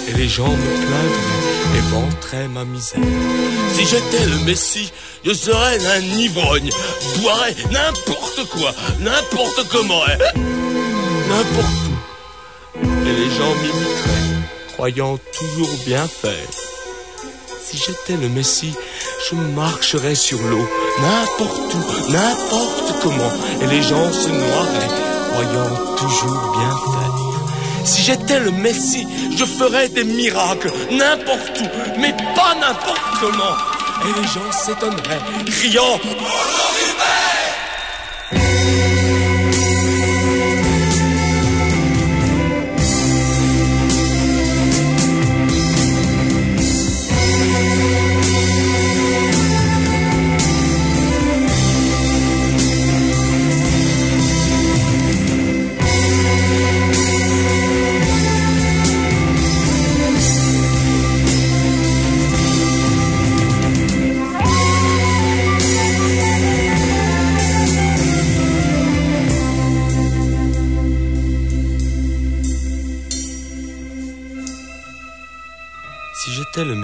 Et les gens me plaindraient et vanteraient ma misère. Si j'étais le Messie, je serais un ivrogne, boirais n'importe quoi, n'importe comment, et n'importe où. Et les gens m'imiteraient, croyant toujours bien faire. Si j'étais le Messie, je marcherais sur l'eau, n'importe où, n'importe comment, et les gens se noieraient, croyant toujours bien faire. Si j'étais le Messie, je ferais des miracles, n'importe où, mais pas n'importe comment, et les gens s'étonneraient, criant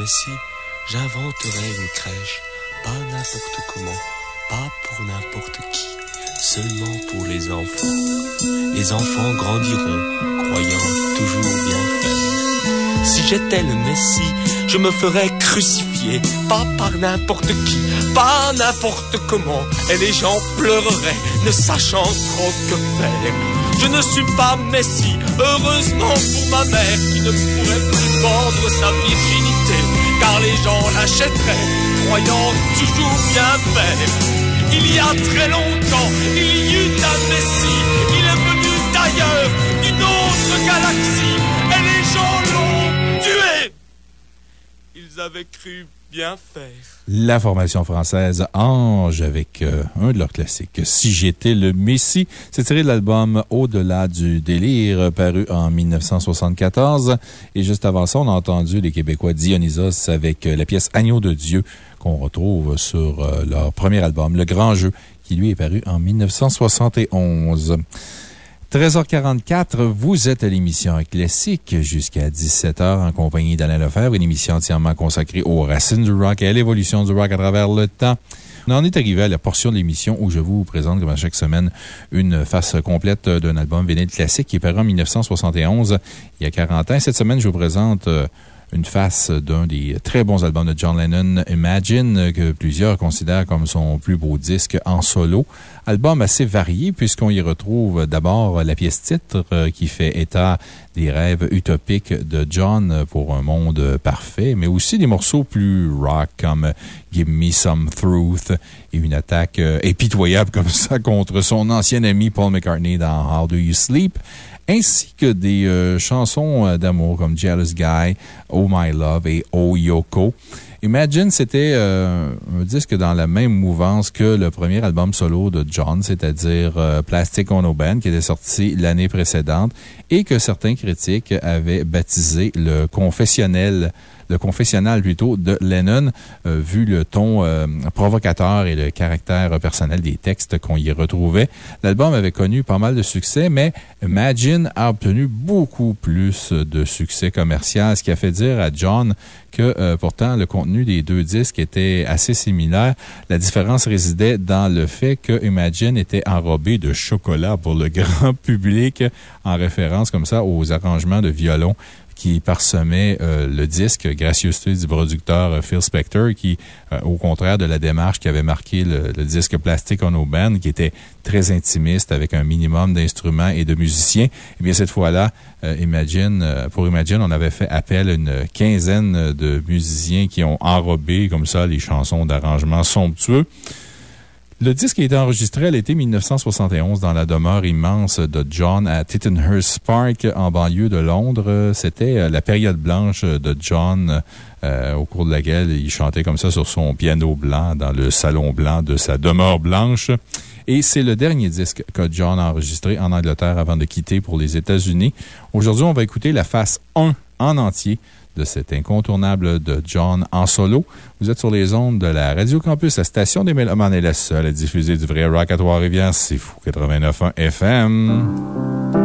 Messie, j'inventerais une crèche, pas n'importe comment, pas pour n'importe qui, seulement pour les enfants. Les enfants grandiront, croyant toujours bien faire. Si j'étais le Messie, je me ferais crucifier, pas par n'importe qui, pas n'importe comment, et les gens pleureraient, ne sachant trop que faire. Je ne suis pas Messie, heureusement pour ma mère qui ne pourrait plus vendre sa virginité, car les gens l'achèteraient, croyant toujours bien faire. Il y a très longtemps, il y eut un Messie. Il est venu d'ailleurs, d'une autre galaxie. Cru bien faire. La formation française Ange avec euh, un de leurs classiques, Si j'étais le Messie. C'est tiré de l'album Au-delà du délire, paru en 1974. Et juste avant ça, on a entendu les Québécois Dionysos avec euh, la pièce Agneau de Dieu qu'on retrouve sur euh, leur premier album, Le Grand Jeu, qui lui est paru en 1971. 13h44, vous êtes à l'émission Classique jusqu'à 17h en compagnie d'Alain Lefebvre, une émission entièrement consacrée aux racines du rock et à l'évolution du rock à travers le temps. On en est arrivé à la portion de l'émission où je vous présente, comme à chaque semaine, une face complète d'un album vinyle classique qui est paru en 1971, il y a 40 ans. Cette semaine, je vous présente euh, une face d'un des très bons albums de John Lennon, Imagine, que plusieurs considèrent comme son plus beau disque en solo. Album assez varié puisqu'on y retrouve d'abord la pièce titre euh, qui fait état des rêves utopiques de John pour un monde parfait, mais aussi des morceaux plus rock comme Give Me Some Truth et une attaque euh, impitoyable comme ça contre son ancien ami Paul McCartney dans How Do You Sleep ainsi que des euh, chansons euh, d'amour comme Jealous Guy, Oh My Love et Oh Yoko. Imagine, c'était euh, un disque dans la même mouvance que le premier album solo de John, c'est-à-dire Plastic Ono Band, qui était sorti l'année précédente et que certains critiques avaient baptisé le confessionnel le confessionnal plutôt de Lennon, euh, vu le ton euh, provocateur et le caractère personnel des textes qu'on y retrouvait. L'album avait connu pas mal de succès, mais Imagine a obtenu beaucoup plus de succès commercial, ce qui a fait dire à John que euh, pourtant le contenu des deux disques était assez similaire. La différence résidait dans le fait que Imagine était enrobé de chocolat pour le grand public, en référence comme ça aux arrangements de violon qui parsemait euh, le disque, gracieuseté du producteur euh, Phil Spector, qui, euh, au contraire de la démarche qui avait marqué le, disque Plastic Ono Band, qui était très intimiste avec un minimum d'instruments et de musiciens, eh bien, cette fois-là, Imagine, pour Imagine, on avait fait appel à une quinzaine de musiciens qui ont enrobé comme ça les chansons d'arrangement somptueux. Le disque a été enregistré à l'été 1971 dans la demeure immense de John à Tittenhurst Park, en banlieue de Londres. C'était euh, la période blanche de John, euh, au cours de laquelle il chantait comme ça sur son piano blanc dans le salon blanc de sa demeure blanche. Et c'est le dernier disque que John a enregistré en Angleterre avant de quitter pour les États-Unis. Aujourd'hui, on va écouter la face 1 en entier de cet incontournable de John en solo. Vous êtes sur les ondes de la Radio Campus, la station des Mélomanes est la seule à diffuser du vrai rock à Trois-Rivières. C'est fou, 89.1 FM.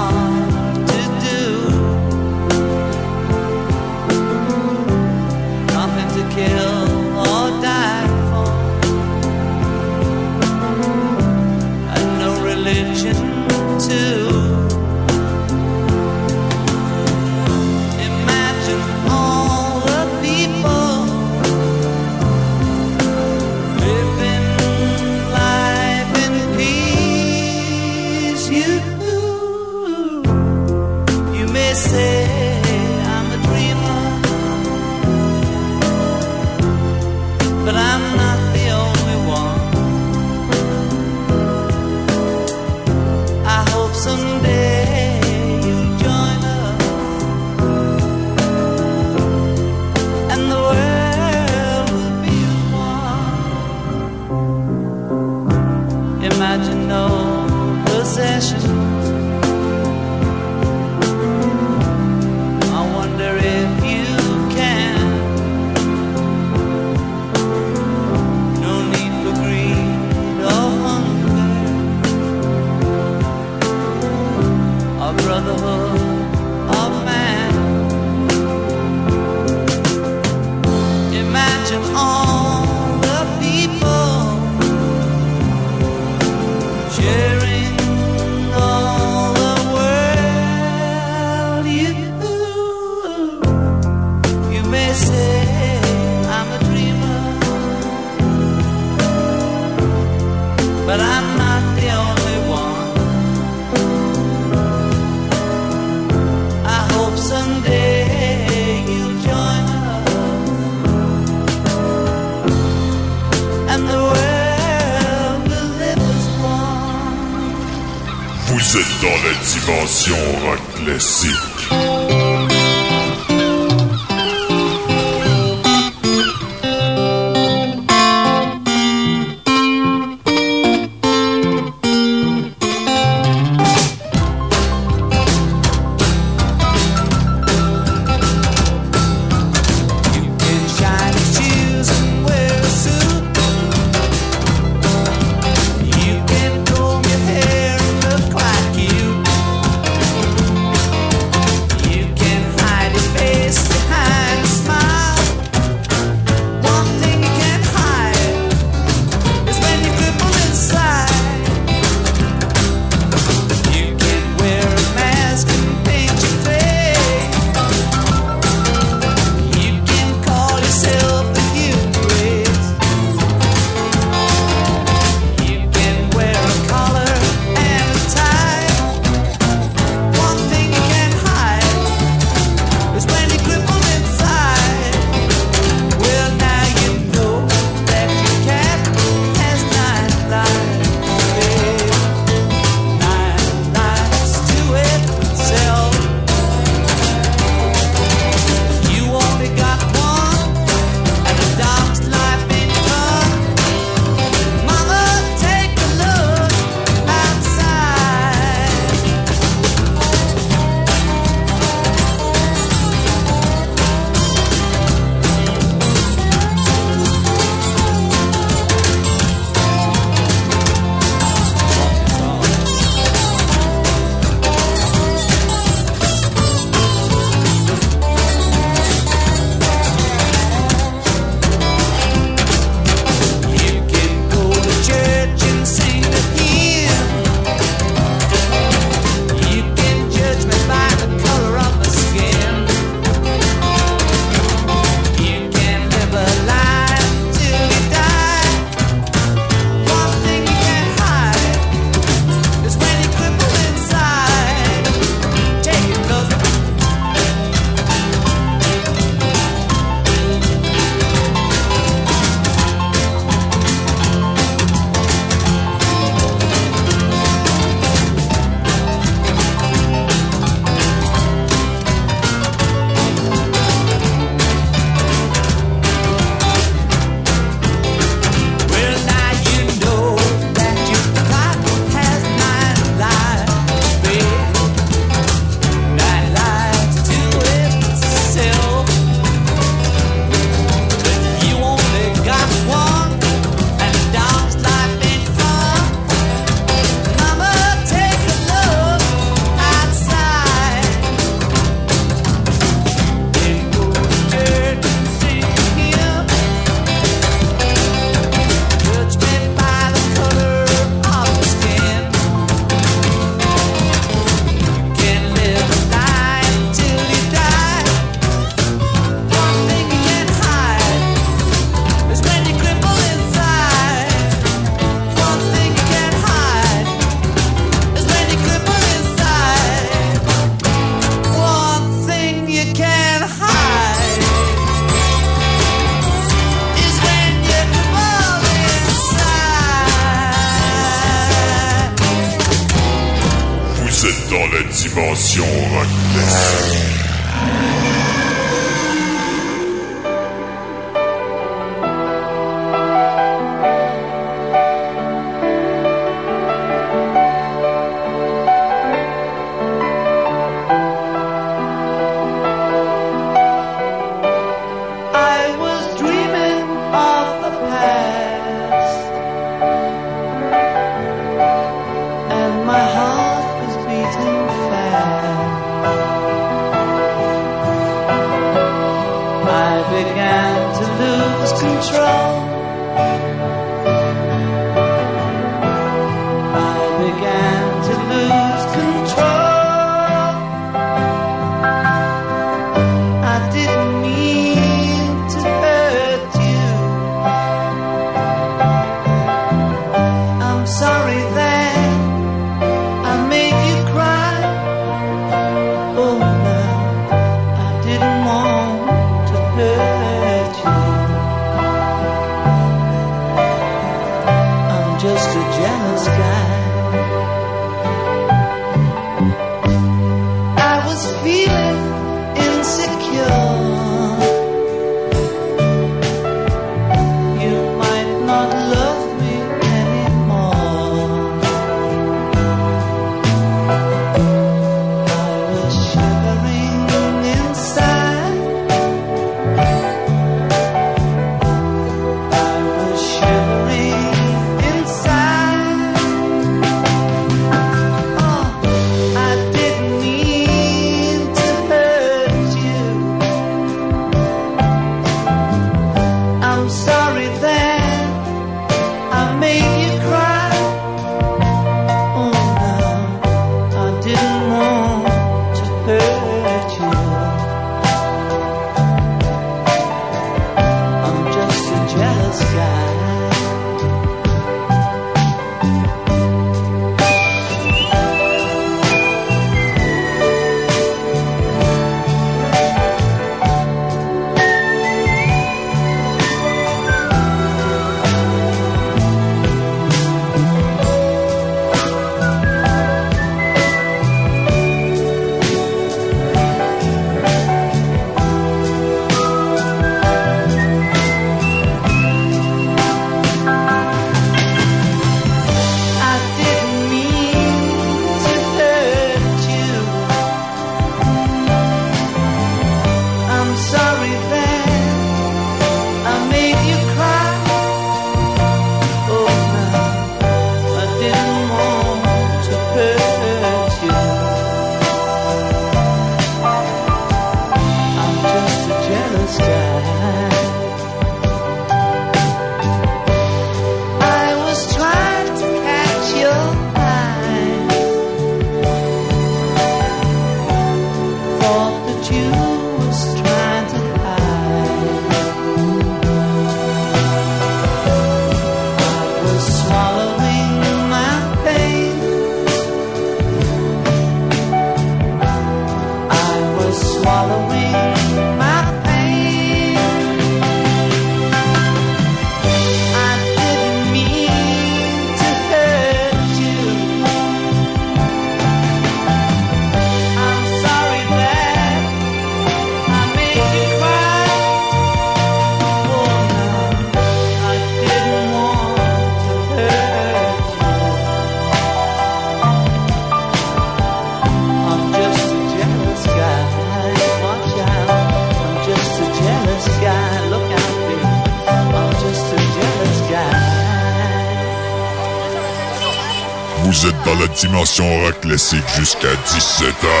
Jusqu'à 17h.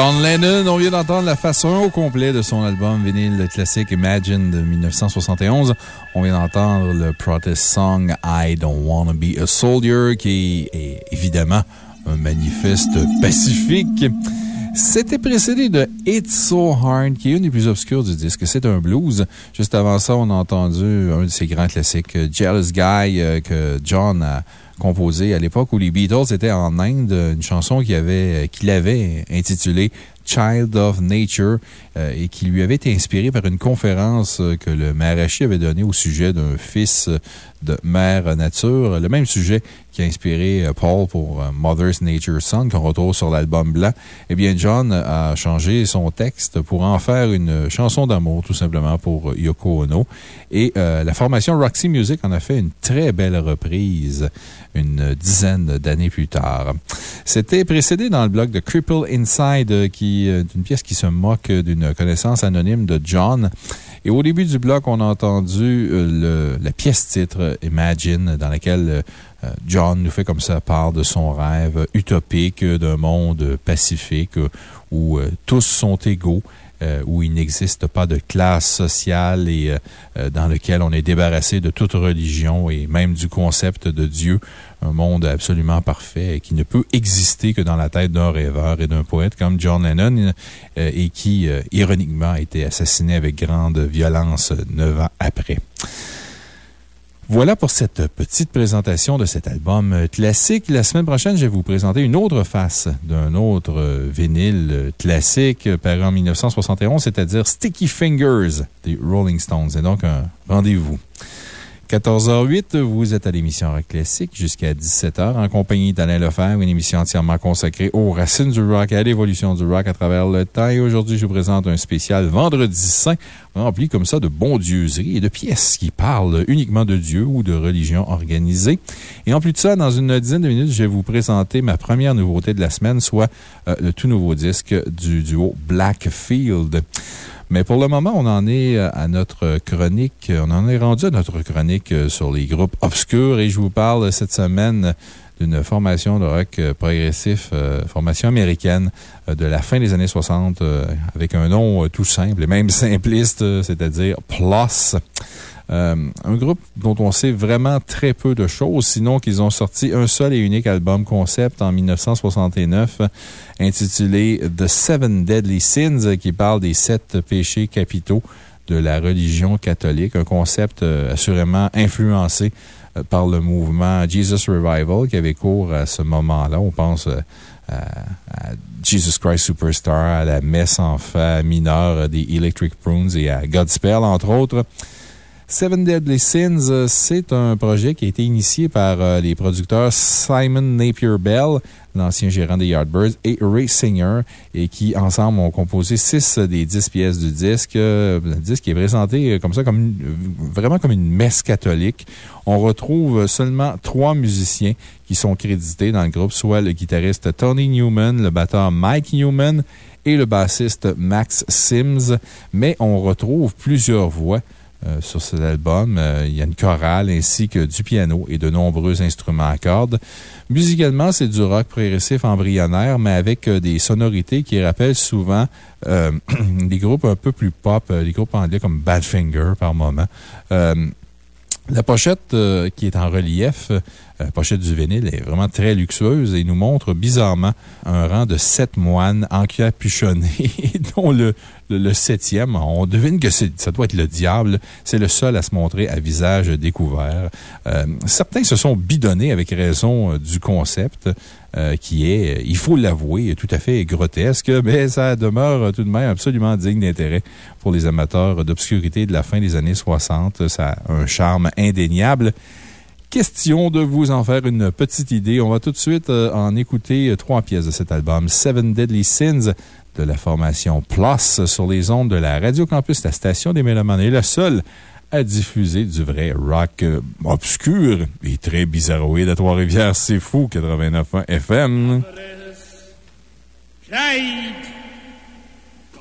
John Lennon, on vient d'entendre la façon au complet de son album vinyle classique Imagine de 1971. On vient d'entendre le protest song I Don't Wanna Be a Soldier, qui est évidemment un manifeste pacifique. C'était précédé de It's So Hard, qui est une des plus obscures du disque. C'est un blues. Juste avant ça, on a entendu un de ses grands classiques, Jealous Guy, euh, que John a composé à l'époque où les Beatles étaient en Inde, une chanson qu'il avait, qu'il avait intitulée Child of Nature euh, et qui lui avait été inspiré par une conférence euh, que le Maharashi avait donnée au sujet d'un fils de Mère Nature. Le même sujet qui a inspiré euh, Paul pour Mother's Nature Son, qu'on retrouve sur l'album blanc. Eh bien, John a changé son texte pour en faire une chanson d'amour, tout simplement, pour Yoko Ono. Et la formation Roxy Music en a fait une très belle reprise une dizaine d'années plus tard. C'était précédé dans le blog de Cripple Inside, qui est une pièce qui se moque d'une connaissance anonyme de John. Et au début du bloc, on a entendu le, la pièce titre Imagine, dans laquelle John nous fait comme ça part de son rêve utopique d'un monde pacifique où tous sont égaux. Euh, où il n'existe pas de classe sociale et euh, dans lequel on est débarrassé de toute religion et même du concept de Dieu. Un monde absolument parfait qui ne peut exister que dans la tête d'un rêveur et d'un poète comme John Lennon euh, et qui, ironiquement, a été assassiné avec grande violence neuf ans après. Voilà pour cette petite présentation de cet album classique. La semaine prochaine, je vais vous présenter une autre face d'un autre vinyle classique paru en 1971, c'est-à-dire Sticky Fingers des Rolling Stones. Et donc, un rendez-vous. 14h08, vous êtes à l'émission Rock Classique jusqu'à 17h en compagnie d'Alain Lefebvre, une émission entièrement consacrée aux racines du rock et à l'évolution du rock à travers le temps. Et aujourd'hui, je vous présente un spécial Vendredi Saint rempli comme ça de bondieuseries et de pièces qui parlent uniquement de Dieu ou de religion organisée. Et en plus de ça, dans une dizaine de minutes, je vais vous présenter ma première nouveauté de la semaine, soit euh, le tout nouveau disque du duo Blackfield. Mais pour le moment, on en est à notre chronique, on en est rendu à notre chronique sur les groupes obscurs et je vous parle cette semaine d'une formation de rock progressif, formation américaine de la fin des années 60, avec un nom tout simple et même simpliste, c'est-à-dire PLOS. Euh, un groupe dont on sait vraiment très peu de choses, sinon qu'ils ont sorti un seul et unique album concept en 1969 intitulé The Seven Deadly Sins, qui parle des sept péchés capitaux de la religion catholique, un concept assurément influencé par le mouvement Jesus Revival qui avait cours à ce moment-là. On pense à, Jesus Christ Superstar, à la messe en fa mineure des Electric Prunes et à Godspell, entre autres. Seven Deadly Sins, c'est un projet qui a été initié par les producteurs Simon Napier Bell, l'ancien gérant des Yardbirds, et Ray Singer, et qui, ensemble, ont composé six des dix pièces du disque. Le disque est présenté comme ça, comme vraiment comme une messe catholique. On retrouve seulement trois musiciens qui sont crédités dans le groupe, soit le guitariste Tony Newman, le batteur Mike Newman et le bassiste Max Sims, mais on retrouve plusieurs voix. Euh, sur cet album. Euh, il y a une chorale ainsi que du piano et de nombreux instruments à cordes. Musicalement, c'est du rock progressif embryonnaire, mais avec euh, des sonorités qui rappellent souvent des groupes un peu plus pop, des groupes anglais comme Badfinger par moment. La pochette qui est en relief, la pochette du vinyle, est vraiment très luxueuse et nous montre bizarrement un rang de sept moines encapuchonnés, dont le, le, septième, on devine que ça doit être le diable. C'est le seul à se montrer à visage découvert. certains se sont bidonnés avec raison du concept. Qui est, il faut l'avouer, tout à fait grotesque, mais ça demeure tout de même absolument digne d'intérêt pour les amateurs d'obscurité de la fin des années 60. Ça a un charme indéniable. Question de vous en faire une petite idée. On va tout de suite en écouter trois pièces de cet album. Seven Deadly Sins de la formation PLOS sur les ondes de la Radio Campus, la station des Mélomanes est la seule à diffuser du vrai rock obscur et très bizarroïde à Trois-Rivières. C'est fou, 89.1 FM.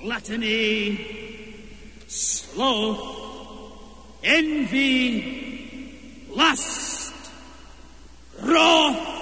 Gluttony, sloth, envy, lust, wrath.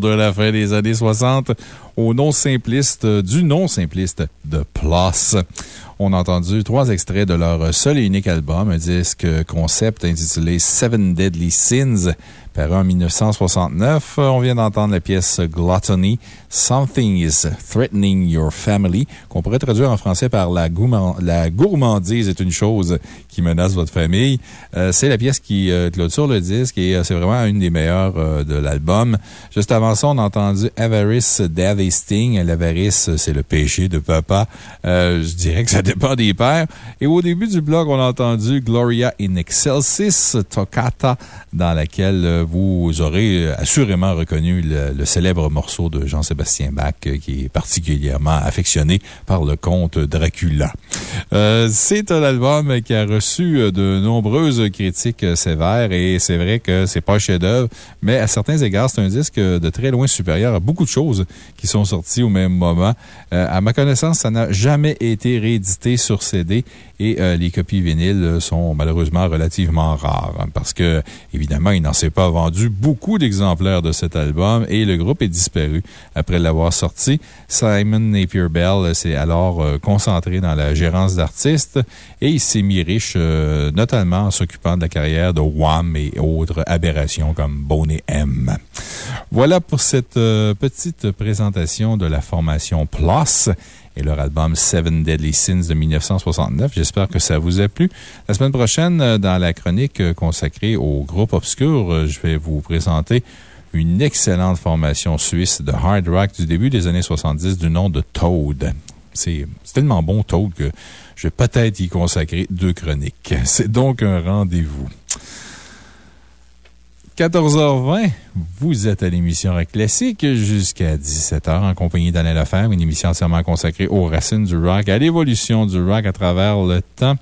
de la fin des années 60 au nom simpliste euh, du nom simpliste de Plus. On a entendu trois extraits de leur seul et unique album, un disque concept intitulé Seven Deadly Sins, paru en 1969. On vient d'entendre la pièce Gluttony, Something is Threatening Your Family, qu'on pourrait traduire en français par la, gourmandise est une chose qui menace votre famille. Euh, c'est la pièce qui euh, clôture le disque et euh, c'est vraiment une des meilleures de l'album. Juste avant ça, on a entendu Avarice d'Ave Sting. L'avarice, c'est le péché de papa. je dirais que ça dépend des pères. Et au début du blog, on a entendu Gloria in Excelsis Toccata, dans laquelle vous aurez assurément reconnu le, le célèbre morceau de Jean-Sébastien Bach qui est particulièrement affectionné par le comte Dracula. Euh, c'est un album qui a reçu euh, de nombreuses critiques euh, sévères et c'est vrai que c'est pas un chef-d'œuvre, mais à certains égards, c'est un disque de très loin supérieur à beaucoup de choses qui sont sorties au même moment. À ma connaissance, ça n'a jamais été réédité sur CD et euh, les copies vinyles sont malheureusement relativement rares hein, parce que, évidemment, il n'en s'est pas vendu beaucoup d'exemplaires de cet album et le groupe est disparu après l'avoir sorti. Simon Napier Bell s'est alors euh, concentré dans la gérance d'artistes et il s'est mis riche, euh, notamment en s'occupant de la carrière de Wham et autres aberrations comme Boney M. Voilà pour cette euh, petite présentation de la formation Plus et leur album Seven Deadly Sins de 1969. J'espère que ça vous a plu. La semaine prochaine, euh, dans la chronique euh, consacrée au groupe obscur, euh, je vais vous présenter une excellente formation suisse de hard rock du début des années 70 du nom de Toad. C'est c'est tellement bon, Toad, que je vais peut-être y consacrer deux chroniques. C'est donc un rendez-vous. 14h20, vous êtes à l'émission Rock Classique jusqu'à 17h en compagnie d'Alain Lefebvre, une émission entièrement consacrée aux racines du rock, à l'évolution du rock à travers le temps.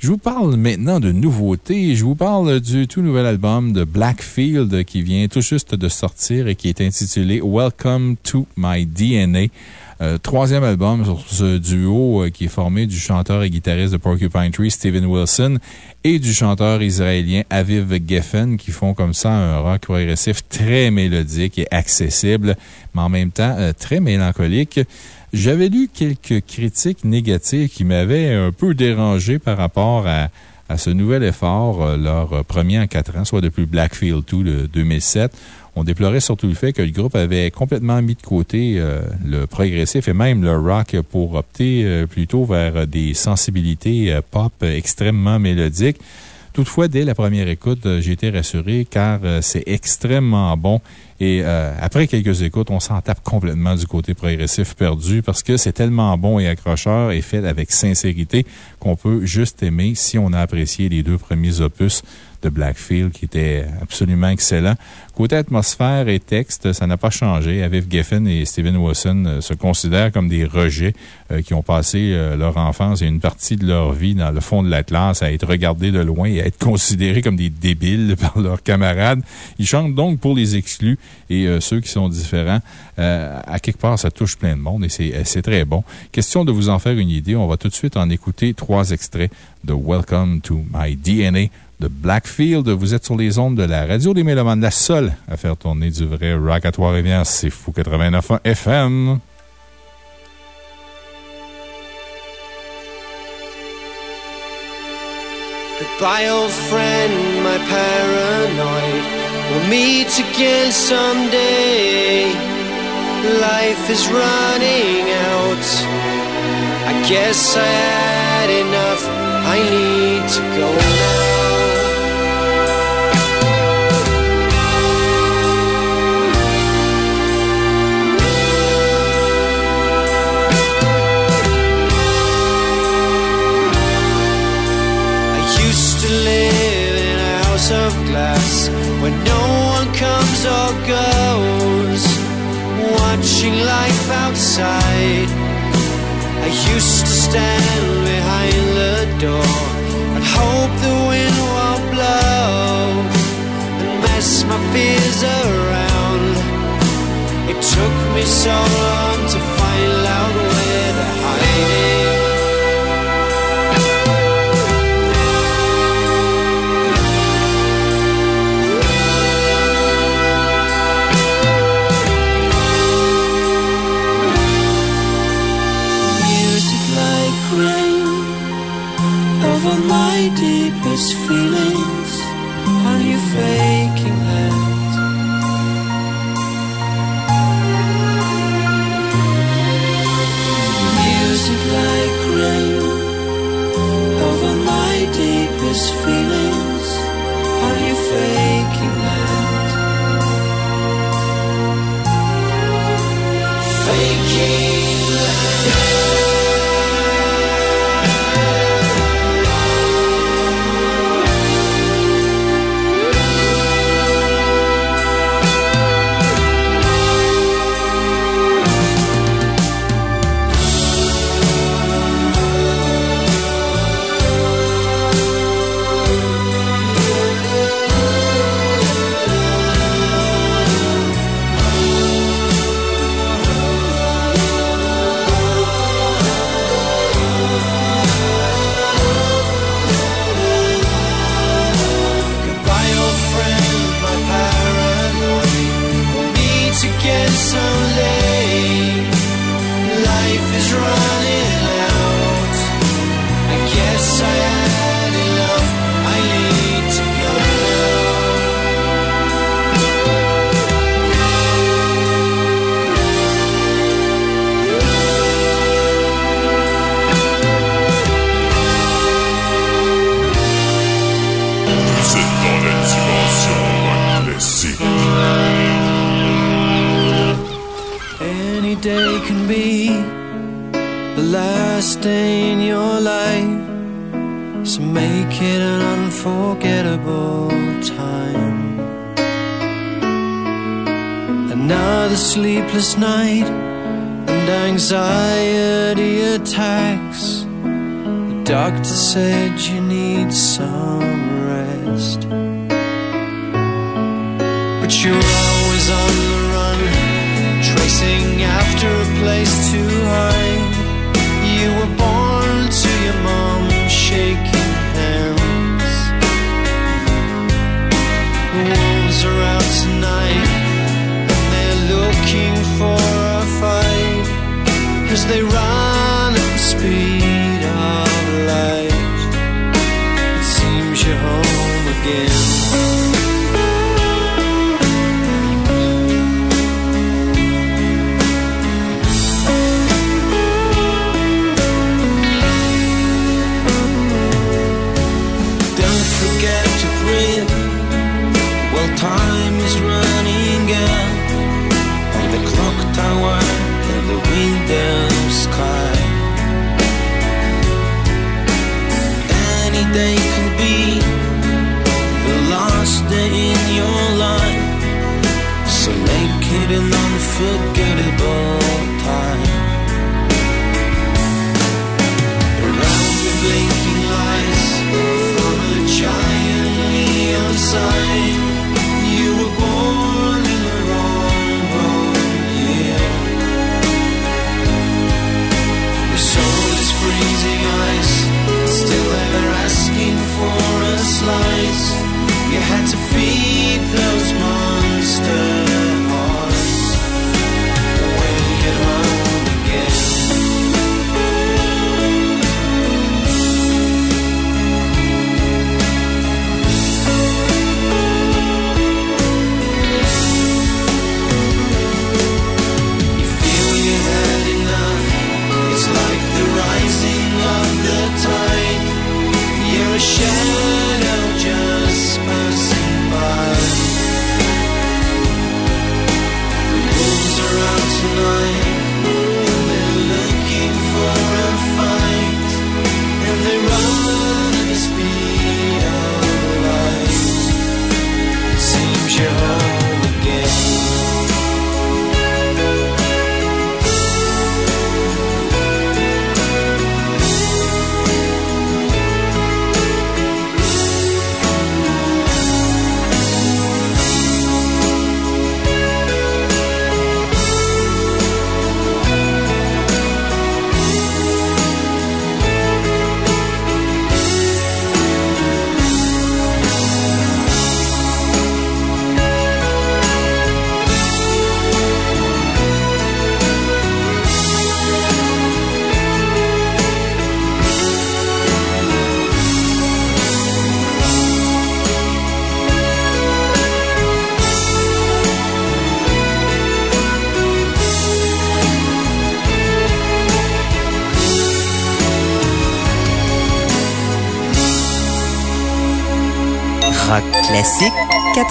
Je vous parle maintenant de nouveautés. Je vous parle du tout nouvel album de Blackfield qui vient tout juste de sortir et qui est intitulé Welcome to My DNA. Euh, troisième album sur ce duo euh, qui est formé du chanteur et guitariste de Porcupine Tree, Steven Wilson, et du chanteur israélien Aviv Geffen, qui font comme ça un rock progressif très mélodique et accessible, mais en même temps euh, très mélancolique. J'avais lu quelques critiques négatives qui m'avaient un peu dérangé par rapport à, à ce nouvel effort, euh, leur premier en quatre ans, soit depuis Blackfield 2 de 2007. On déplorait surtout le fait que le groupe avait complètement mis de côté euh, le progressif et même le rock pour opter euh, plutôt vers des sensibilités pop extrêmement mélodiques. Toutefois, dès la première écoute, euh, j'ai été rassuré car euh, c'est extrêmement bon. Et euh, après quelques écoutes, on s'en tape complètement du côté progressif perdu parce que c'est tellement bon et accrocheur et fait avec sincérité qu'on peut juste aimer si on a apprécié les deux premiers opus de Blackfield qui étaient absolument excellents. Côté atmosphère et texte, ça n'a pas changé. Aviv Geffen et Steven Wilson euh, se considèrent comme des rejets euh, qui ont passé euh, leur enfance et une partie de leur vie dans le fond de la classe à être regardés de loin et à être considérés comme des débiles par leurs camarades. Ils chantent donc pour les exclus et ceux qui sont différents. à quelque part, ça touche plein de monde et c'est très bon. Question de vous en faire une idée, on va tout de suite en écouter trois extraits de Welcome to My DNA de Blackfield. Vous êtes sur les ondes de la radio des Mélomanes, la seule à faire tourner du vrai rock à Trois-Rivières. C'est Fou 89 FM. Goodbye, old friend, my paranoid. We'll meet again someday. Life is running out. I guess I had enough. I need to go now. To live in a house of glass where no one comes or goes, watching life outside. I used to stand behind the door and hope the wind won't blow and mess my fears around. It took me so long to find out where they're hiding. Music over my deepest feelings. Are you faking that? Music like rain over my deepest feelings. Are you faking that? Faking said you need some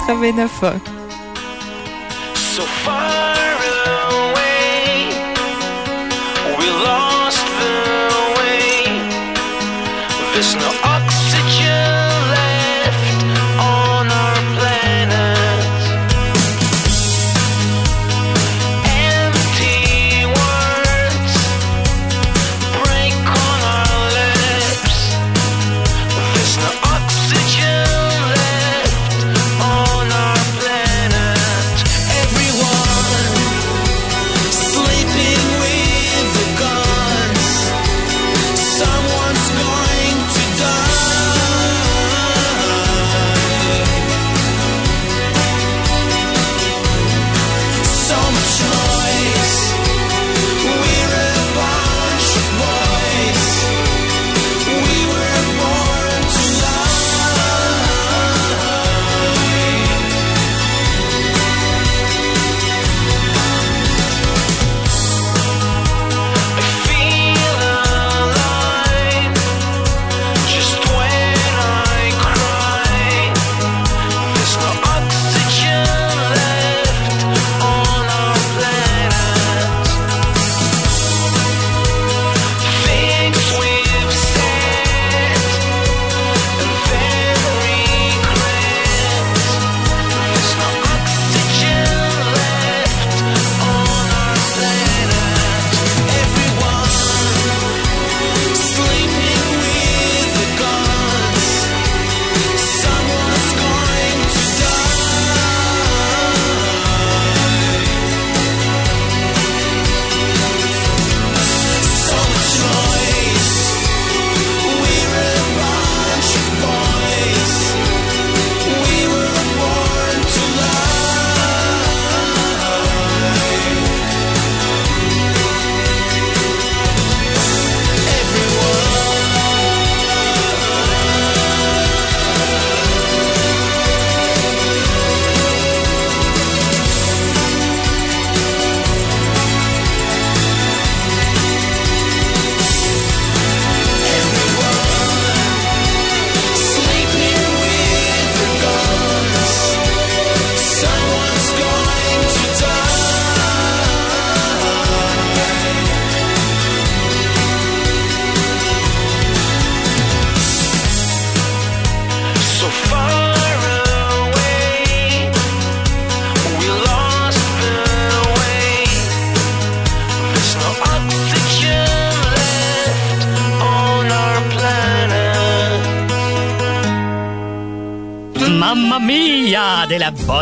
89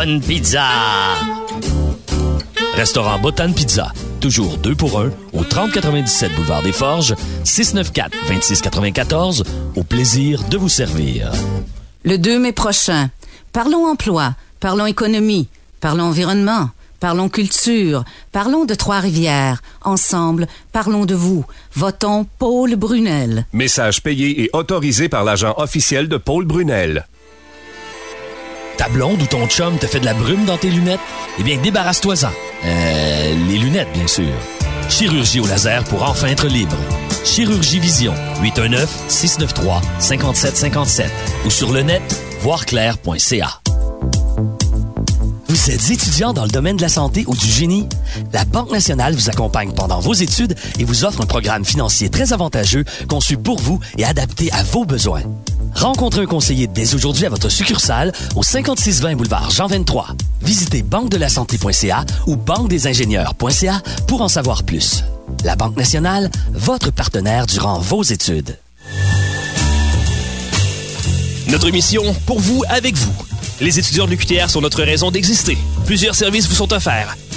bonne pizza! Restaurant Botan Pizza, toujours 2 pour 1 au 3097 boulevard des Forges, 694-2694, au plaisir de vous servir. Le 2 mai prochain, parlons emploi, parlons économie, parlons environnement, parlons culture, parlons de Trois-Rivières. Ensemble, parlons de vous. Votons Paul Brunel. Message payé et autorisé par l'agent officiel de Paul Brunel. Ta blonde ou ton chum te fait de la brume dans tes lunettes? Eh bien, débarrasse-toi-en. Euh, les lunettes, bien sûr. Chirurgie au laser pour enfin être libre. Chirurgie Vision, 819-693-5757 ou sur le net, voirclair.ca. Vous êtes étudiant dans le domaine de la santé ou du génie? La Banque nationale vous accompagne pendant vos études et vous offre un programme financier très avantageux conçu pour vous et adapté à vos besoins. Rencontrez un conseiller dès aujourd'hui à votre succursale au 5620 boulevard Jean 23. Visitez banque-de-la-santé.ca ou banque-des-ingénieurs.ca pour en savoir plus. La Banque nationale, votre partenaire durant vos études. Notre mission, pour vous, avec vous. Les étudiants de l'UQTR sont notre raison d'exister. Plusieurs services vous sont offerts.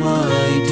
My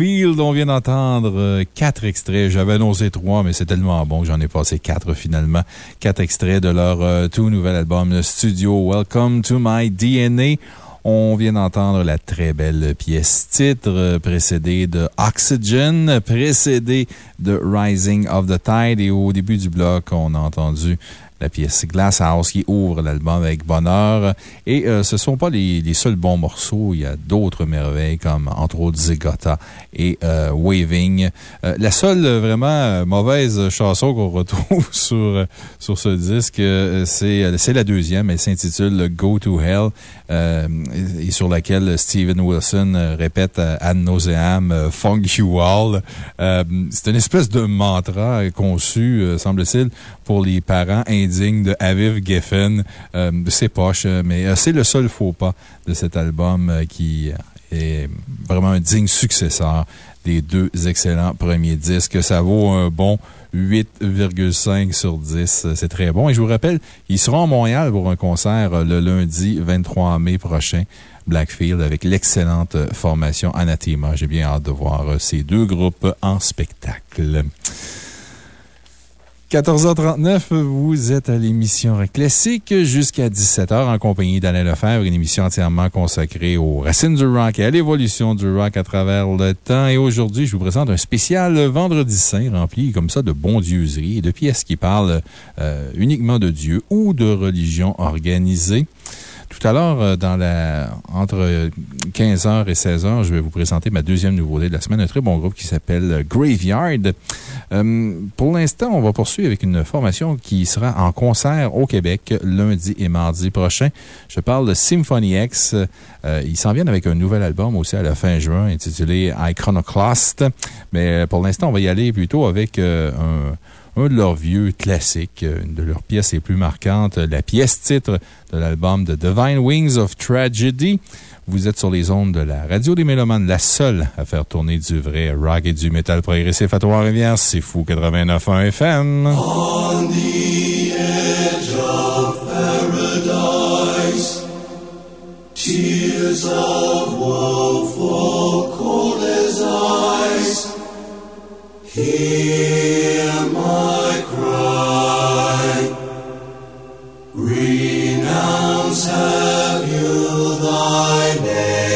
On vient d'entendre euh, quatre extraits. J'avais annoncé trois, mais c'est tellement bon que j'en ai passé quatre finalement. Quatre extraits de leur euh, tout nouvel album studio Welcome to My DNA. On vient d'entendre la très belle pièce titre, euh, précédée de Oxygen, précédée de Rising of the Tide. Et au début du bloc, on a entendu la pièce Glass House qui ouvre l'album avec bonheur. Et euh, ce ne sont pas les, seuls bons morceaux. Il y a d'autres merveilles comme entre autres Zigota et euh, Waving. Euh, la seule vraiment mauvaise chanson qu'on retrouve sur, sur ce disque, c'est la deuxième. Elle s'intitule Go to Hell et sur laquelle Steven Wilson répète ad nauseam Funk You All. c'est une espèce de mantra conçu, semble-t-il, pour les parents indignes de Aviv Geffen. c'est poche, mais c'est le seul faux pas de cet album qui est vraiment un digne successeur des deux excellents premiers disques. Ça vaut un bon 8,5 sur 10. C'est très bon. Et je vous rappelle, ils seront à Montréal pour un concert le lundi 23 mai prochain. Blackfield avec l'excellente formation Anathema. J'ai bien hâte de voir ces deux groupes en spectacle. 14h39, vous êtes à l'émission Classique jusqu'à 17h en compagnie d'Alain Lefebvre, une émission entièrement consacrée aux racines du rock et à l'évolution du rock à travers le temps. Et aujourd'hui, je vous présente un spécial Vendredi Saint rempli comme ça de bondieuseries et de pièces qui parlent euh, uniquement de Dieu ou de religion organisée. Tout à l'heure, la, entre 15h et 16h, je vais vous présenter ma deuxième nouveauté de la semaine, un très bon groupe qui s'appelle Graveyard. Euh, pour l'instant, on va poursuivre avec une formation qui sera en concert au Québec lundi et mardi prochain. Je parle de Symphony X. Euh, ils s'en viennent avec un nouvel album aussi à la fin juin intitulé Iconoclast. Mais pour l'instant, on va y aller plutôt avec euh, un un de leurs vieux classiques, une de leurs pièces les plus marquantes, la pièce titre de l'album The Divine Wings of Tragedy. Vous êtes sur les ondes de la radio des Mélomanes, la seule à faire tourner du vrai rock et du métal progressif à Trois-Rivières. C'est fou 89.1 FM. On the edge of paradise, tears of Hear my cry. Renounce have you thy name.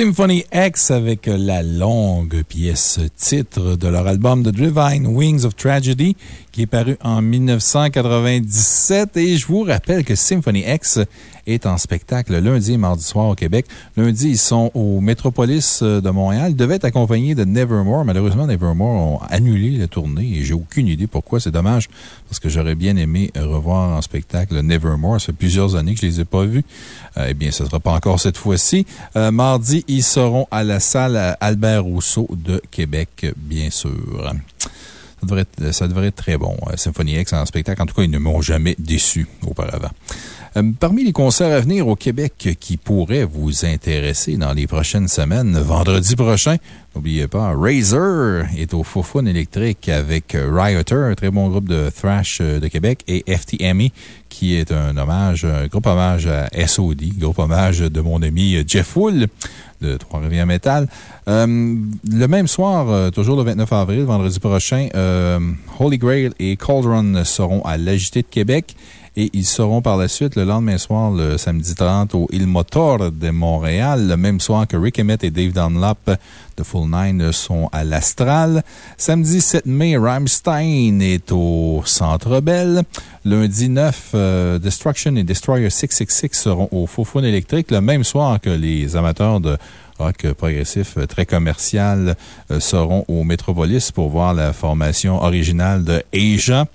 Symphony X avec la longue pièce titre de leur album The Divine Wings of Tragedy qui est paru en 1997. Et je vous rappelle que Symphony X est en spectacle lundi et mardi soir au Québec. Lundi, ils sont au Métropolis de Montréal. Ils devaient être accompagnés de Nevermore. Malheureusement, Nevermore ont annulé la tournée et j'ai aucune idée pourquoi. C'est dommage parce que j'aurais bien aimé revoir en spectacle Nevermore. Ça fait plusieurs années que je les ai pas vus. Euh, eh bien, ce ne sera pas encore cette fois-ci. Euh, mardi, ils seront à la salle Albert Rousseau de Québec, bien sûr. Ça devrait, être, ça devrait être très bon. Euh, Symphony X en spectacle. En tout cas, ils ne m'ont jamais déçu auparavant. Euh, Parmi les concerts à venir au Québec qui pourraient vous intéresser dans les prochaines semaines, vendredi prochain, n'oubliez pas, Razer est au Fofun électrique avec Rioter, un très bon groupe de thrash euh, de Québec, et FTME, qui est un hommage, un groupe hommage à SOD, groupe hommage de mon ami Jeff Wool de Trois-Rivières Metal. Euh, le même soir, toujours le 29 avril, vendredi prochain, Holy Grail et Cauldron seront à l'Agité de Québec. Et ils seront par la suite le lendemain soir, le samedi 30, au Il Motor de Montréal. Le même soir que Rick Emmett et Dave Dunlap de Full Nine sont à l'Astral. Samedi 7 mai, Rammstein est au Centre Bell. Lundi 9, euh, Destruction et Destroyer 666 seront au Faux électrique. Le même soir que les amateurs de rock progressif très commercial euh, seront au Métropolis pour voir la formation originale de Asia.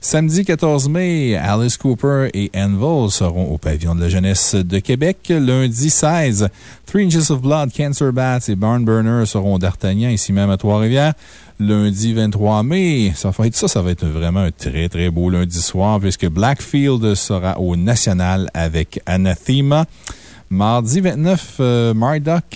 Samedi 14 mai, Alice Cooper et Anvil seront au Pavillon de la Jeunesse de Québec. Lundi 16, Three Inches of Blood, Cancer Bats et Barn Burner seront d'Artagnan, ici même à Trois-Rivières. Lundi 23 mai, ça va être ça, ça va être vraiment un très très beau lundi soir puisque Blackfield sera au National avec Anathema. Mardi 29, euh,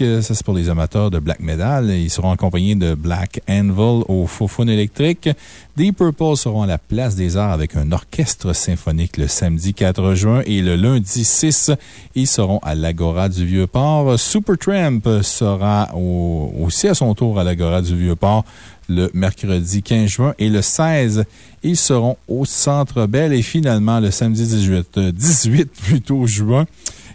euh, ça c'est pour les amateurs de black metal. Ils seront accompagnés de Black Anvil au Fofun électrique. Deep Purple seront à la Place des Arts avec un orchestre symphonique le samedi 4 juin et le lundi 6, ils seront à l'Agora du Vieux-Port. Supertramp sera au- aussi à son tour à l'Agora du Vieux-Port le mercredi 15 juin et le 16, ils seront au Centre Bell et finalement le samedi 18, euh, 18 plutôt juin.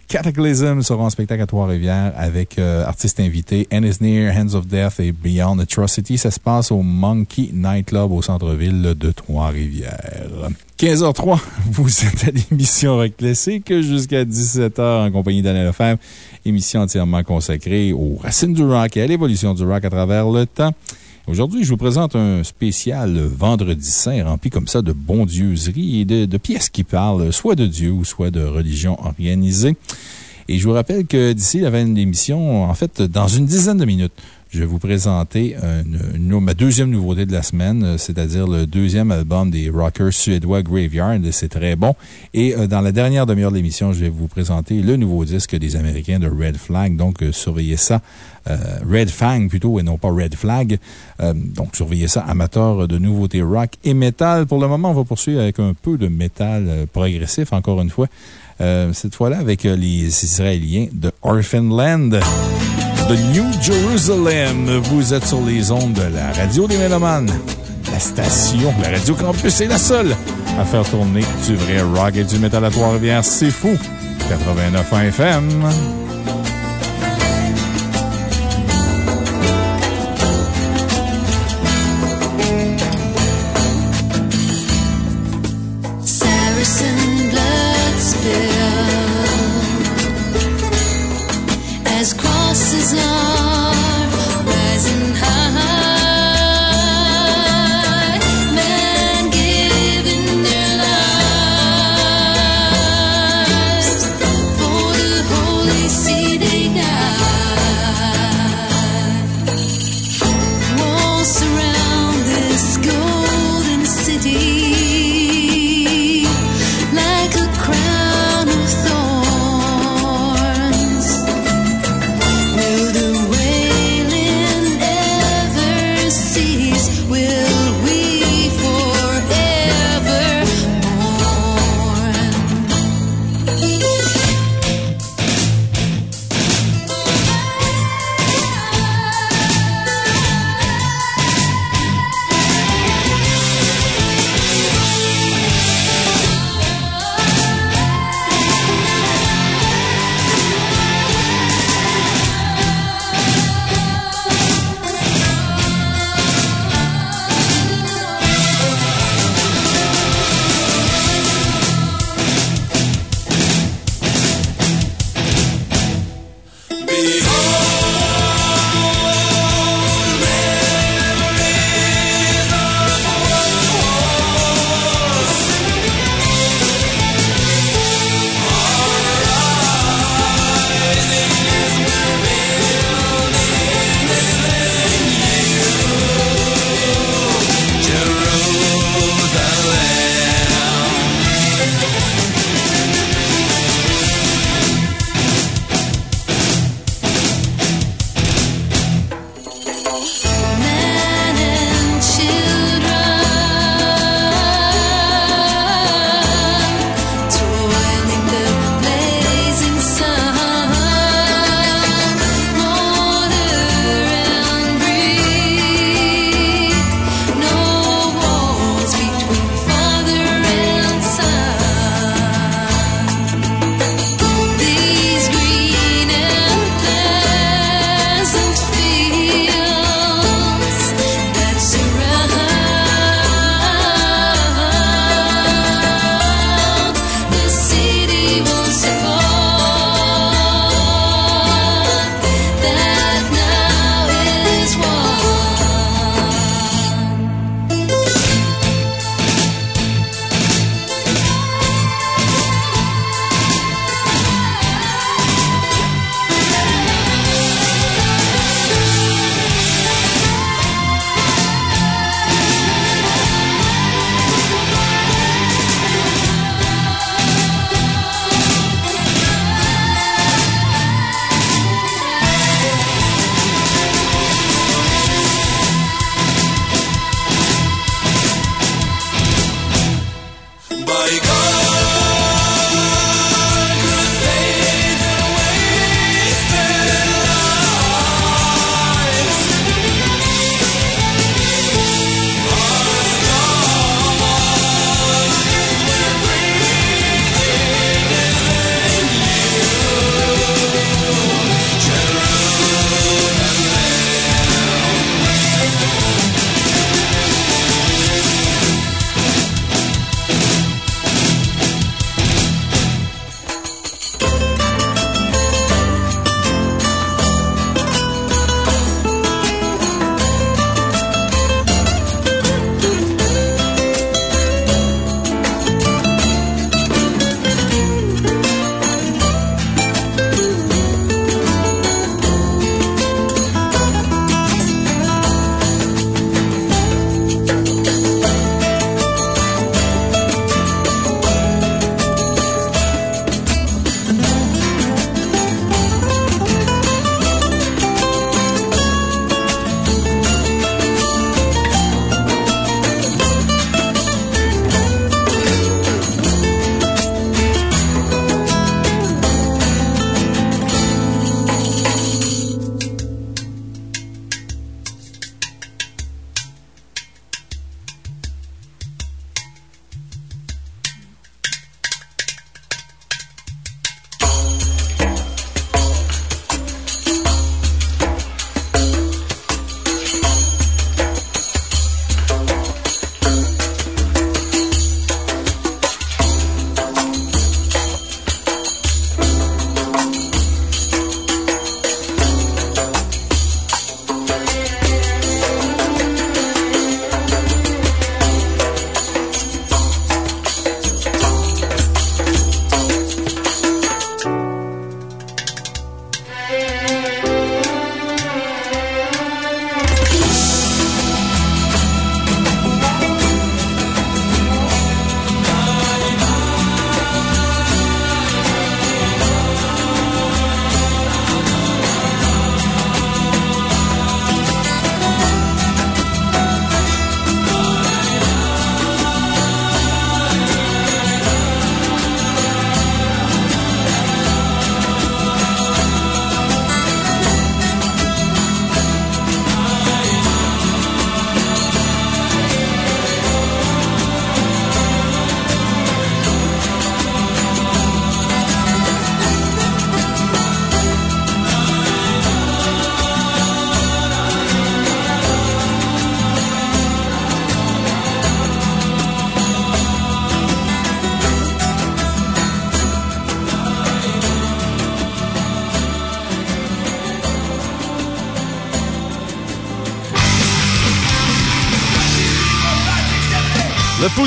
Cataclysm sera en spectacle à Trois-Rivières avec euh, artistes invités Ennis Near, Hands of Death et Beyond Atrocity. Ça se passe au Monkey Nightclub au centre-ville de Trois-Rivières. 15h03, vous êtes à l'émission Rock Classique jusqu'à 17h en compagnie d'Alain Lefebvre. Émission entièrement consacrée aux racines du rock et à l'évolution du rock à travers le temps. Aujourd'hui, je vous présente un spécial Vendredi Saint rempli comme ça de bondieuseries et de, de pièces qui parlent soit de Dieu ou soit de religion organisée. Et je vous rappelle que d'ici la fin de l'émission, en fait, dans une dizaine de minutes, je vais vous présenter ma deuxième nouveauté de la semaine, euh, c'est-à-dire le deuxième album des rockers suédois Graveyard. C'est très bon. Et euh, dans la dernière demi-heure de l'émission, je vais vous présenter le nouveau disque des Américains de Red Flag. Donc, euh, surveillez ça. Red Fang plutôt et non pas Red Flag. Donc, surveillez ça, amateurs de nouveautés rock et métal. Pour le moment, on va poursuivre avec un peu de métal progressif, encore une fois. Cette fois-là, avec les Israéliens de Orphan Land de New Jerusalem. Vous êtes sur les ondes de la radio des Mélomanes. La station, la Radio Campus est la seule à faire tourner du vrai rock et du métal à Trois-Rivières. C'est fou! 89 FM.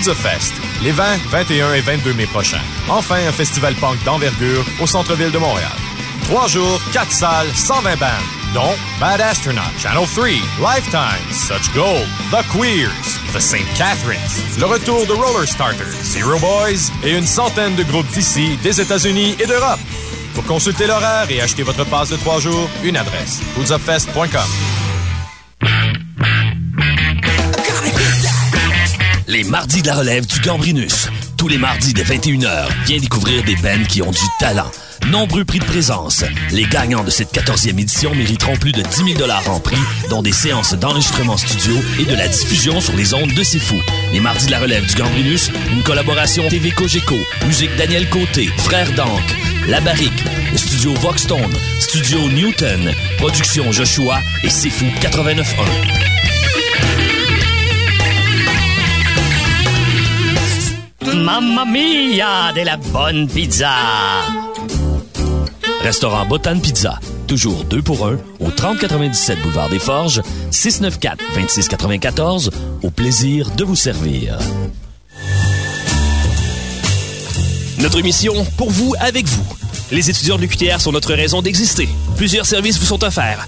Poudre Fest, les 20, 21 et 22 mai prochains. Enfin, un festival punk d'envergure au centre-ville de Montréal. Trois jours, quatre salles, 120 bandes, dont Bad Astronaut, Channel 3, Lifetime, Such Gold, The Queers, The St. Catharines, le retour de Roller Starters, Zero Boys et une centaine de groupes d'ici, des États-Unis et d'Europe. Pour consulter l'horaire et acheter votre passe de trois jours, une adresse, poudzofest.com. Les mardis de la relève du Gambrinus. Tous les mardis dès 21h, viens découvrir des bands qui ont du talent. Nombreux prix de présence. Les gagnants de cette 14e édition mériteront plus de 10 000 en prix, dont des séances d'enregistrement studio et de la diffusion sur les ondes de C'est. Les mardis de la relève du Gambrinus, une collaboration TV Cogeco, musique Daniel Côté, Frère d'Anc, La Barrique, studio Voxstone, studio Newton, production Joshua et C'est Fou 89.1. Mamma mia, de la bonne pizza! Restaurant Botan Pizza. Toujours 2 pour 1 au 3097 Boulevard des Forges, 694-2694. Au plaisir de vous servir. Notre émission, pour vous, avec vous. Les étudiants de l'UQTR sont notre raison d'exister. Plusieurs services vous sont offerts.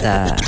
jusqu'à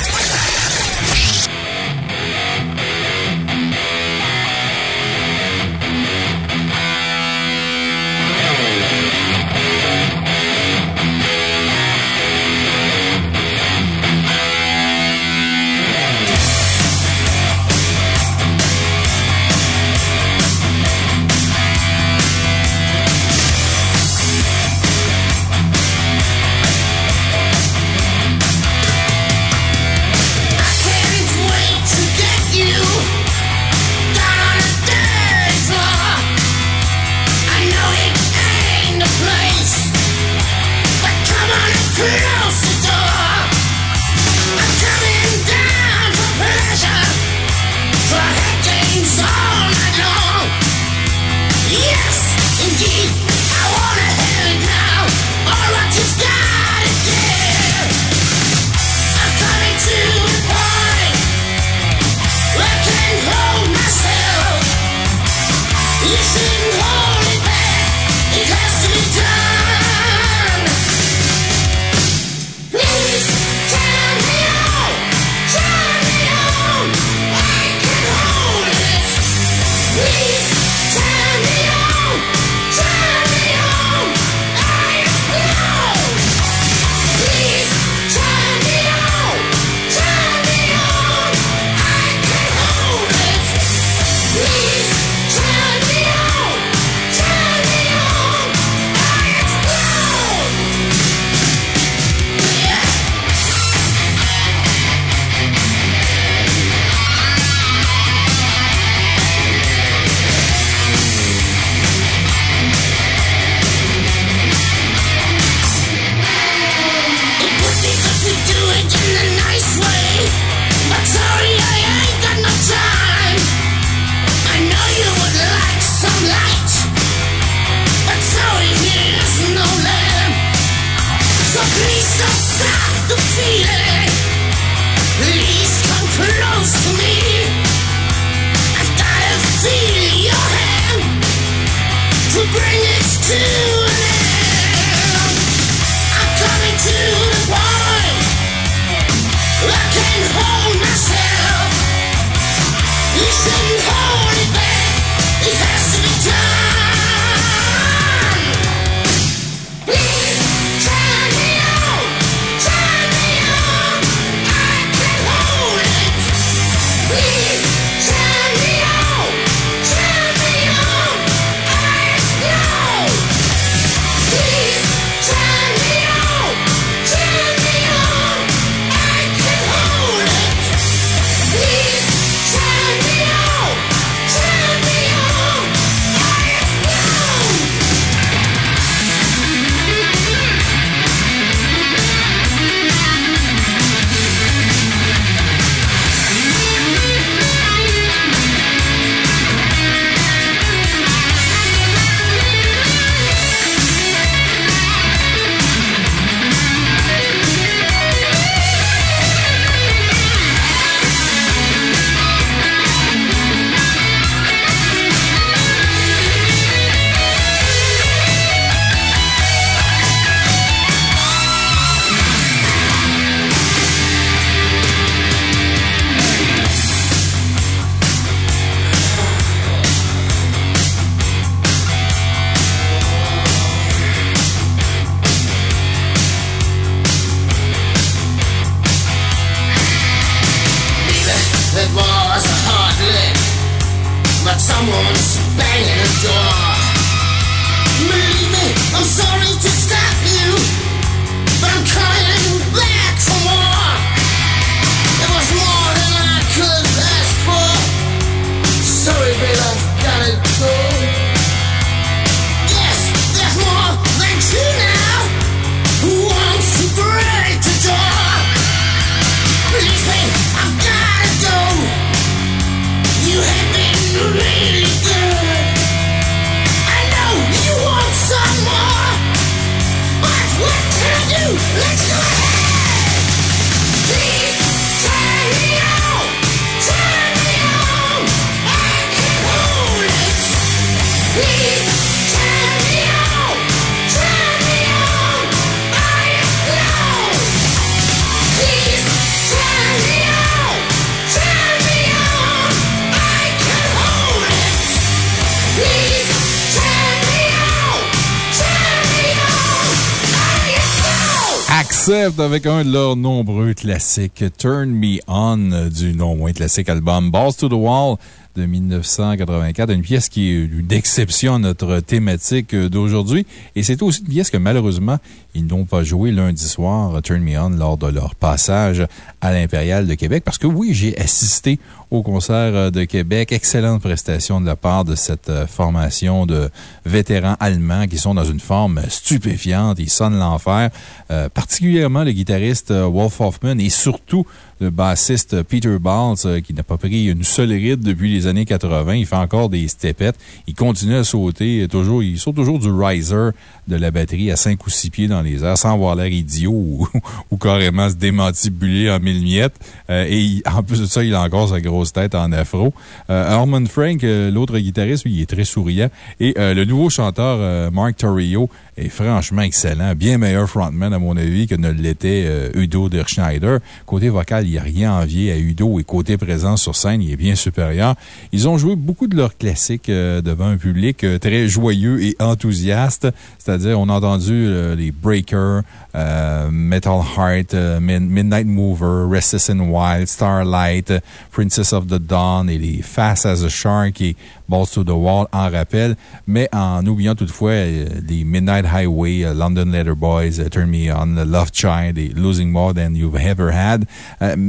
avec un de leurs nombreux classiques, Turn Me On, euh, du non moins classique album Balls to the Wall de 1984, une pièce qui est d'exception à notre thématique d'aujourd'hui. Et c'est aussi une pièce que malheureusement, ils n'ont pas joué lundi soir, Turn Me On, lors de leur passage à l'Impérial de Québec. Parce que oui, j'ai assisté au concert de Québec. Excellente prestation de la part de cette formation de vétérans allemands qui sont dans une forme stupéfiante. Ils sonnent l'enfer. Euh, particulièrement le guitariste Wolf Hoffman et surtout le bassiste Peter Balls, euh, qui n'a pas pris une seule ride depuis les années 80. Il fait encore des stepettes. Il continue à sauter. Toujours, il saute toujours du riser de la batterie à 5 ou 6 pieds dans les airs sans avoir l'air idiot ou, carrément se démantibuler en mille miettes. Euh, et en plus de ça, il a encore sa grosse tête en afro. Euh, Frank, euh, l'autre guitariste, lui, il est très souriant. Et euh, le nouveau chanteur, euh, Mark Torrio, est franchement excellent. Bien meilleur frontman, à mon avis, que ne l'était euh, Udo Der Schneider. Côté vocal, il n'y a rien à envier à Udo et côté présence sur scène, il est bien supérieur. Ils ont joué beaucoup de leurs classiques euh, devant un public euh, très joyeux et enthousiaste. C'est-à-dire, on a entendu euh, les Breakers, Metal Heart, Min- Midnight Mover, Restless and Wild, Starlight, euh, Princess of the Dawn et les Fast as a Shark et Balls to the Wall en rappel, mais en oubliant toutefois euh, les Midnight Highway, euh, London Letter Boys, euh, Turn Me On, Love Child et Losing More Than You've Ever Had.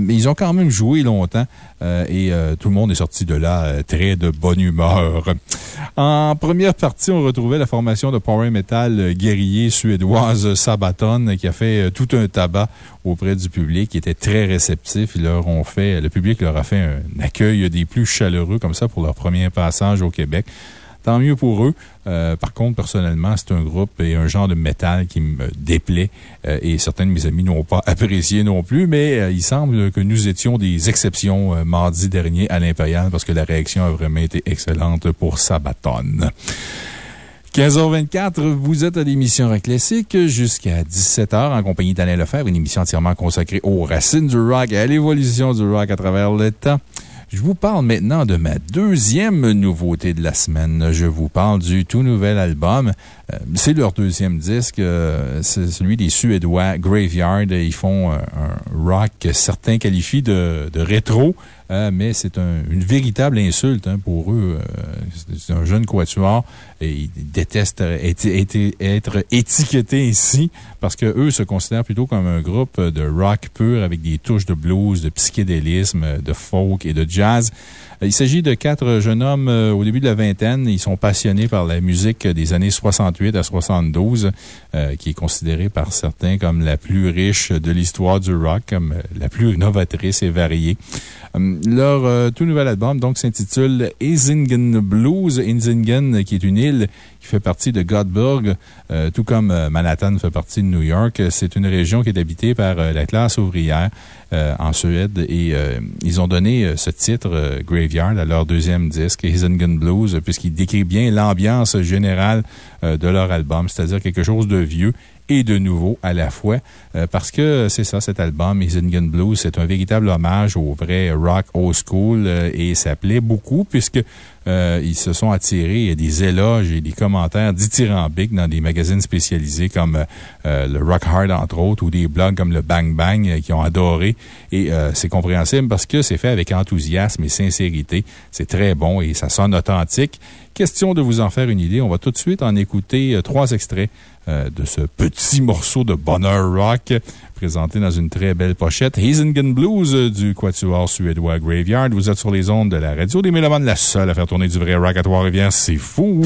Ils ont quand même joué longtemps euh, et euh, tout le monde est sorti de là euh, très de bonne humeur. En première partie, on retrouvait la formation de power metal guerrier suédoise Sabaton qui a fait tout un tabac auprès du public, qui était très réceptif. Ils leur ont fait, le public leur a fait un accueil des plus chaleureux comme ça pour leur premier passage au Québec. Tant mieux pour eux. Euh, par contre, personnellement, c'est un groupe et un genre de métal qui me déplaît euh, et certains de mes amis n'ont pas apprécié non plus, mais euh, il semble que nous étions des exceptions mardi dernier à l'Impérial parce que la réaction a vraiment été excellente pour Sabaton. 15h24, vous êtes à l'émission Rock Classique jusqu'à 17h en compagnie d'Alain Lefebvre, une émission entièrement consacrée aux racines du rock et à l'évolution du rock à travers le temps. Je vous parle maintenant de ma deuxième nouveauté de la semaine. Je vous parle du tout nouvel album. Euh, C'est leur deuxième disque. euh, C'est celui des Suédois Graveyard. Ils font un, un rock que certains qualifient de, rétro. euh, mais c'est un- une véritable insulte hein, pour eux. Euh, c'est- un jeune quatuor et ils détestent être, être- étiquetés ici parce que eux se considèrent plutôt comme un groupe de rock pur avec des touches de blues, de psychédélisme, de folk et de jazz. Euh, Il s'agit de quatre jeunes hommes euh, au début de la vingtaine. Ils sont passionnés par la musique des années 68 à 72, euh, qui est considérée par certains comme la plus riche de l'histoire du rock, comme la plus novatrice et variée. Leur tout nouvel album, donc, s'intitule Isingen Blues. Isingen, qui est une île qui fait partie de Göteborg, euh, tout comme euh, Manhattan fait partie de New York. C'est une région qui est habitée par euh, la classe ouvrière en Suède et ils ont donné ce titre, Graveyard, à leur deuxième disque, Isingen Blues, puisqu'il décrit bien l'ambiance générale de leur album, c'est-à-dire quelque chose de vieux et de nouveau à la fois. Euh, parce que c'est ça, cet album, Isingen Blues, c'est un véritable hommage au vrai rock old school euh, et ça plaît beaucoup puisque euh, ils se sont attirés des éloges et des commentaires dithyrambiques dans des magazines spécialisés comme le Rock Hard, entre autres, ou des blogs comme le Bang Bang qui ont adoré. Et c'est compréhensible parce que c'est fait avec enthousiasme et sincérité. C'est très bon et ça sonne authentique. Question de vous en faire une idée. On va tout de suite en écouter euh, trois extraits euh, de ce petit morceau de bonheur rock présenté dans une très belle pochette. Heisingen Blues euh, du quatuor suédois Graveyard. Vous êtes sur les ondes de la radio des Mélomanes, la seule à faire tourner du vrai rock à Trois-Rivières. C'est fou!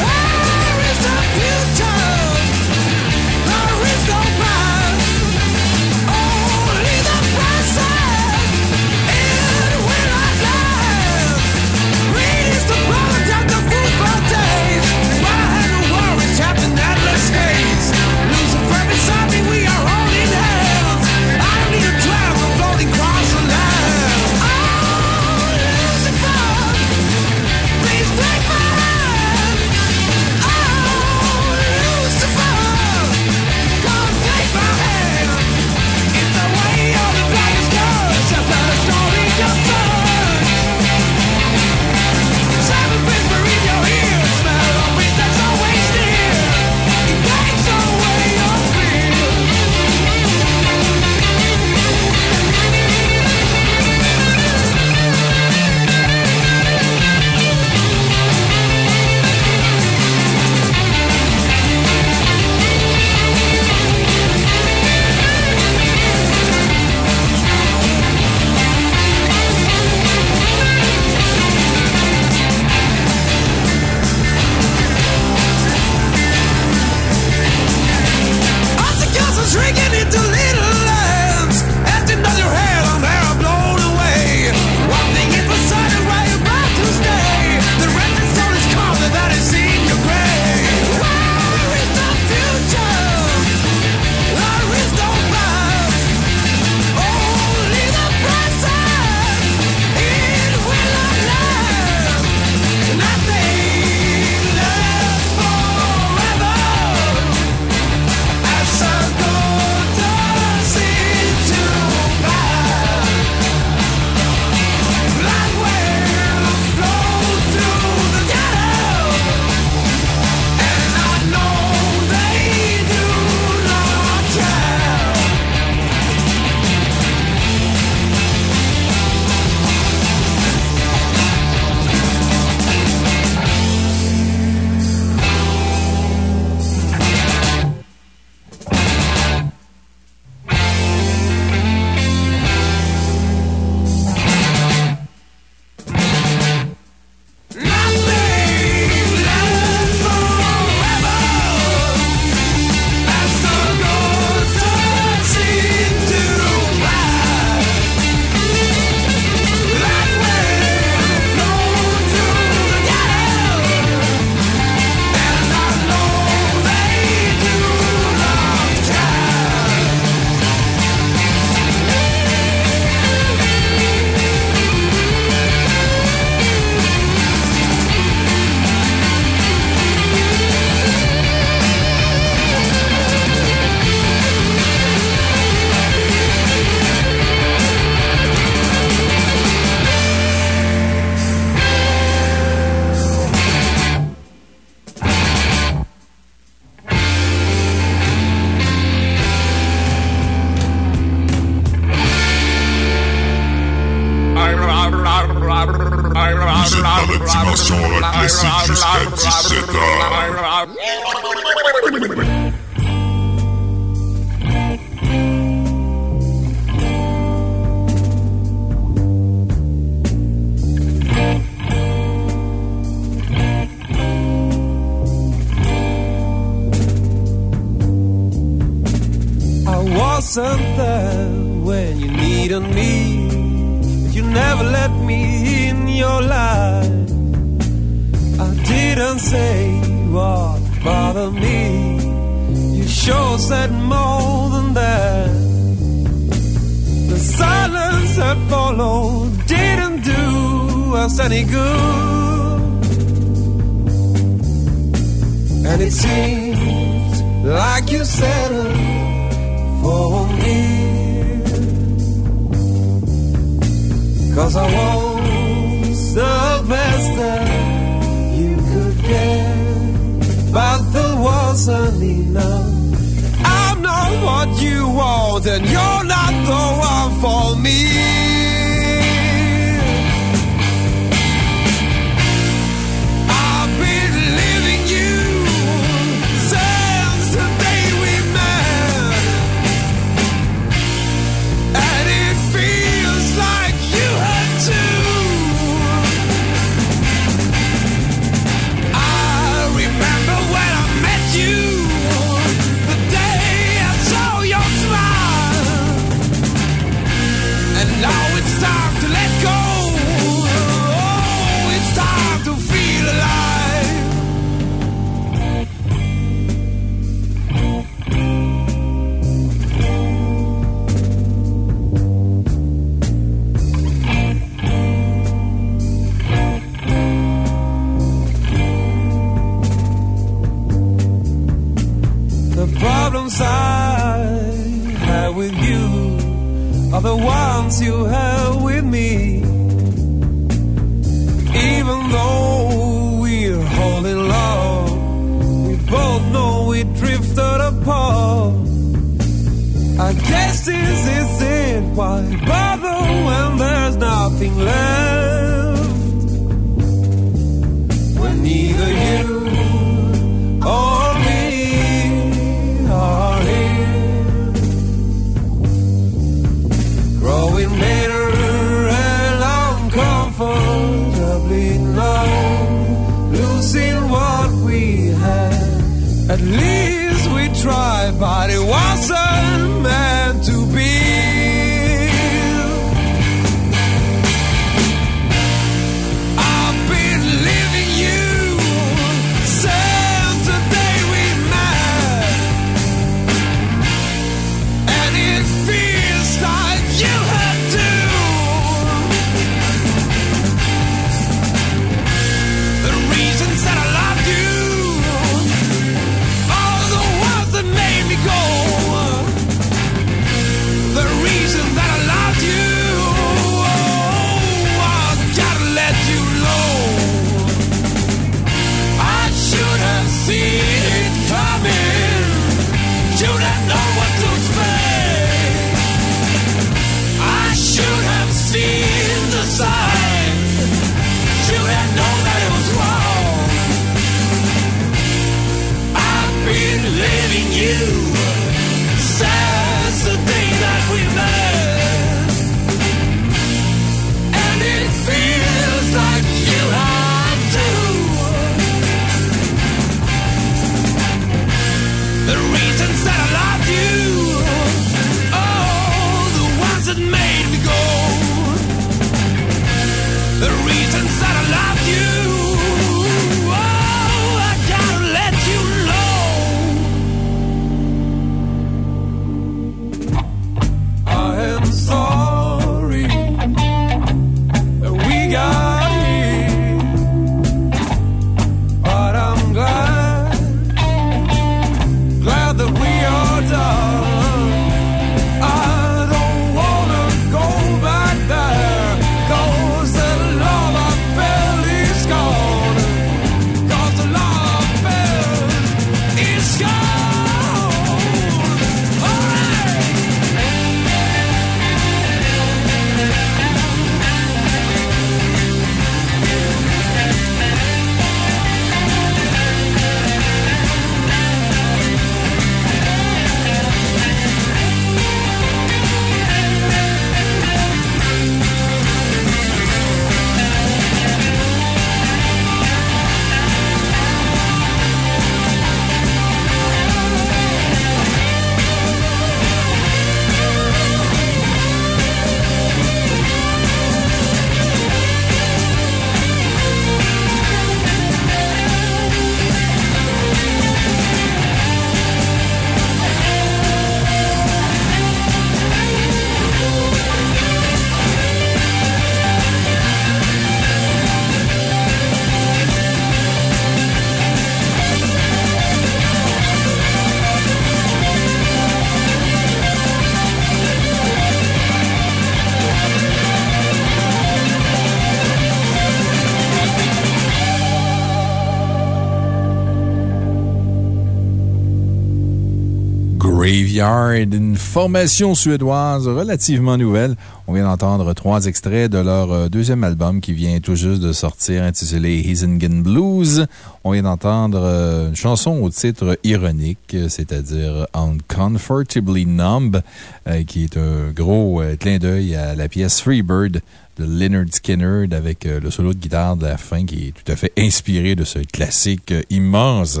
Graveyard, une formation suédoise relativement nouvelle. On vient d'entendre trois extraits de leur euh, deuxième album qui vient tout juste de sortir, intitulé Hisingen Blues. On vient d'entendre euh, une chanson au titre ironique, c'est-à-dire Uncomfortably Numb, euh, qui est un gros euh, clin d'œil à la pièce Freebird de Leonard Skinner avec euh, le solo de guitare de la fin qui est tout à fait inspiré de ce classique euh, immense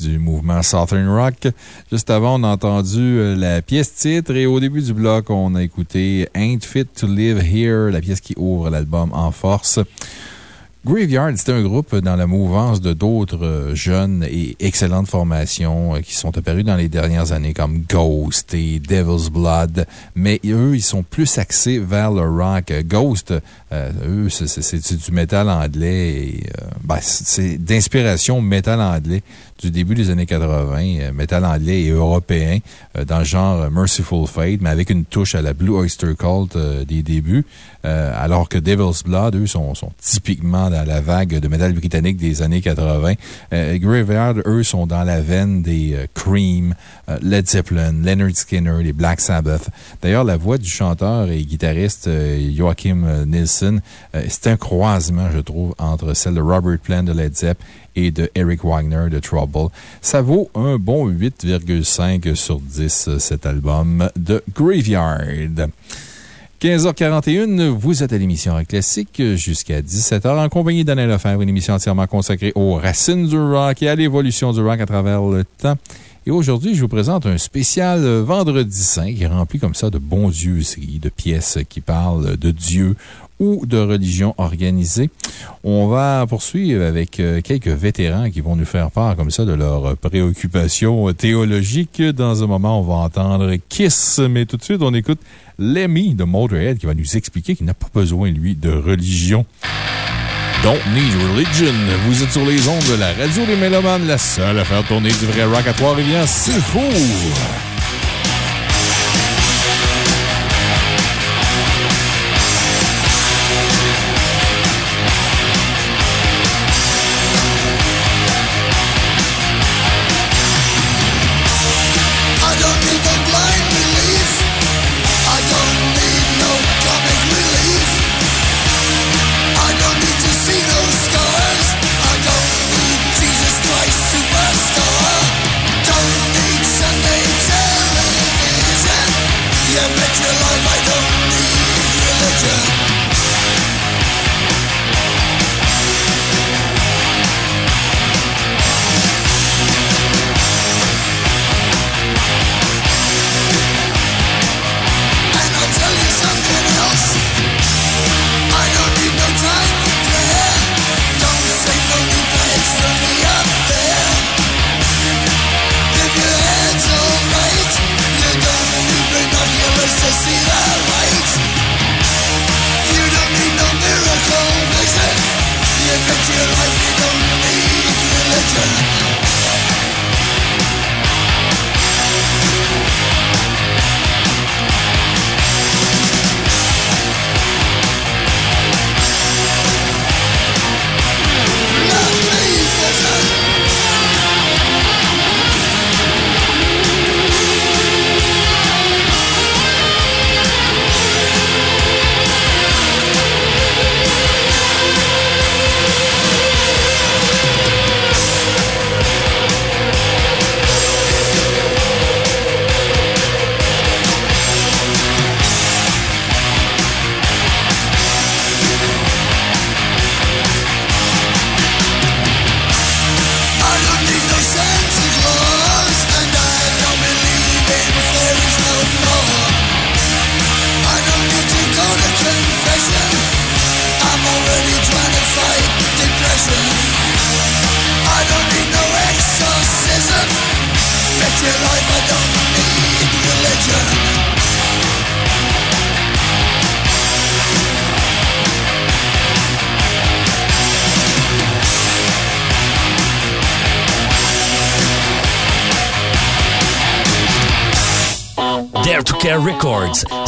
du mouvement Southern Rock. Juste avant, on a entendu euh, la pièce titre et au début du bloc, on a écouté Ain't Fit to Live Here, la pièce qui ouvre l'album en force. Graveyard, c'était un groupe dans la mouvance de d'autres euh, jeunes et excellentes formations euh, qui sont apparues dans les dernières années comme Ghost et Devil's Blood. Mais eux, ils sont plus axés vers le rock. Ghost, eux, c'est- c'est c'est du métal anglais ben, c'est d'inspiration métal anglais du début des années 80, euh, métal anglais et européen, euh, dans le genre euh, Merciful Fate, mais avec une touche à la Blue Oyster Cult des débuts. Alors que Devil's Blood, eux, sont, sont typiquement dans la vague de métal britannique des années 80. Euh, Graveyard, eux, sont dans la veine des Cream, Led Zeppelin, Leonard Skinner, les Black Sabbath. D'ailleurs, la voix du chanteur et guitariste Joachim euh, c'est un croisement, je trouve, entre celle de Robert Plant de Led Zepp et de Eric Wagner de Trouble. Ça vaut un bon 8,5 sur 10, euh, cet album de Graveyard. 15h41, vous êtes à l'émission Rock Classique jusqu'à 17h en compagnie d'Alain Lefebvre, une émission entièrement consacrée aux racines du rock et à l'évolution du rock à travers le temps. Et aujourd'hui, je vous présente un spécial euh, Vendredi Saint qui est rempli comme ça de bons dieuseries, de pièces qui parlent de Dieu ou de religion organisée. On va poursuivre avec euh, quelques vétérans qui vont nous faire part comme ça de leurs préoccupations théologiques. Dans un moment, on va entendre Kiss, mais tout de suite, on écoute Lemmy de Motorhead qui va nous expliquer qu'il n'a pas besoin, lui, de religion. Don't Need Religion. Vous êtes sur les ondes de la radio des la seule à faire tourner du vrai rock à Trois-Rivières. C'est fou!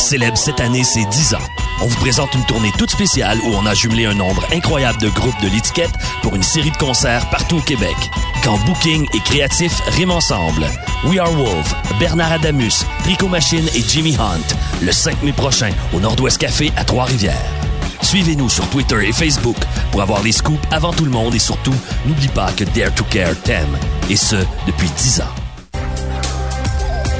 Célèbre cette année ses 10 ans. on vous présente une tournée toute spéciale où on a jumelé un nombre incroyable de groupes de l'étiquette pour une série de concerts partout au Québec. Quand booking et créatif riment ensemble. We Are Wolf, Bernard Adamus, Tricot Machine et Jimmy Hunt, le 5 mai prochain au Nord-Ouest Café à Trois-Rivières. Suivez-nous sur Twitter et Facebook pour avoir les scoops avant tout le monde et surtout, n'oublie pas que Dare to Care t'aime. Et ce, depuis 10 ans.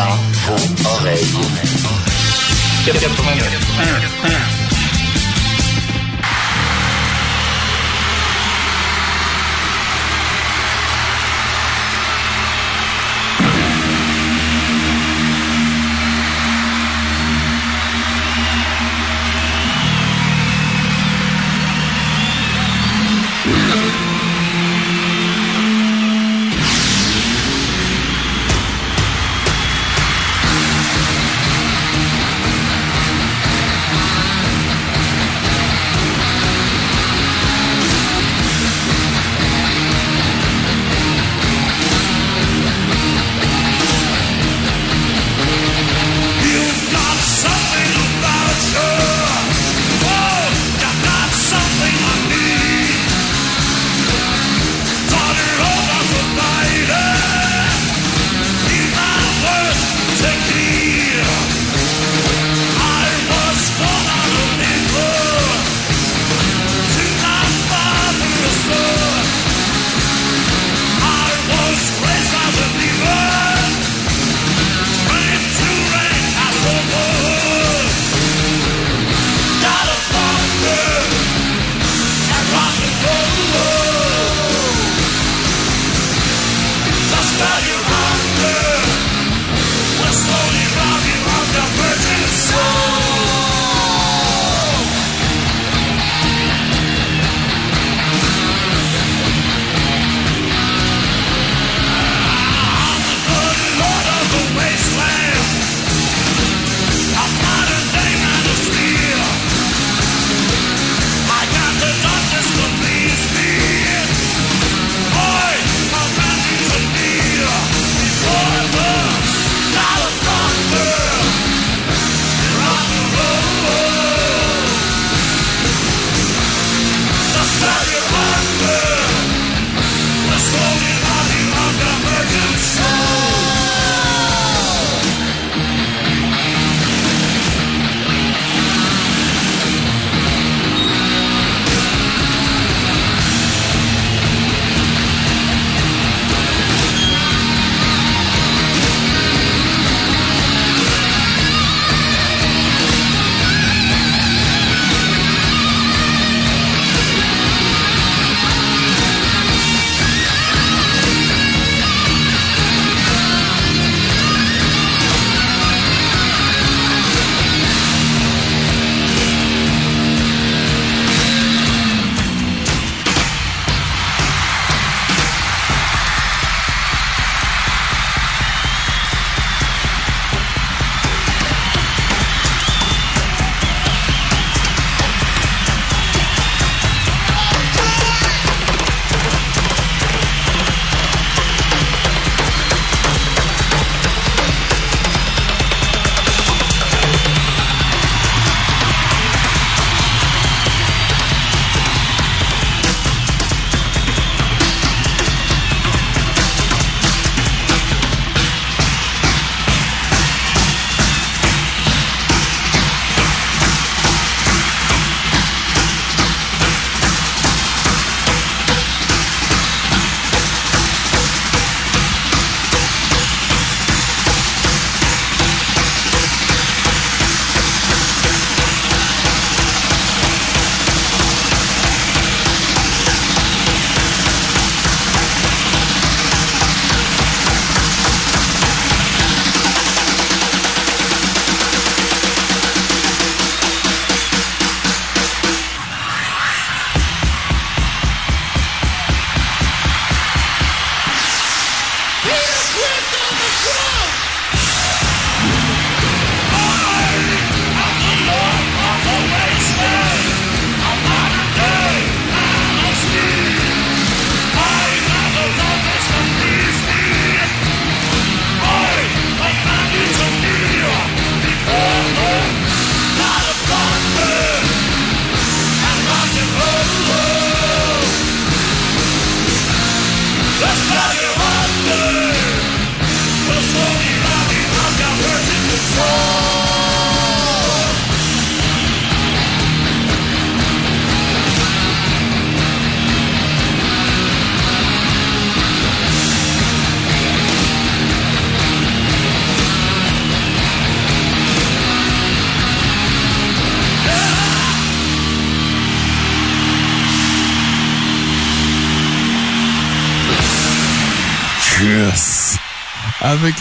Dans vos oreilles. 89.1. Avec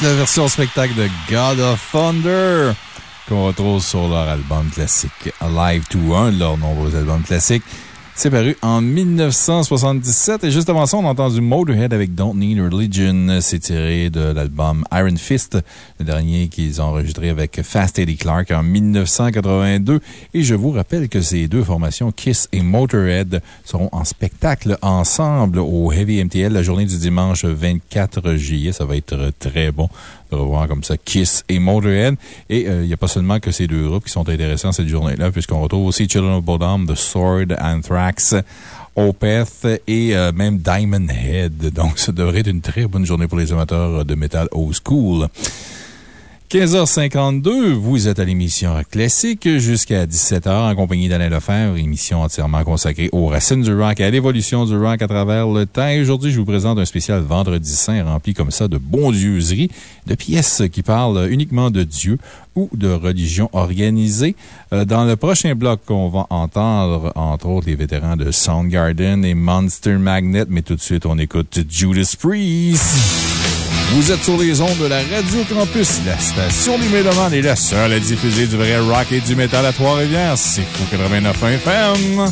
la version spectacle de God of Thunder, qu'on retrouve sur leur album classique Live to 1, leur nombreux albums classiques. C'est paru en 1977. Et juste avant ça, on a entendu Motorhead avec Don't Need Religion. C'est tiré de l'album Iron Fist, le dernier qu'ils ont enregistré avec Fast Eddie Clark en 1982. Et je vous rappelle que ces deux formations, Kiss et Motorhead, seront en spectacle ensemble au Heavy MTL la journée du dimanche 24 juillet. Ça va être très bon revoir comme ça Kiss et Motorhead. Et euh, il n'y a pas seulement que ces deux groupes qui sont intéressants cette journée-là, puisqu'on retrouve aussi Children of Bodom, The Sword, Anthrax, Opeth et euh, même Diamond Head. Donc, ça devrait être une très bonne journée pour les amateurs de métal old school. 15h52, vous êtes à l'émission Classique jusqu'à 17h en compagnie d'Alain Lefebvre, émission entièrement consacrée aux racines du rock et à l'évolution du rock à travers le temps. Et aujourd'hui, je vous présente un spécial Vendredi Saint rempli comme ça de bondieuseries, de pièces qui parlent uniquement de Dieu ou de religion organisée. Euh, Dans le prochain bloc, on va entendre, entre autres, les vétérans de Soundgarden et Monster Magnet, mais tout de suite, on écoute Judas Priest. Vous êtes sur les ondes de la Radio Campus, la station des Mélomanes est la seule à diffuser du vrai rock et du métal à Trois-Rivières. C'est Fou 89 FM.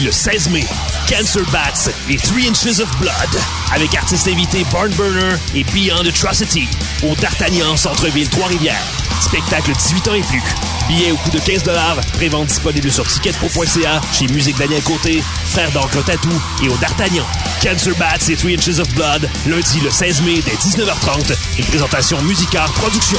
Le 16 mai, Cancer Bats et 3 Inches of Blood, avec artistes invités Barnburner et Beyond Atrocity, au D'Artagnan Centre-Ville Trois-Rivières. Spectacle 18 ans et plus. Billets au coût de 15 prévente disponible sur ticketpro.ca, chez Musique Daniel Côté, Frère d'encre Tatou et au D'Artagnan. Cancer Bats et 3 Inches of Blood, lundi le 16 mai dès 19h30, une présentation Musicard Production.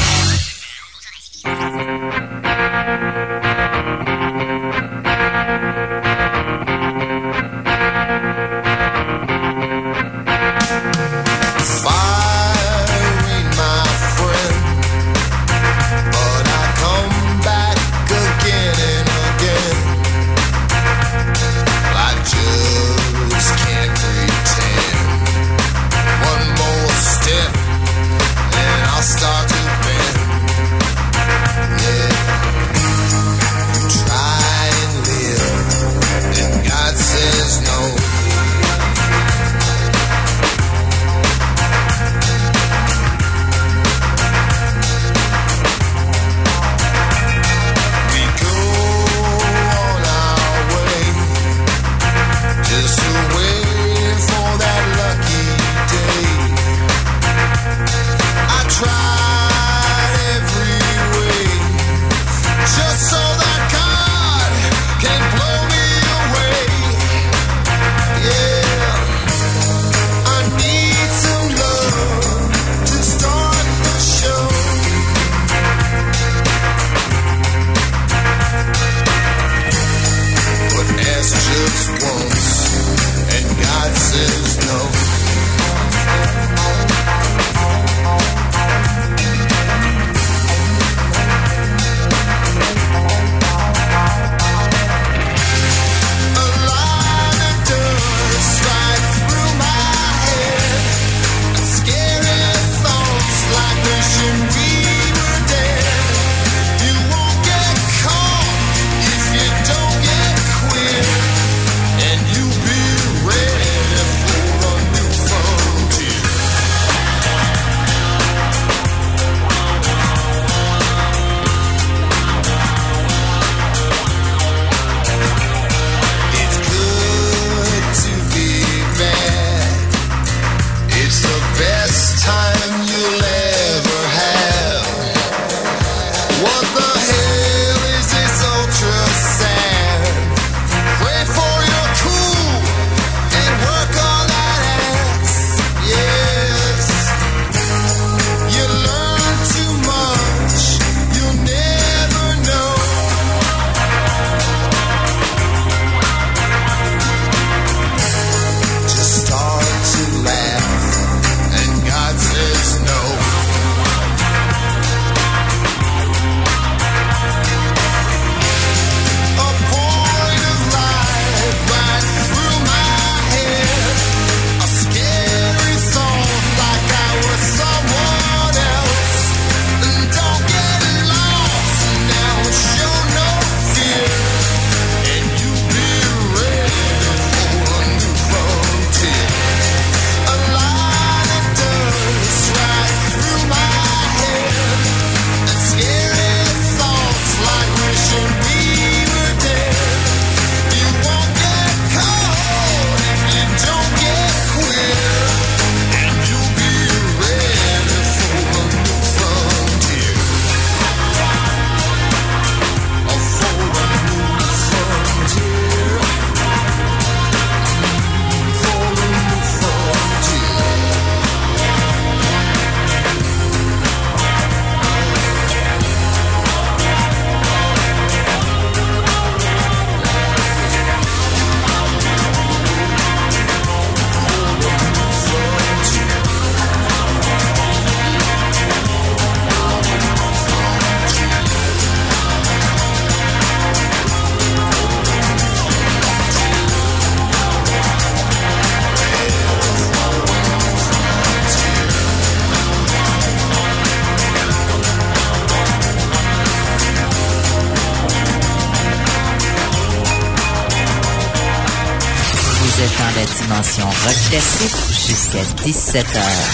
Jusqu'à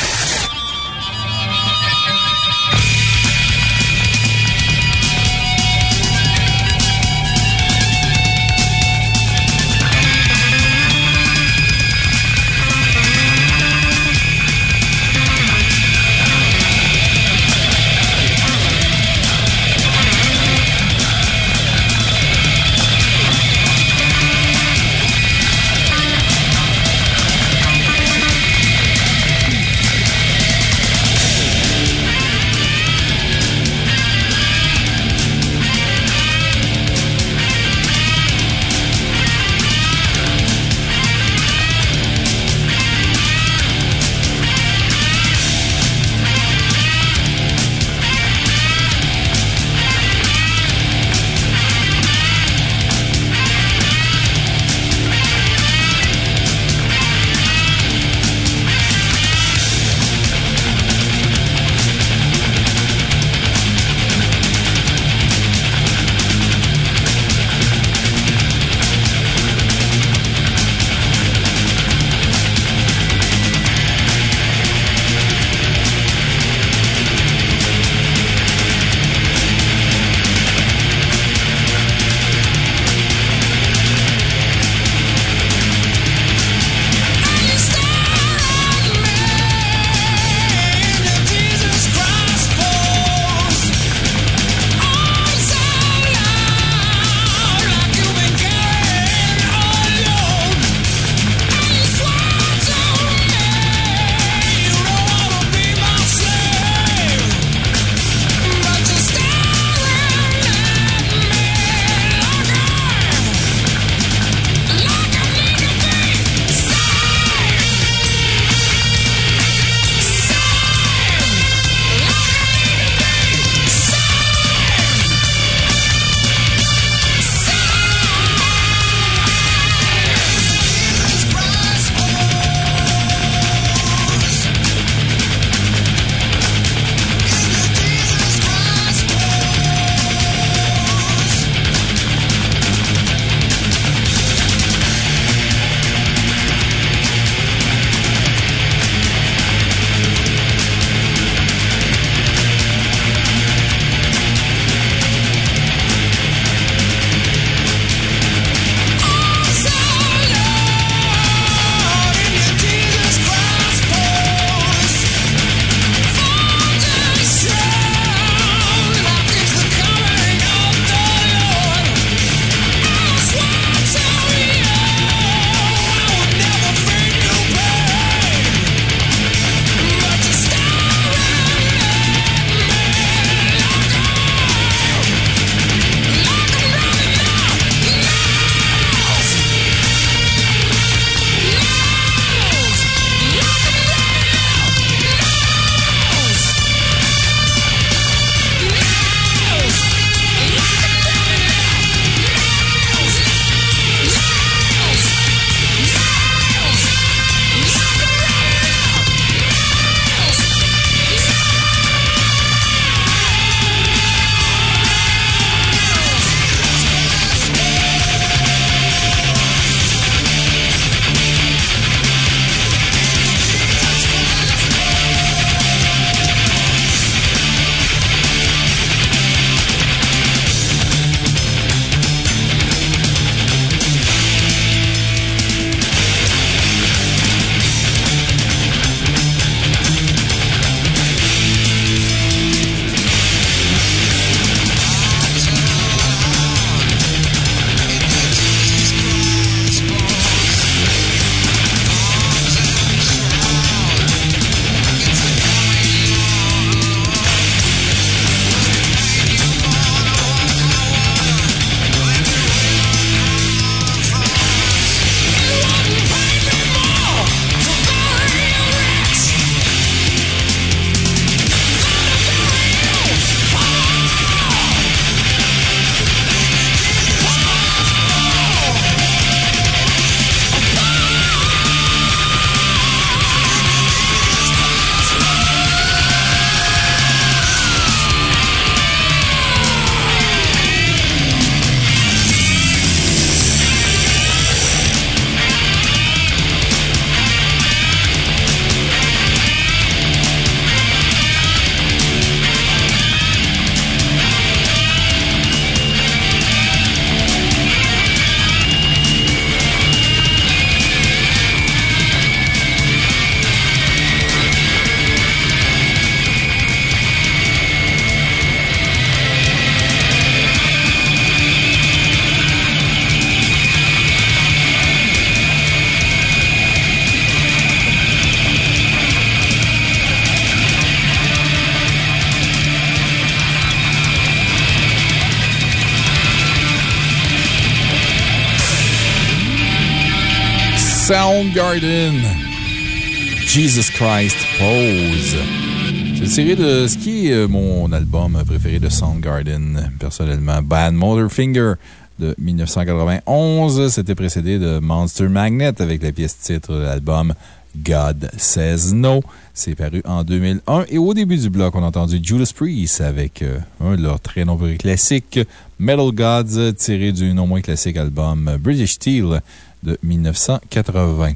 Soundgarden. Jesus Christ Pose. C'est tiré de ce qui est euh, mon album préféré de Soundgarden, personnellement, Bad Motorfinger de 1991. C'était précédé de Monster Magnet avec la pièce titre de l'album God Says No. C'est paru en 2001. Et au début du bloc, on a entendu Judas Priest avec euh, un de leurs très nombreux classiques, Metal Gods, tiré du non moins classique album British Steel de 1980.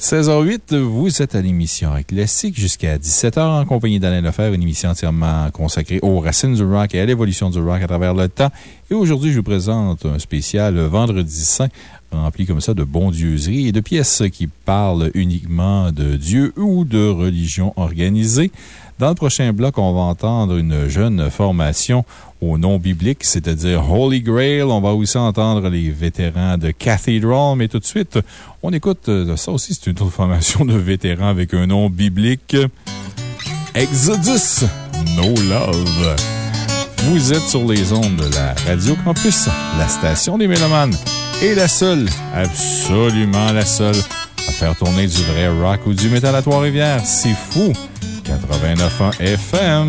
16h08, vous êtes à l'émission Classique jusqu'à 17h en compagnie d'Alain Lefebvre, une émission entièrement consacrée aux racines du rock et à l'évolution du rock à travers le temps. Et aujourd'hui, je vous présente un spécial Vendredi Saint rempli comme ça de bondieuseries et de pièces qui parlent uniquement de Dieu ou de religion organisée. Dans le prochain bloc, on va entendre une jeune formation au nom biblique, c'est-à-dire Holy Grail. On va aussi entendre les vétérans de Cathedral, mais tout de suite, on écoute euh, ça aussi, c'est une autre formation de vétérans avec un nom biblique. Exodus, No Love. Vous êtes sur les ondes de la Radio Campus, la station des Mélomanes, et la seule, absolument la seule, à faire tourner du vrai rock ou du métal à Trois-Rivières. C'est fou! 89.1 FM.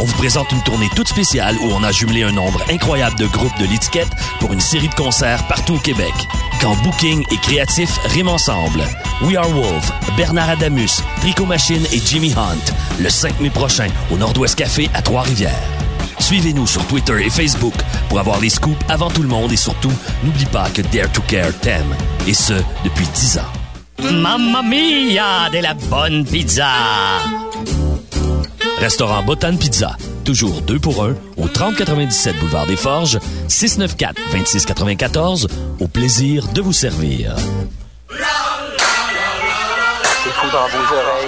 On vous présente une tournée toute spéciale où on a jumelé un nombre incroyable de groupes de l'étiquette pour une série de concerts partout au Québec. Quand booking et créatif riment ensemble. We Are Wolf, Bernard Adamus, Trico Machine et Jimmy Hunt. Le 5 mai prochain au Nord-Ouest Café à Trois-Rivières. Suivez-nous sur Twitter et Facebook pour avoir les scoops avant tout le monde et surtout, n'oublie pas que Dare to Care t'aime. Et ce, depuis 10 ans. Mamma mia de la bonne pizza! Restaurant Botan Pizza, toujours deux pour un. au 3097 boulevard des Forges, 694-2694, au plaisir de vous servir. Écoute dans vos oreilles.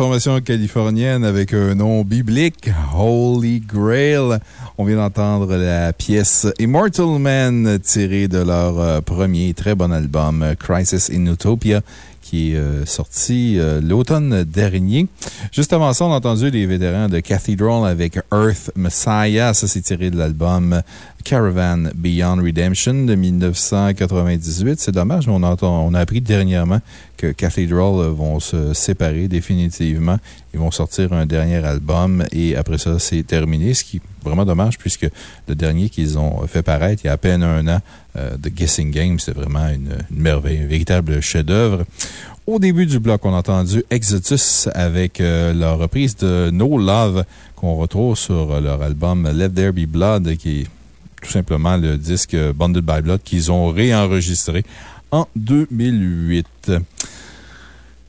Formation californienne avec un nom biblique, Holy Grail. On vient d'entendre la pièce Immortal Man tirée de leur euh, premier très bon album, Crisis in Utopia qui est euh, sorti euh, l'automne dernier. Juste avant ça, on a entendu les vétérans de Cathedral avec Earth Messiah. Ça, c'est tiré de l'album Caravan Beyond Redemption de 1998. C'est dommage, mais on a, appris dernièrement que Cathedral euh, vont se séparer définitivement. Ils vont sortir un dernier album et après ça, c'est terminé, ce qui est vraiment dommage puisque le dernier qu'ils ont fait paraître il y a à peine un an, euh, The Guessing Game, c'est vraiment une, merveille, un véritable chef-d'œuvre. Au début du bloc, on a entendu Exodus avec euh, leur reprise de No Love qu'on retrouve sur leur album Let There Be Blood, qui est tout simplement le disque Bundled by Blood qu'ils ont réenregistré en 2008.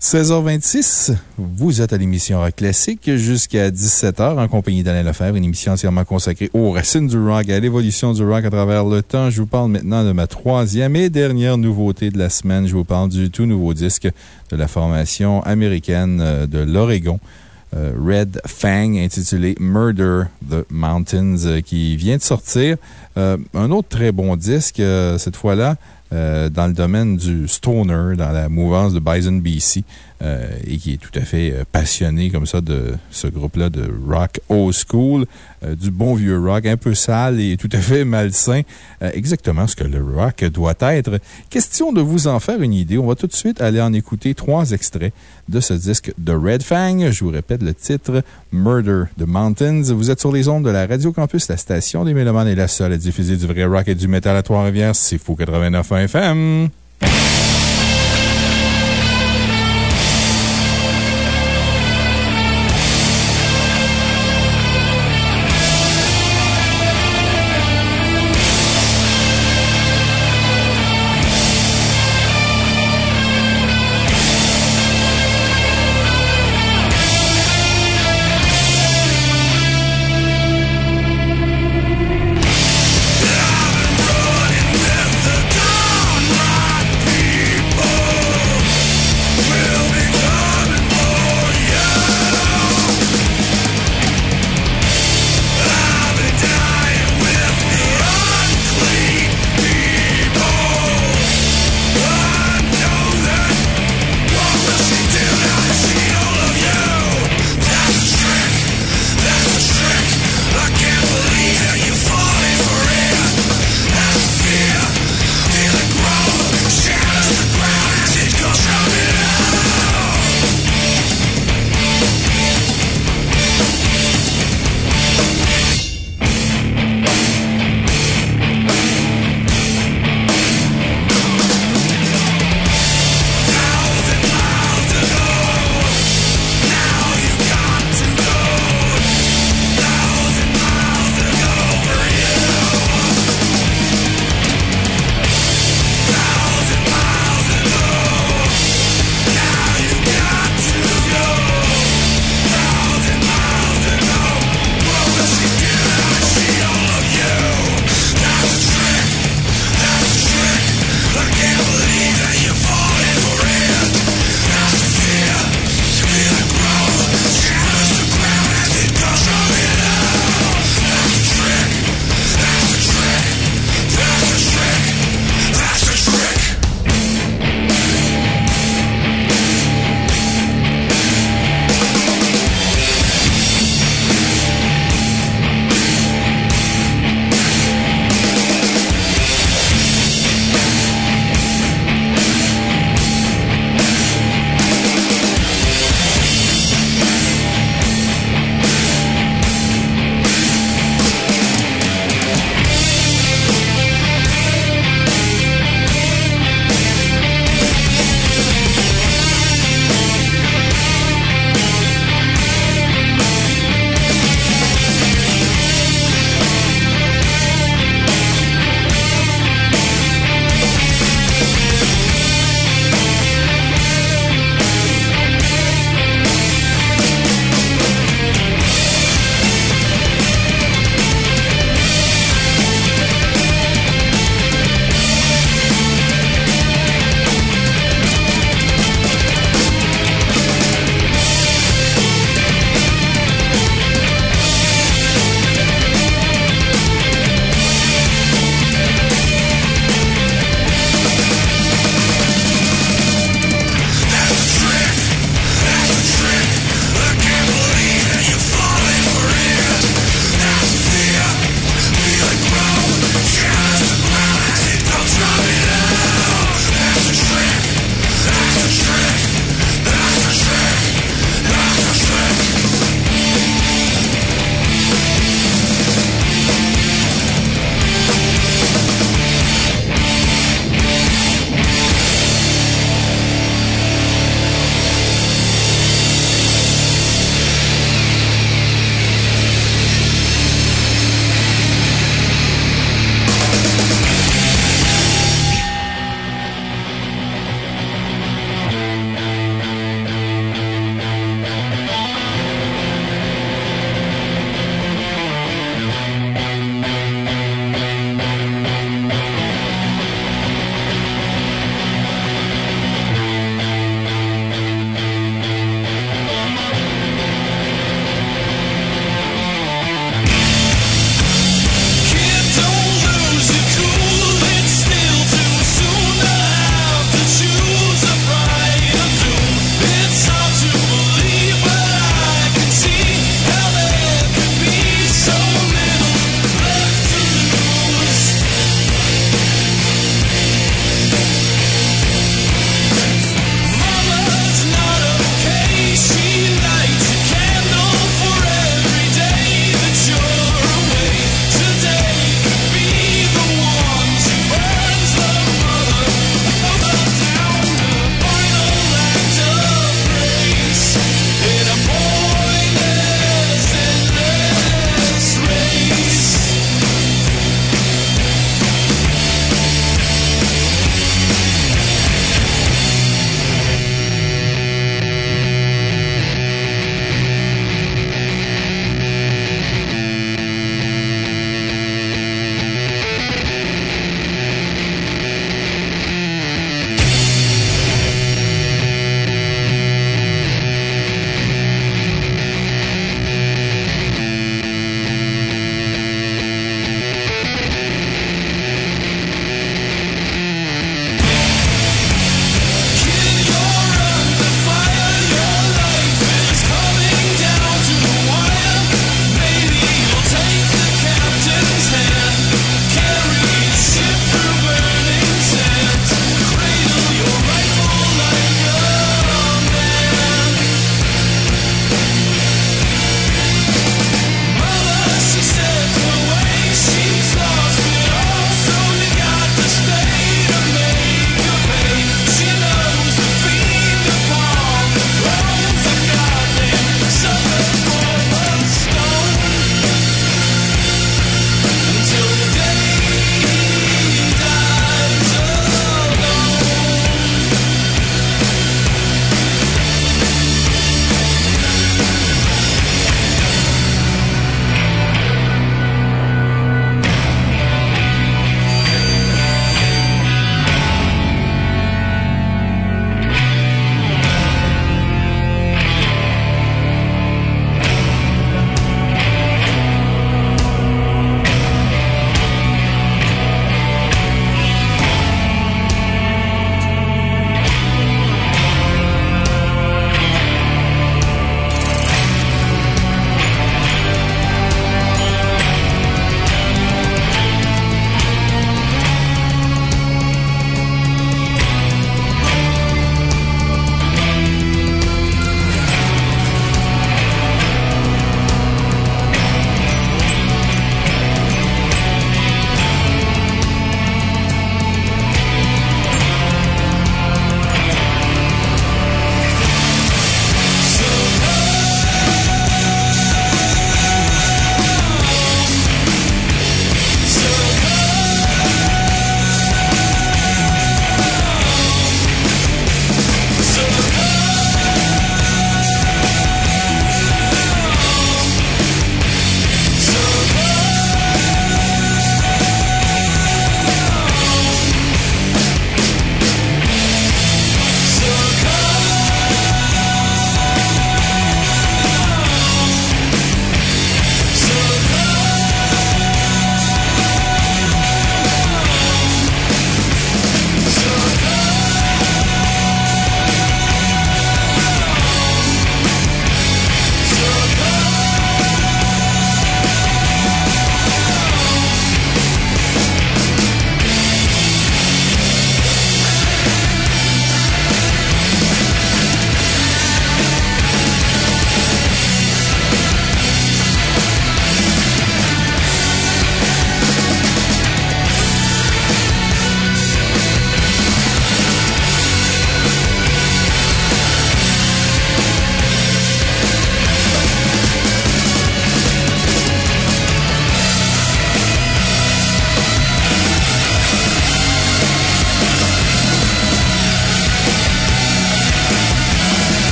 16h26, vous êtes à l'émission Rock Classique jusqu'à 17h en compagnie d'Alain Lefebvre, une émission entièrement consacrée aux racines du rock et à l'évolution du rock à travers le temps. Je vous parle maintenant de ma troisième et dernière nouveauté de la semaine. Je vous parle du tout nouveau disque de la formation américaine euh, de l'Oregon. Euh, Red Fang, intitulé Murder the Mountains, euh, qui vient de sortir. Euh, un autre très bon disque, cette fois-là, dans le domaine du stoner, dans la mouvance de Bison BC, euh, et qui est tout à fait euh, passionné comme ça de ce groupe-là de rock old school, euh, du bon vieux rock, un peu sale et tout à fait malsain, exactement ce que le rock doit être. Question de vous en faire une idée. On va tout de suite aller en écouter trois extraits de ce disque de Red Fang. Je vous répète le titre Murder the Mountains. Vous êtes sur les ondes de la Radio Campus, la station des Mélomanes est la seule à diffuser du vrai rock et du métal à Trois-Rivières. C'est fou 89 FM.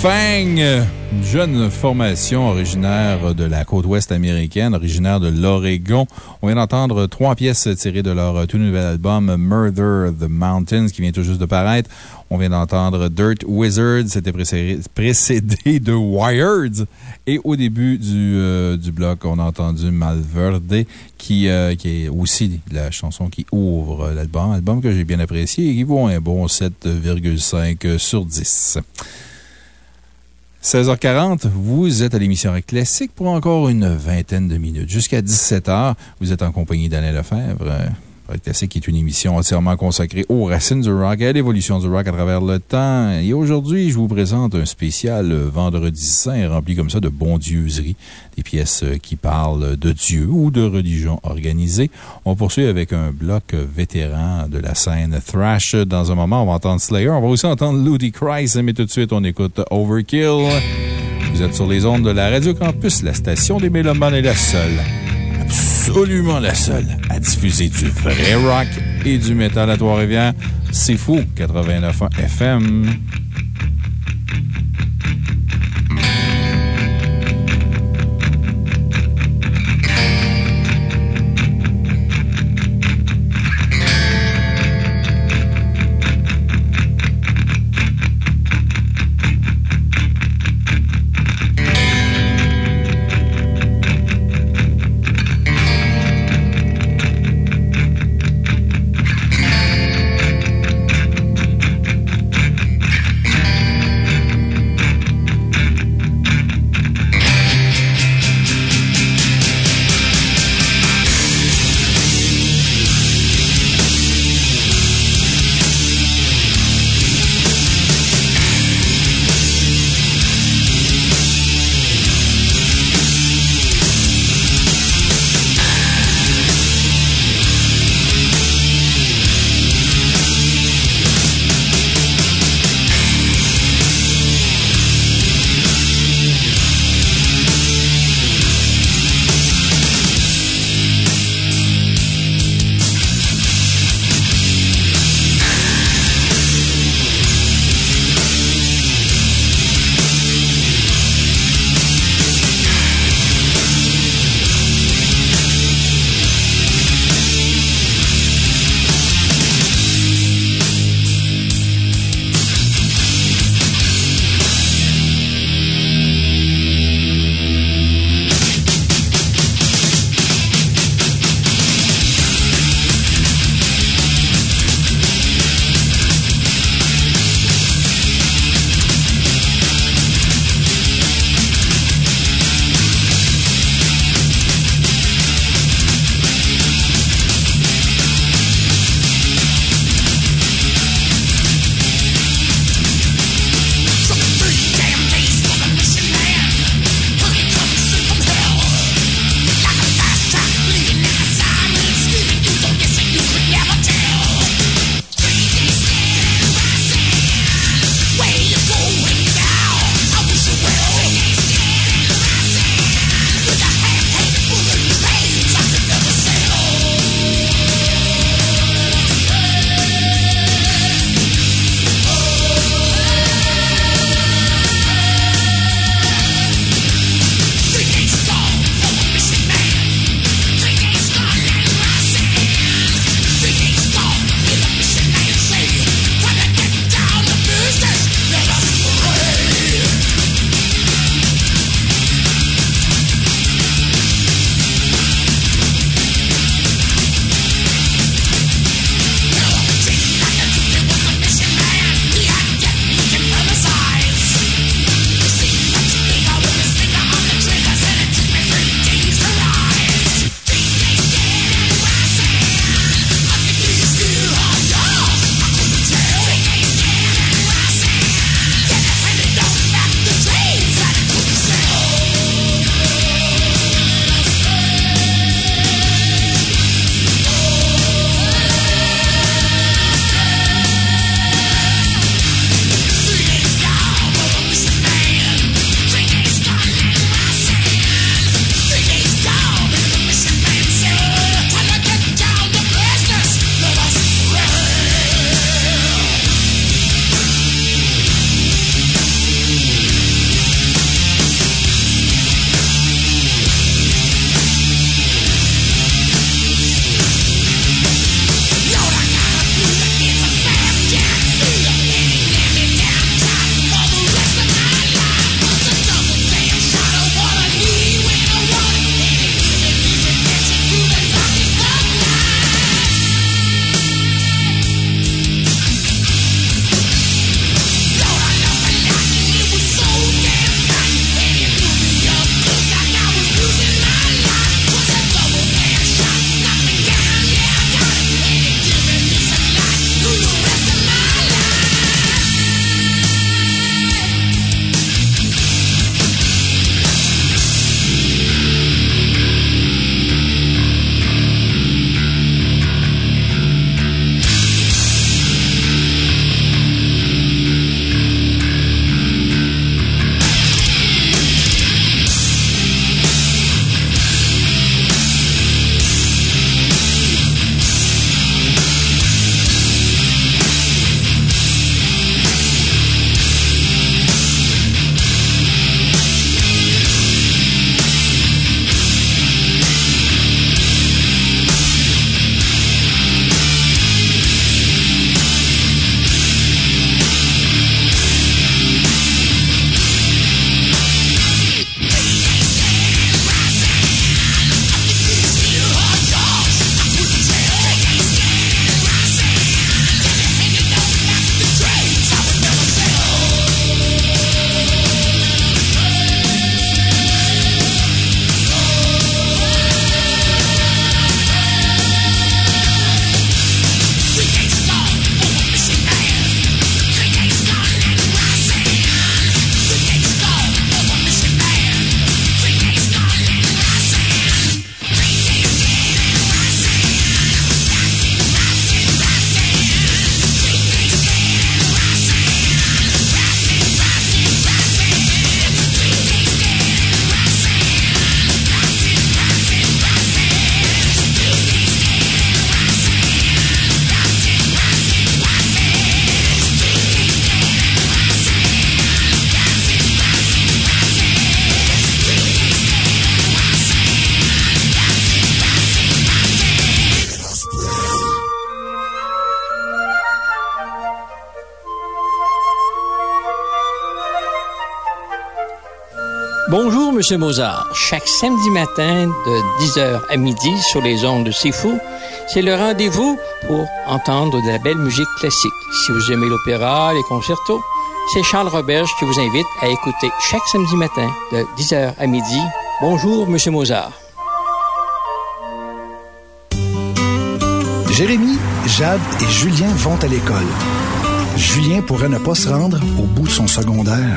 Fang, une jeune formation originaire de la côte ouest américaine, originaire de l'Oregon. On vient d'entendre trois pièces tirées de leur tout nouvel album Murder the Mountains qui vient tout juste de paraître. On vient d'entendre Dirt Wizard, c'était précédé, de Wired. Et au début du, euh, bloc, on a entendu Malverde, qui, euh, qui est aussi la chanson qui ouvre l'album. Album que j'ai bien apprécié et qui vaut un bon 7,5 sur 10. 16h40, vous êtes à l'émission Classique pour encore une vingtaine de minutes. Jusqu'à 17h, vous êtes en compagnie d'Alain Lefebvre. Euh, Rock Classique est une émission entièrement consacrée aux racines du rock et à l'évolution du rock à travers le temps. Et aujourd'hui, je vous présente un spécial Vendredi Saint rempli comme ça de bondieuseries, des pièces qui parlent de Dieu ou de religion organisée. On poursuit avec un bloc vétéran de la scène thrash. Dans un moment, on va entendre Slayer. On va aussi entendre Ludicrous, mais tout de suite, on écoute Overkill. Vous êtes sur les ondes de la Radio Campus, la station des Mélomanes est la seule absolument la seule à diffuser du vrai rock et du métal à Trois-Rivières. C'est fou, 89.1 FM. Monsieur Mozart. Chaque samedi matin de 10h à midi sur les ondes de C'est Fou, c'est le rendez-vous pour entendre de la belle musique classique. Si vous aimez l'opéra, les concertos, c'est Charles Roberge qui vous invite à écouter chaque samedi matin de 10h à midi. Bonjour, Monsieur Mozart. Jérémy, Jade et Julien vont à l'école. Julien pourrait ne pas se rendre au bout de son secondaire.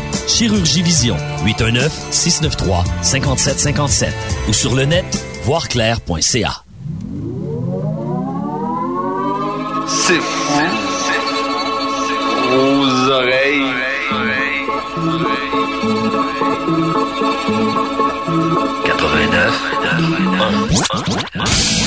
Chirurgie Vision, 819-693-5757 ou sur le net, voirclair.ca. C'est fou. Aux oreilles. oreilles, oreilles, oreilles 89, 89, 89.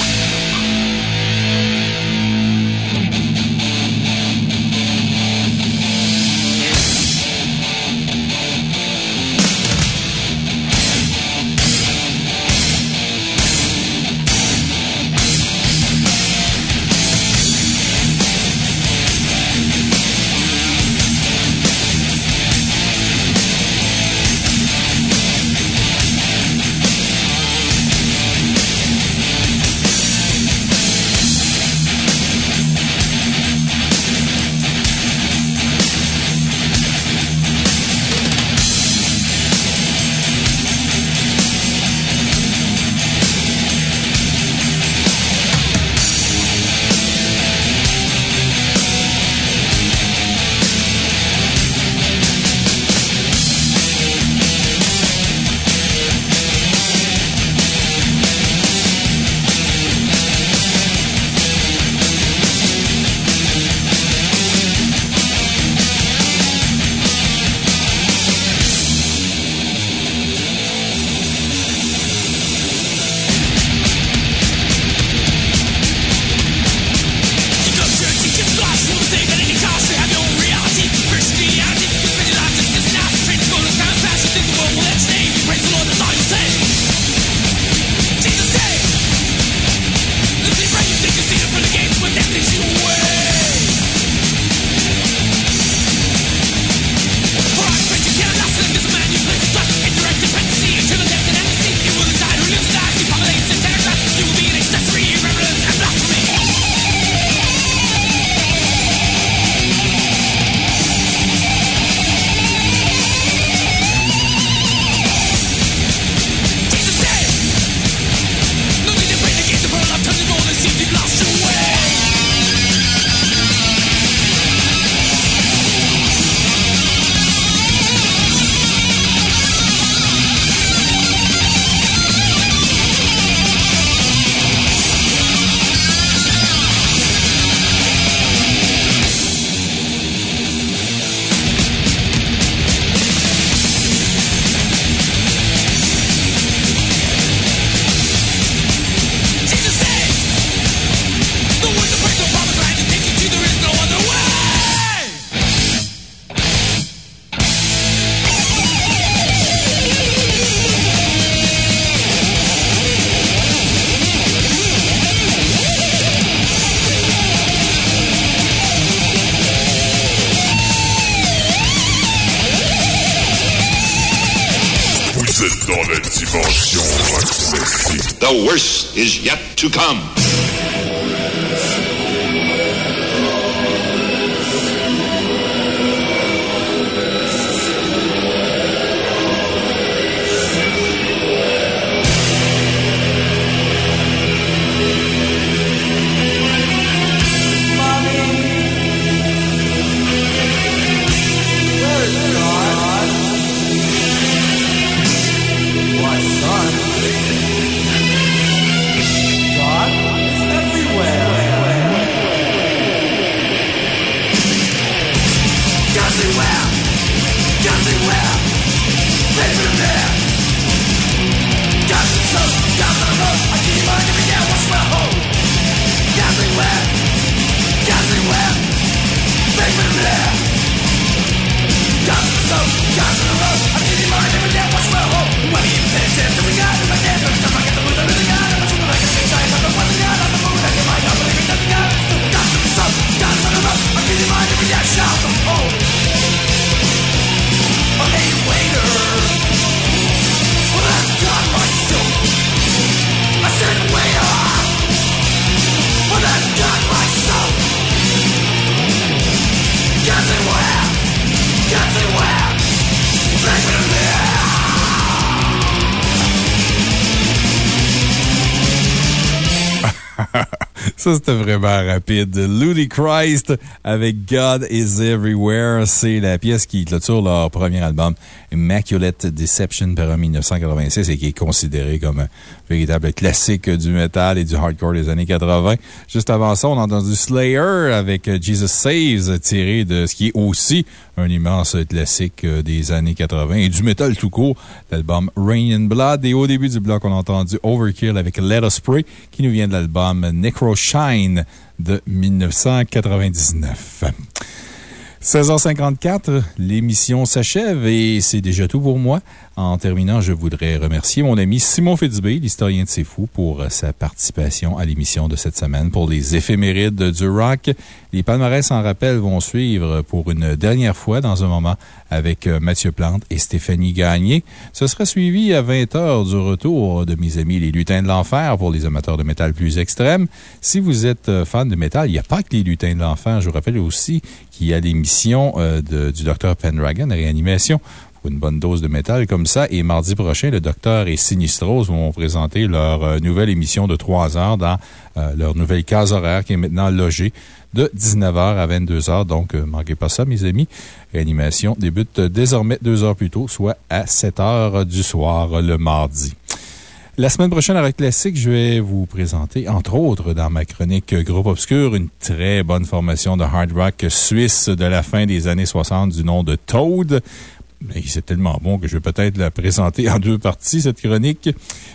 To come. Ça, c'était vraiment rapide. Ludicrous Christ avec God is Everywhere. C'est la pièce qui clôture leur premier album, Immaculate Deception, paru en 1986 et qui est considéré comme un véritable classique du metal et du hardcore des années 80. Juste avant ça, on a entendu Slayer avec Jesus Saves, tiré de ce qui est aussi un immense classique des années 80 et du metal tout court, l'album Rain in Blood. Et au début du bloc, on a entendu Overkill avec Let Us Pray, qui nous vient de l'album Necro Shine de 1999. 16h54, l'émission s'achève et c'est déjà tout pour moi. En terminant, je voudrais remercier mon ami Simon Fitzbé, l'historien de C'est Fou, pour sa participation à l'émission de cette semaine pour les éphémérides du rock. Les palmarès en rappel vont suivre pour une dernière fois dans un moment avec Mathieu Plante et Stéphanie Gagné. Ce sera suivi à 20 h du retour de mes amis les lutins de l'enfer pour les amateurs de métal plus extrêmes. Si vous êtes fan de métal, il n'y a pas que les lutins de l'enfer. Je vous rappelle aussi qu'il y a l'émission euh, du Dr. Pendragon, Réanimation une bonne dose de métal comme ça. Et mardi prochain, le Docteur et Sinistros vont présenter leur euh, nouvelle émission de 3 heures dans euh, leur nouvelle case horaire qui est maintenant logée de 19h à 22h. Donc, euh, manquez pas ça, mes amis. Réanimation débute désormais deux heures plus tôt, soit à 7 h du soir le mardi. La semaine prochaine, Rock Classique, je vais vous présenter, entre autres, dans ma chronique Groupe Obscur, une très bonne formation de hard rock suisse de la fin des années 60 du nom de Toad. C'est tellement bon que je vais peut-être la présenter en deux parties, cette chronique.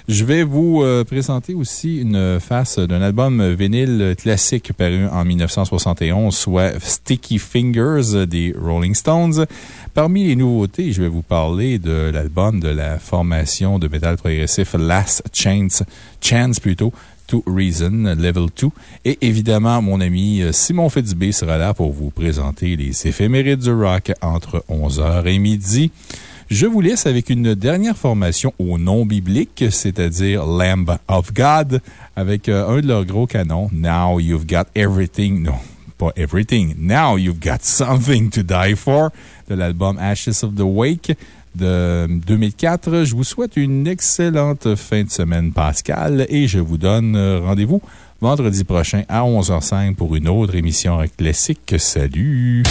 Je vais vous euh, présenter aussi une face d'un album vinyle classique paru en 1971, soit Sticky Fingers des Rolling Stones. Parmi les nouveautés, je vais vous parler de l'album de la formation de métal progressif Last Chance, Chance plutôt, to Reason, Level 2. Et évidemment, mon ami euh, Simon Fitzbé sera là pour vous présenter les éphémérides du rock entre 11h et midi. Je vous laisse avec une dernière formation au nom biblique, c'est-à-dire Lamb of God, avec euh, un de leurs gros canons, Now You've Got Everything. Non, pas Everything. Now You've Got Something to Die For, de l'album Ashes of the Wake de 2004. Je vous souhaite une excellente fin de semaine, Pascal, et je vous donne euh, rendez-vous vendredi prochain à 11h05 pour une autre émission classique. Salut!